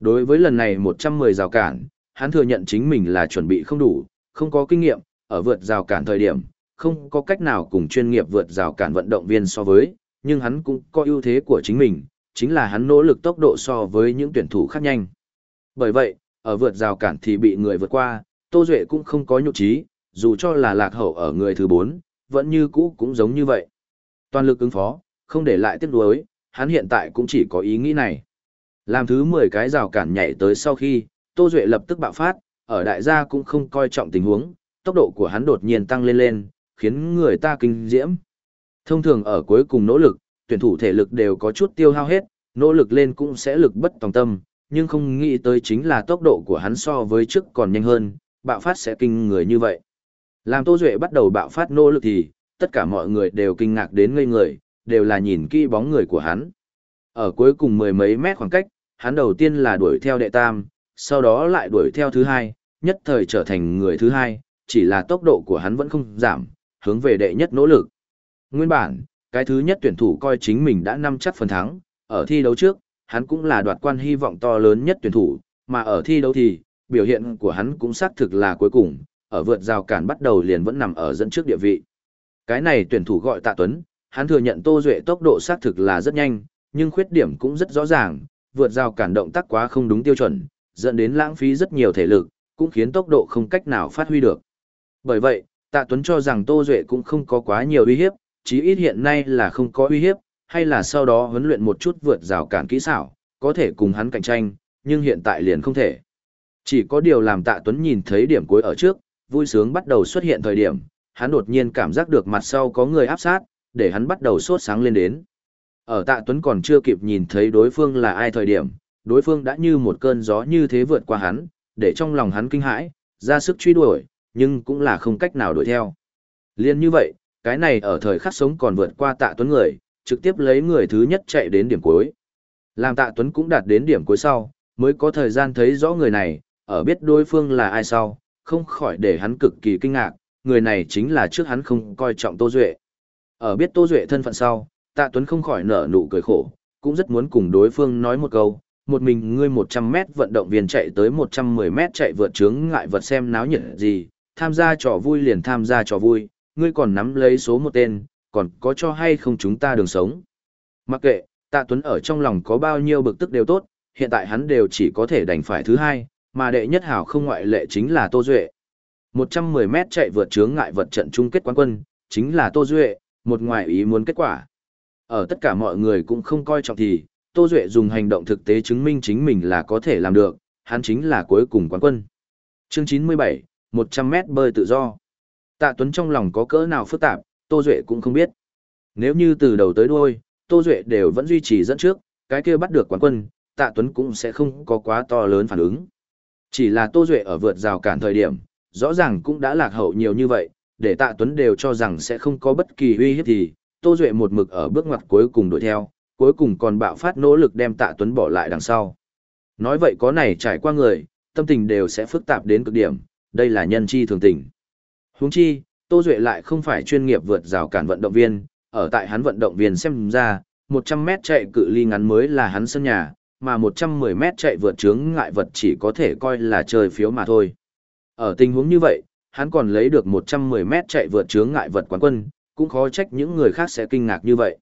Đối với lần này 110 rào cản, hắn thừa nhận chính mình là chuẩn bị không đủ, không có kinh nghiệm, ở vượt rào cản thời điểm, không có cách nào cùng chuyên nghiệp vượt rào cản vận động viên so với, nhưng hắn cũng có ưu thế của chính mình, chính là hắn nỗ lực tốc độ so với những tuyển thủ khác nhanh. Bởi vậy, ở vượt rào cản thì bị người vượt qua, Tô Duệ cũng không có nhục trí, dù cho là lạc hậu ở người thứ 4, vẫn như cũ cũng giống như vậy. Toàn lực ứng phó, không để lại tiếc nuối, hắn hiện tại cũng chỉ có ý nghĩ này. Làm thứ 10 cái rào cản nhảy tới sau khi, Tô Duệ lập tức bạo phát, ở đại gia cũng không coi trọng tình huống, tốc độ của hắn đột nhiên tăng lên lên, khiến người ta kinh diễm. Thông thường ở cuối cùng nỗ lực, tuyển thủ thể lực đều có chút tiêu hao hết, nỗ lực lên cũng sẽ lực bất tòng tâm, nhưng không nghĩ tới chính là tốc độ của hắn so với trước còn nhanh hơn, bạo phát sẽ kinh người như vậy. Làm Tô Duệ bắt đầu bạo phát nỗ lực thì, tất cả mọi người đều kinh ngạc đến ngây người, đều là nhìn kỹ bóng người của hắn. Ở cuối cùng mười mấy mét khoảng cách, hắn đầu tiên là đuổi theo đệ tam, sau đó lại đuổi theo thứ hai, nhất thời trở thành người thứ hai, chỉ là tốc độ của hắn vẫn không giảm, hướng về đệ nhất nỗ lực. Nguyên bản, cái thứ nhất tuyển thủ coi chính mình đã nắm chắc phần thắng, ở thi đấu trước, hắn cũng là đoạt quan hy vọng to lớn nhất tuyển thủ, mà ở thi đấu thì, biểu hiện của hắn cũng xác thực là cuối cùng, ở vượt rào cản bắt đầu liền vẫn nằm ở dẫn trước địa vị. Cái này tuyển thủ gọi Tạ Tuấn, hắn thừa nhận Tô Duệ tốc độ xác thực là rất nhanh, nhưng khuyết điểm cũng rất rõ ràng, vượt rào cản động tác quá không đúng tiêu chuẩn, dẫn đến lãng phí rất nhiều thể lực, cũng khiến tốc độ không cách nào phát huy được. Bởi vậy, Tạ Tuấn cho rằng Tô Duệ cũng không có quá nhiều uy hiếp, chí ít hiện nay là không có uy hiếp, hay là sau đó huấn luyện một chút vượt rào cản kỹ xảo, có thể cùng hắn cạnh tranh, nhưng hiện tại liền không thể. Chỉ có điều làm Tạ Tuấn nhìn thấy điểm cuối ở trước, vui sướng bắt đầu xuất hiện thời điểm, hắn đột nhiên cảm giác được mặt sau có người áp sát, để hắn bắt đầu sốt sáng lên đến. Ở Tạ Tuấn còn chưa kịp nhìn thấy đối phương là ai thời điểm, đối phương đã như một cơn gió như thế vượt qua hắn, để trong lòng hắn kinh hãi, ra sức truy đuổi, nhưng cũng là không cách nào đuổi theo. Liên như vậy, cái này ở thời khắc sống còn vượt qua tạ tuấn người, trực tiếp lấy người thứ nhất chạy đến điểm cuối. Làm tạ tuấn cũng đạt đến điểm cuối sau, mới có thời gian thấy rõ người này, ở biết đối phương là ai sau, không khỏi để hắn cực kỳ kinh ngạc, người này chính là trước hắn không coi trọng Tô Duệ. Ở biết Tô Duệ thân phận sau, tạ tuấn không khỏi nở nụ cười khổ, cũng rất muốn cùng đối phương nói một câu, một mình ngươi 100 mét vận động viên chạy tới 110 mét chạy vượt chướng ngại vật xem náo nhiệt gì, tham gia trò vui liền tham gia trò vui, ngươi còn nắm lấy số một tên, còn có cho hay không chúng ta đường sống. Mặc kệ, Tạ Tuấn ở trong lòng có bao nhiêu bực tức đều tốt, hiện tại hắn đều chỉ có thể đành phải thứ hai, mà đệ nhất hảo không ngoại lệ chính là Tô Duệ. 110 mét chạy vượt chướng ngại vật trận chung kết quán quân, chính là Tô Duệ, một ngoại ý muốn kết quả. Ở tất cả mọi người cũng không coi trọng thì, Tô Duệ dùng hành động thực tế chứng minh chính mình là có thể làm được, hắn chính là cuối cùng quán quân. Chương 97, 100 mét bơi tự do. Tạ Tuấn trong lòng có cỡ nào phức tạp, Tô Duệ cũng không biết. Nếu như từ đầu tới đuôi, Tô Duệ đều vẫn duy trì dẫn trước, cái kia bắt được quán quân, Tạ Tuấn cũng sẽ không có quá to lớn phản ứng. Chỉ là Tô Duệ ở vượt rào cản thời điểm, rõ ràng cũng đã lạc hậu nhiều như vậy, để Tạ Tuấn đều cho rằng sẽ không có bất kỳ uy hiếp thì, Tô Duệ một mực ở bước ngoặt cuối cùng đuổi theo, cuối cùng còn bạo phát nỗ lực đem Tạ Tuấn bỏ lại đằng sau. Nói vậy có này trải qua người, tâm tình đều sẽ phức tạp đến cực điểm, đây là nhân chi thường tình. Huống chi, Tô Duệ lại không phải chuyên nghiệp vượt rào cản vận động viên, ở tại hắn vận động viên xem ra, 100 mét chạy cự ly ngắn mới là hắn sân nhà, mà 110 mét chạy vượt chướng ngại vật chỉ có thể coi là chơi phiếu mà thôi. Ở tình huống như vậy, hắn còn lấy được 110 mét chạy vượt chướng ngại vật quán quân, cũng khó trách những người khác sẽ kinh ngạc như vậy.